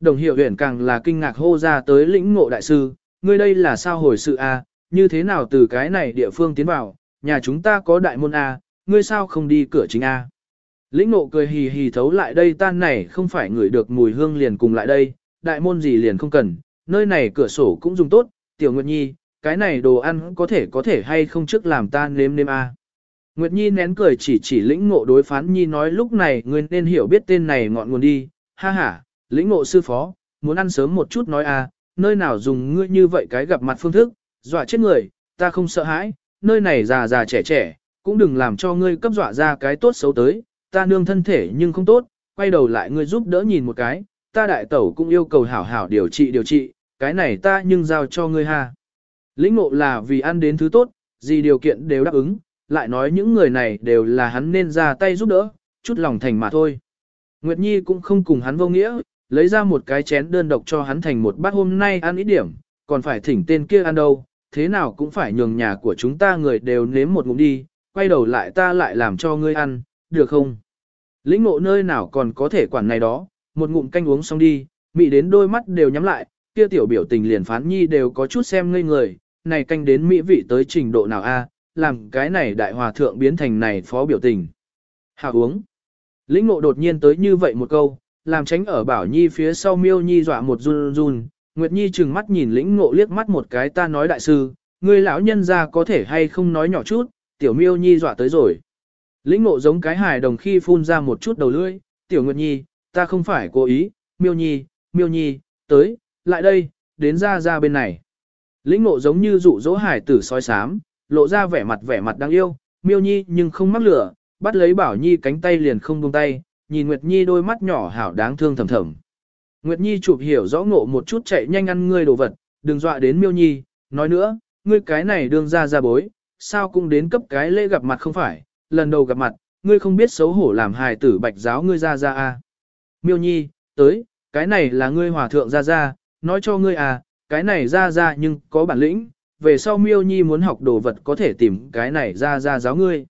Đồng hiệu uyển càng là kinh ngạc hô ra tới lĩnh ngộ đại sư, ngươi đây là sao hồi sự a? như thế nào từ cái này địa phương tiến vào, nhà chúng ta có đại môn A, ngươi sao không đi cửa chính A. Lĩnh ngộ cười hì hì thấu lại đây tan này không phải ngửi được mùi hương liền cùng lại đây, đại môn gì liền không cần, nơi này cửa sổ cũng dùng tốt, tiểu Nguyệt Nhi, cái này đồ ăn có thể có thể hay không trước làm ta nếm nếm A. Nguyệt Nhi nén cười chỉ chỉ lĩnh ngộ đối phán Nhi nói lúc này ngươi nên hiểu biết tên này ngọn nguồn đi, ha ha, lĩnh ngộ sư phó, muốn ăn sớm một chút nói a, nơi nào dùng ngươi như vậy cái gặp mặt phương thức, dọa chết người, ta không sợ hãi, nơi này già già trẻ trẻ, cũng đừng làm cho ngươi cấp dọa ra cái tốt xấu tới, ta nương thân thể nhưng không tốt, quay đầu lại ngươi giúp đỡ nhìn một cái, ta đại tẩu cũng yêu cầu hảo hảo điều trị điều trị, cái này ta nhưng giao cho ngươi ha. Lĩnh ngộ là vì ăn đến thứ tốt, gì điều kiện đều đáp ứng, lại nói những người này đều là hắn nên ra tay giúp đỡ, chút lòng thành mà thôi. Nguyệt Nhi cũng không cùng hắn vô nghĩa, lấy ra một cái chén đơn độc cho hắn thành một bát hôm nay ăn ít điểm, còn phải thỉnh tên kia ăn đâu, thế nào cũng phải nhường nhà của chúng ta người đều nếm một ngụm đi, quay đầu lại ta lại làm cho ngươi ăn, được không? Lĩnh ngộ nơi nào còn có thể quản này đó, một ngụm canh uống xong đi, mị đến đôi mắt đều nhắm lại, kia tiểu biểu tình liền phán nhi đều có chút xem ngây người, này canh đến mỹ vị tới trình độ nào a, làm cái này đại hòa thượng biến thành này phó biểu tình. Hạ uống. Lĩnh ngộ đột nhiên tới như vậy một câu, làm tránh ở bảo nhi phía sau miêu nhi dọa một run run, Nguyệt Nhi trừng mắt nhìn lĩnh ngộ liếc mắt một cái ta nói đại sư, ngươi lão nhân ra có thể hay không nói nhỏ chút, tiểu miêu nhi dọa tới rồi. Lĩnh ngộ giống cái hài đồng khi phun ra một chút đầu lưỡi, tiểu Nguyệt Nhi, ta không phải cố ý, miêu nhi, miêu nhi, tới, lại đây, đến ra ra bên này. Lĩnh ngộ giống như dụ dỗ hải tử sói sám, lộ ra vẻ mặt vẻ mặt đáng yêu, miêu nhi nhưng không mắc lửa, bắt lấy bảo nhi cánh tay liền không buông tay, nhìn Nguyệt Nhi đôi mắt nhỏ hảo đáng thương thầm thầm. Nguyệt Nhi chụp hiểu rõ ngộ một chút chạy nhanh ăn ngươi đồ vật, đừng dọa đến miêu nhi, nói nữa, ngươi cái này đương ra ra bối, sao cũng đến cấp cái lễ gặp mặt không phải, lần đầu gặp mặt, ngươi không biết xấu hổ làm hài tử bạch giáo ngươi ra ra a. Miêu nhi, tới, cái này là ngươi hòa thượng ra ra, nói cho ngươi à, cái này ra ra nhưng có bản lĩnh, về sau miêu nhi muốn học đồ vật có thể tìm cái này ra ra giáo ngươi.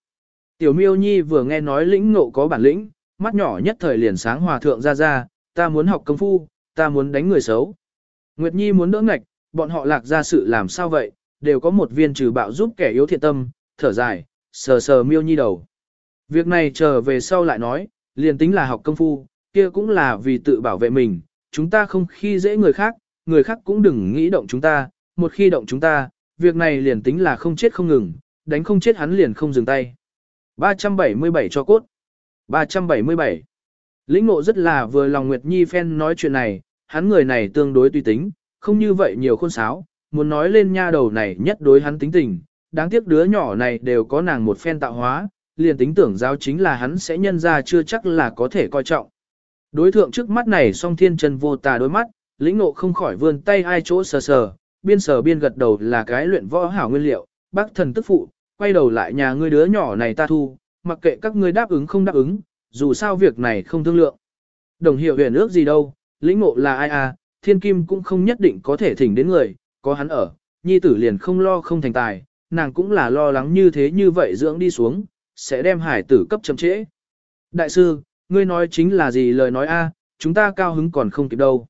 Tiểu miêu nhi vừa nghe nói lĩnh ngộ có bản lĩnh, mắt nhỏ nhất thời liền sáng hòa thượng ra ra, ta muốn học công phu, ta muốn đánh người xấu. Nguyệt nhi muốn đỡ ngạch, bọn họ lạc ra sự làm sao vậy, đều có một viên trừ bạo giúp kẻ yếu thiện tâm, thở dài, sờ sờ miêu nhi đầu. Việc này chờ về sau lại nói, liền tính là học công phu, kia cũng là vì tự bảo vệ mình, chúng ta không khi dễ người khác, người khác cũng đừng nghĩ động chúng ta, một khi động chúng ta, việc này liền tính là không chết không ngừng, đánh không chết hắn liền không dừng tay. 377 cho cốt. 377. Lĩnh ngộ rất là vừa lòng Nguyệt Nhi phen nói chuyện này, hắn người này tương đối tùy tính, không như vậy nhiều khôn sáo, muốn nói lên nha đầu này nhất đối hắn tính tình, đáng tiếc đứa nhỏ này đều có nàng một phen tạo hóa, liền tính tưởng giáo chính là hắn sẽ nhân ra chưa chắc là có thể coi trọng. Đối thượng trước mắt này song thiên chân vô tà đôi mắt, lĩnh ngộ không khỏi vươn tay hai chỗ sờ sờ, biên sờ biên gật đầu là cái luyện võ hảo nguyên liệu, bác thần tức phụ, quay đầu lại nhà ngươi đứa nhỏ này ta thu, mặc kệ các ngươi đáp ứng không đáp ứng, dù sao việc này không thương lượng. Đồng hiệu huyền ước gì đâu, lĩnh ngộ là ai à, thiên kim cũng không nhất định có thể thỉnh đến người, có hắn ở, nhi tử liền không lo không thành tài, nàng cũng là lo lắng như thế như vậy dưỡng đi xuống, sẽ đem hải tử cấp chậm trễ. Đại sư, ngươi nói chính là gì lời nói a, chúng ta cao hứng còn không kịp đâu.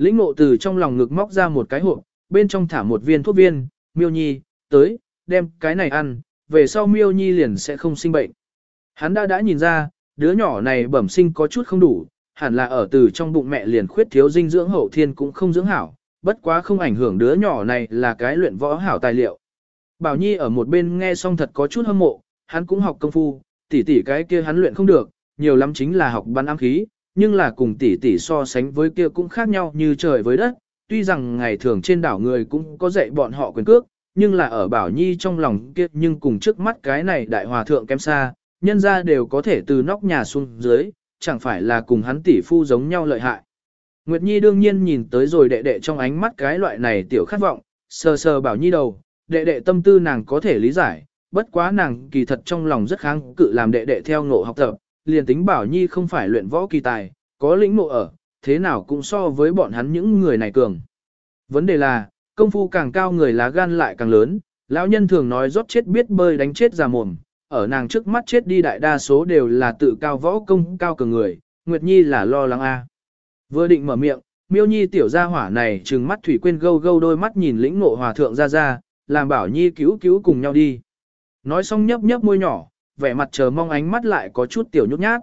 Lĩnh ngộ từ trong lòng ngực móc ra một cái hộp, bên trong thả một viên thuốc viên, miêu nhi, tới, đem cái này ăn, về sau miêu nhi liền sẽ không sinh bệnh. Hắn đã đã nhìn ra, đứa nhỏ này bẩm sinh có chút không đủ, hẳn là ở từ trong bụng mẹ liền khuyết thiếu dinh dưỡng hậu thiên cũng không dưỡng hảo, bất quá không ảnh hưởng đứa nhỏ này là cái luyện võ hảo tài liệu. Bảo Nhi ở một bên nghe xong thật có chút hâm mộ, hắn cũng học công phu, tỷ tỷ cái kia hắn luyện không được, nhiều lắm chính là học bắn ám khí, nhưng là cùng tỷ tỷ so sánh với kia cũng khác nhau như trời với đất. Tuy rằng ngày thường trên đảo người cũng có dạy bọn họ quyền cước, nhưng là ở Bảo Nhi trong lòng kia nhưng cùng trước mắt cái này đại hòa thượng kém xa, nhân ra đều có thể từ nóc nhà xuống dưới, chẳng phải là cùng hắn tỷ phu giống nhau lợi hại. Nguyệt Nhi đương nhiên nhìn tới rồi đệ đệ trong ánh mắt cái loại này tiểu khát vọng, sờ sờ Bảo Nhi đầu, đệ đệ tâm tư nàng có thể lý giải, bất quá nàng kỳ thật trong lòng rất kháng cự làm đệ đệ theo ngộ học tập, liền tính Bảo Nhi không phải luyện võ kỳ tài, có lĩnh ngộ ở, thế nào cũng so với bọn hắn những người này cường. Vấn đề là, công phu càng cao người lá gan lại càng lớn, lão nhân thường nói rót chết biết bơi đánh chết già mồm, ở nàng trước mắt chết đi đại đa số đều là tự cao võ công cao cường người, Nguyệt Nhi là lo lắng a. Vừa định mở miệng, Miêu Nhi tiểu gia hỏa này trừng mắt thủy quên gâu gâu đôi mắt nhìn lĩnh ngộ hòa thượng ra ra, làm bảo Nhi cứu cứu cùng nhau đi. Nói xong nhấp nhấp môi nhỏ, vẻ mặt chờ mong ánh mắt lại có chút tiểu nhút nhát.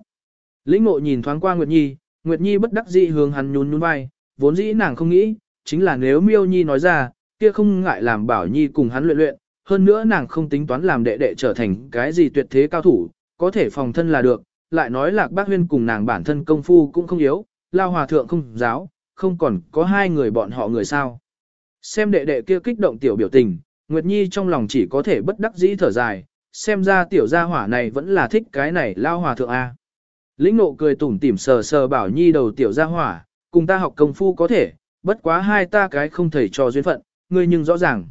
Lĩnh ngộ nhìn thoáng qua Nguyệt Nhi, Nguyệt Nhi bất đắc dĩ hướng hắn nhún nhún vai, vốn dĩ nàng không nghĩ, chính là nếu Miêu Nhi nói ra, kia không ngại làm Bảo Nhi cùng hắn luyện luyện, hơn nữa nàng không tính toán làm đệ đệ trở thành cái gì tuyệt thế cao thủ, có thể phòng thân là được, lại nói lạc bác huyên cùng nàng bản thân công phu cũng không yếu, lao hòa thượng không giáo, không còn có hai người bọn họ người sao. Xem đệ đệ kia kích động tiểu biểu tình, Nguyệt Nhi trong lòng chỉ có thể bất đắc dĩ thở dài, xem ra tiểu gia hỏa này vẫn là thích cái này lao hòa thượng A. Lĩnh nộ cười tủm tỉm sờ sờ bảo nhi đầu tiểu gia hỏa, cùng ta học công phu có thể, bất quá hai ta cái không thể cho duyên phận, ngươi nhưng rõ ràng.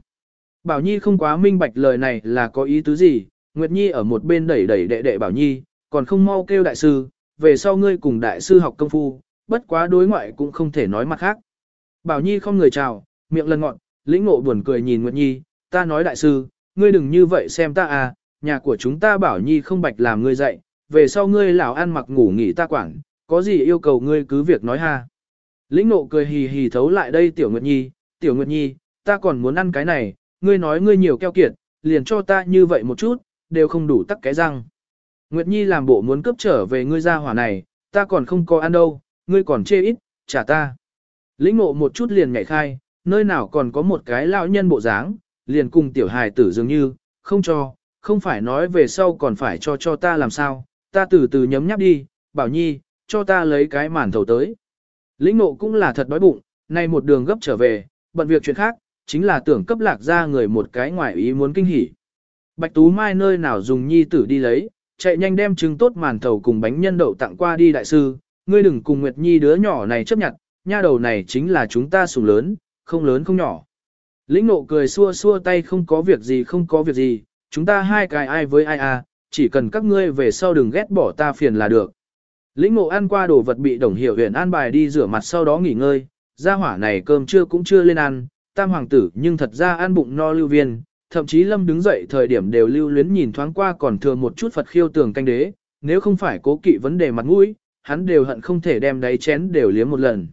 Bảo nhi không quá minh bạch lời này là có ý tứ gì, Nguyệt Nhi ở một bên đẩy đẩy đệ đệ bảo nhi, còn không mau kêu đại sư, về sau ngươi cùng đại sư học công phu, bất quá đối ngoại cũng không thể nói mặt khác. Bảo Nhi không người chào, miệng lần ngọn, lĩnh ngộ buồn cười nhìn Nguyệt Nhi, ta nói đại sư, ngươi đừng như vậy xem ta à, nhà của chúng ta Bảo Nhi không bạch làm ngươi dạy, về sau ngươi lão ăn mặc ngủ nghỉ ta quản, có gì yêu cầu ngươi cứ việc nói ha. Lĩnh Nộ cười hì hì thấu lại đây tiểu Nguyệt Nhi, tiểu Nguyệt Nhi, ta còn muốn ăn cái này, ngươi nói ngươi nhiều keo kiệt, liền cho ta như vậy một chút, đều không đủ tắc cái răng. Nguyệt Nhi làm bộ muốn cướp trở về ngươi ra hỏa này, ta còn không có ăn đâu, ngươi còn chê ít, trả ta. Lĩnh ngộ một chút liền nhảy khai, nơi nào còn có một cái lão nhân bộ dáng, liền cùng tiểu hài tử dường như, không cho, không phải nói về sau còn phải cho cho ta làm sao, ta từ từ nhấm nháp đi, bảo nhi, cho ta lấy cái màn thầu tới. Lĩnh ngộ cũng là thật đói bụng, nay một đường gấp trở về, bận việc chuyện khác, chính là tưởng cấp lạc ra người một cái ngoài ý muốn kinh hỉ. Bạch Tú Mai nơi nào dùng nhi tử đi lấy, chạy nhanh đem trứng tốt màn thầu cùng bánh nhân đậu tặng qua đi đại sư, ngươi đừng cùng Nguyệt Nhi đứa nhỏ này chấp nhận, nha đầu này chính là chúng ta sủng lớn, không lớn không nhỏ. Lĩnh nộ cười xua xua tay không có việc gì không có việc gì, chúng ta hai cái ai với ai à, chỉ cần các ngươi về sau đừng ghét bỏ ta phiền là được. Lĩnh ngộ ăn qua đồ vật bị đồng hiểu huyện an bài đi rửa mặt sau đó nghỉ ngơi, gia hỏa này cơm trưa cũng chưa lên ăn, tam hoàng tử nhưng thật ra ăn bụng no lưu viên, thậm chí lâm đứng dậy thời điểm đều lưu luyến nhìn thoáng qua còn thừa một chút Phật khiêu tường canh đế, nếu không phải cố kỵ vấn đề mặt mũi, hắn đều hận không thể đem đáy chén đều liếm một lần.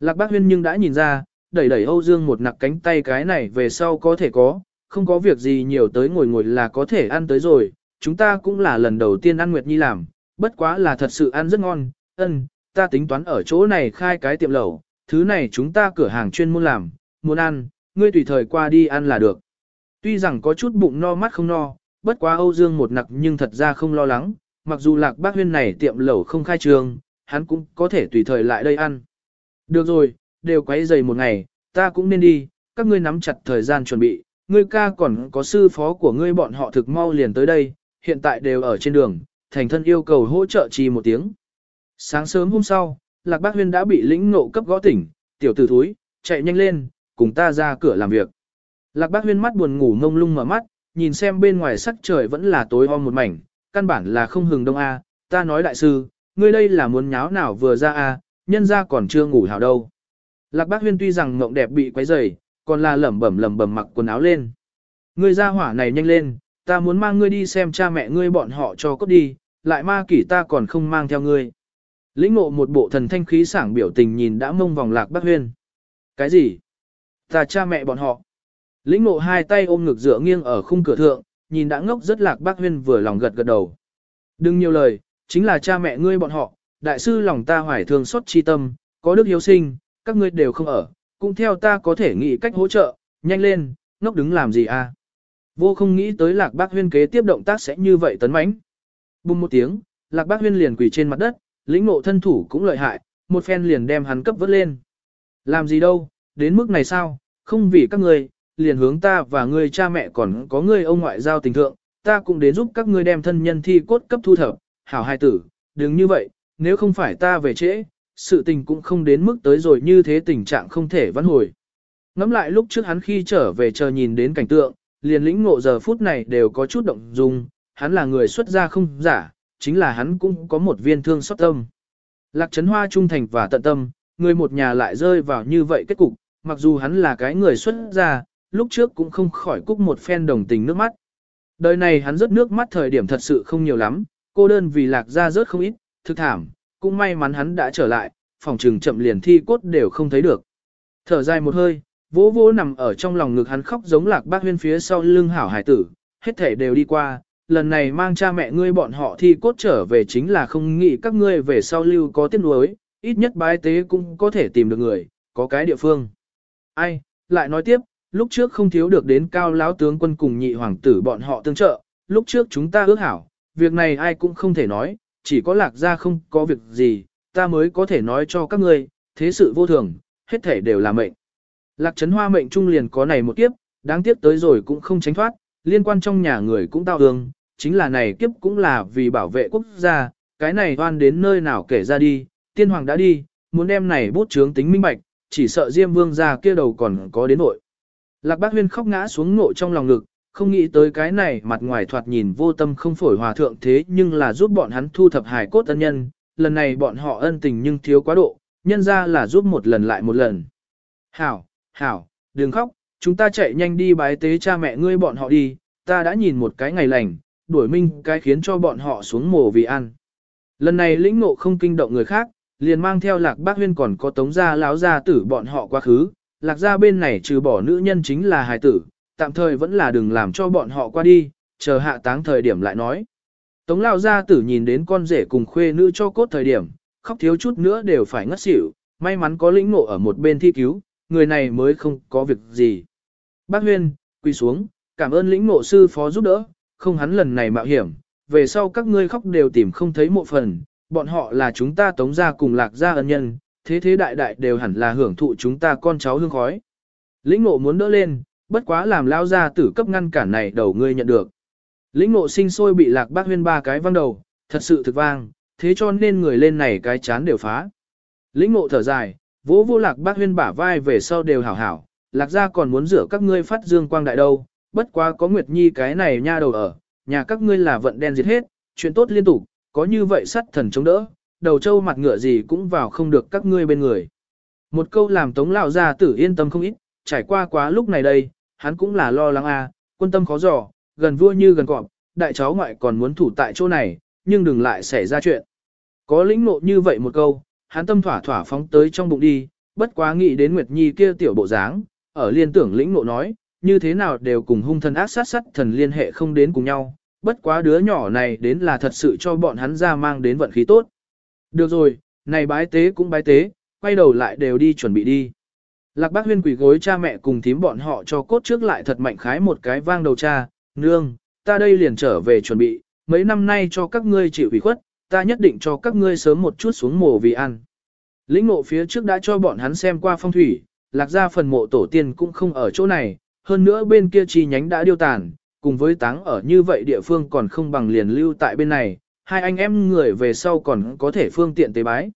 Lạc bác huyên nhưng đã nhìn ra, đẩy đẩy Âu Dương một nặc cánh tay cái này về sau có thể có, không có việc gì nhiều tới ngồi ngồi là có thể ăn tới rồi, chúng ta cũng là lần đầu tiên ăn Nguyệt Nhi làm, bất quá là thật sự ăn rất ngon, ân, ta tính toán ở chỗ này khai cái tiệm lẩu, thứ này chúng ta cửa hàng chuyên môn làm, muốn ăn, ngươi tùy thời qua đi ăn là được. Tuy rằng có chút bụng no mắt không no, bất quá Âu Dương một nặc nhưng thật ra không lo lắng, mặc dù lạc bác huyên này tiệm lẩu không khai trường, hắn cũng có thể tùy thời lại đây ăn. Được rồi, đều quấy dày một ngày, ta cũng nên đi, các ngươi nắm chặt thời gian chuẩn bị, ngươi ca còn có sư phó của ngươi bọn họ thực mau liền tới đây, hiện tại đều ở trên đường, thành thân yêu cầu hỗ trợ trì một tiếng. Sáng sớm hôm sau, Lạc Bác Huyên đã bị lĩnh ngộ cấp gõ tỉnh, tiểu tử thúi, chạy nhanh lên, cùng ta ra cửa làm việc. Lạc Bác Huyên mắt buồn ngủ ngông lung mở mắt, nhìn xem bên ngoài sắc trời vẫn là tối om một mảnh, căn bản là không hừng đông a. Ta nói đại sư, ngươi đây là muốn nháo nào vừa ra a, nhân ra còn chưa ngủ hảo đâu. Lạc Bác Huyên tuy rằng mộng đẹp bị quấy rầy, còn là lẩm bẩm lẩm bẩm mặc quần áo lên. Ngươi ra hỏa này nhanh lên, ta muốn mang ngươi đi xem cha mẹ ngươi bọn họ cho cốt đi, lại ma kỷ ta còn không mang theo ngươi. Lĩnh ngộ một bộ thần thanh khí sảng biểu tình nhìn đã mông vòng Lạc Bác Huyên. Cái gì? Ta cha mẹ bọn họ. Lĩnh ngộ hai tay ôm ngực dựa nghiêng ở khung cửa thượng, nhìn đã ngốc rất Lạc Bác Huyên vừa lòng gật gật đầu. Đừng nhiều lời, chính là cha mẹ ngươi bọn họ, đại sư lòng ta hoài thương xót chi tâm, có đức hiếu sinh, các ngươi đều không ở, cũng theo ta có thể nghĩ cách hỗ trợ, nhanh lên, ngốc đứng làm gì à. Vô không nghĩ tới lạc bác huyên kế tiếp động tác sẽ như vậy tấn mãnh. Bùng một tiếng, lạc bác huyên liền quỳ trên mặt đất, lĩnh ngộ thân thủ cũng lợi hại, một phen liền đem hắn cấp vớt lên. Làm gì đâu, đến mức này sao, không vì các ngươi, liền hướng ta và ngươi cha mẹ còn có ngươi ông ngoại giao tình thượng, ta cũng đến giúp các ngươi đem thân nhân thi cốt cấp thu thập, hảo hai tử, đừng như vậy, nếu không phải ta về trễ, sự tình cũng không đến mức tới rồi như thế tình trạng không thể vãn hồi. Ngắm lại lúc trước hắn khi trở về chờ nhìn đến cảnh tượng, liền lĩnh ngộ giờ phút này đều có chút động dung, hắn là người xuất gia không giả, chính là hắn cũng có một viên thương xót tâm. Lạc Trấn Hoa trung thành và tận tâm, người một nhà lại rơi vào như vậy kết cục, mặc dù hắn là cái người xuất gia, lúc trước cũng không khỏi cúc một phen đồng tình nước mắt. Đời này hắn rớt nước mắt thời điểm thật sự không nhiều lắm, cô đơn vì lạc gia rớt không ít, thực thảm, cũng may mắn hắn đã trở lại, phòng trừng chậm liền thi cốt đều không thấy được. Thở dài một hơi, vỗ vỗ nằm ở trong lòng ngực hắn khóc giống lạc bác huyên phía sau lưng hảo hải tử, hết thể đều đi qua, lần này mang cha mẹ ngươi bọn họ thi cốt trở về chính là không nghĩ các ngươi về sau lưu có tiếc nuối, ít nhất bái tế cũng có thể tìm được người, có cái địa phương. Ai, lại nói tiếp, lúc trước không thiếu được đến cao lão tướng quân cùng nhị hoàng tử bọn họ tương trợ, lúc trước chúng ta ước hảo, việc này ai cũng không thể nói, chỉ có lạc gia không có việc gì, ta mới có thể nói cho các ngươi, thế sự vô thường, hết thể đều là mệnh. Lạc trấn hoa mệnh trung liền có này một kiếp, đáng tiếc tới rồi cũng không tránh thoát, liên quan trong nhà người cũng tao ương, chính là này kiếp cũng là vì bảo vệ quốc gia, cái này oan đến nơi nào kể ra đi, tiên hoàng đã đi, muốn đem này bút chướng tính minh bạch, chỉ sợ Diêm Vương gia kia đầu còn có đến nội. Lạc Bác Huyên khóc ngã xuống ngộ trong lòng ngực, không nghĩ tới cái này mặt ngoài thoạt nhìn vô tâm không phổi hòa thượng thế nhưng là giúp bọn hắn thu thập hài cốt ân nhân, lần này bọn họ ân tình nhưng thiếu quá độ, nhân ra là giúp một lần lại một lần. Hảo, hảo, đừng khóc, chúng ta chạy nhanh đi bái tế cha mẹ ngươi bọn họ đi, ta đã nhìn một cái ngày lành, đuổi minh cái khiến cho bọn họ xuống mồ vì ăn. Lần này lĩnh ngộ không kinh động người khác, liền mang theo lạc bác huyên còn có tống gia láo gia tử bọn họ quá khứ, lạc gia bên này trừ bỏ nữ nhân chính là hài tử, tạm thời vẫn là đừng làm cho bọn họ qua đi, chờ hạ táng thời điểm lại nói. Tống lao gia tử nhìn đến con rể cùng khuê nữ cho cốt thời điểm, khóc thiếu chút nữa đều phải ngất xỉu, may mắn có lĩnh ngộ ở một bên thi cứu, người này mới không có việc gì. Bác huyên, quỳ xuống, cảm ơn lĩnh ngộ sư phó giúp đỡ, không hắn lần này mạo hiểm, về sau các ngươi khóc đều tìm không thấy một phần, bọn họ là chúng ta tống gia cùng lạc gia ân nhân, thế thế đại đại đều hẳn là hưởng thụ chúng ta con cháu hương khói. Lĩnh ngộ muốn đỡ lên, bất quá làm lao ra tử cấp ngăn cản này đầu ngươi nhận được. Lĩnh ngộ sinh sôi bị lạc bác huyên ba cái văng đầu, thật sự thực vang, thế cho nên người lên này cái chán đều phá. Lĩnh ngộ thở dài, vỗ vô lạc bác huyên bả vai về sau đều hảo hảo, lạc gia còn muốn rửa các ngươi phát dương quang đại đâu, bất quá có Nguyệt Nhi cái này nha đầu ở, nhà các ngươi là vận đen diệt hết, chuyện tốt liên tục, có như vậy sắt thần chống đỡ, đầu trâu mặt ngựa gì cũng vào không được các ngươi bên người. Một câu làm tống lão gia tử yên tâm không ít, trải qua quá lúc này đây, hắn cũng là lo lắng a, à, quân tâm khó dò, gần vua như gần cọp, đại cháu ngoại còn muốn thủ tại chỗ này, nhưng đừng lại xảy ra chuyện. Có lĩnh nộ như vậy một câu, hắn tâm thỏa thỏa phóng tới trong bụng đi, bất quá nghĩ đến Nguyệt Nhi kia tiểu bộ dáng, ở liên tưởng lĩnh nộ nói, như thế nào đều cùng hung thần ác sát sát thần liên hệ không đến cùng nhau, bất quá đứa nhỏ này đến là thật sự cho bọn hắn ra mang đến vận khí tốt. Được rồi, này bái tế cũng bái tế, quay đầu lại đều đi chuẩn bị đi. Lạc bác huyên quỷ gối cha mẹ cùng thím bọn họ cho cốt trước lại thật mạnh khái một cái vang đầu cha, nương, ta đây liền trở về chuẩn bị, mấy năm nay cho các ngươi chịu ủy khuất, ta nhất định cho các ngươi sớm một chút xuống mồ vì ăn. Lĩnh ngộ phía trước đã cho bọn hắn xem qua phong thủy, lạc ra phần mộ tổ tiên cũng không ở chỗ này, hơn nữa bên kia chi nhánh đã điêu tàn, cùng với táng ở như vậy địa phương còn không bằng liền lưu tại bên này, hai anh em người về sau còn có thể phương tiện tế bái.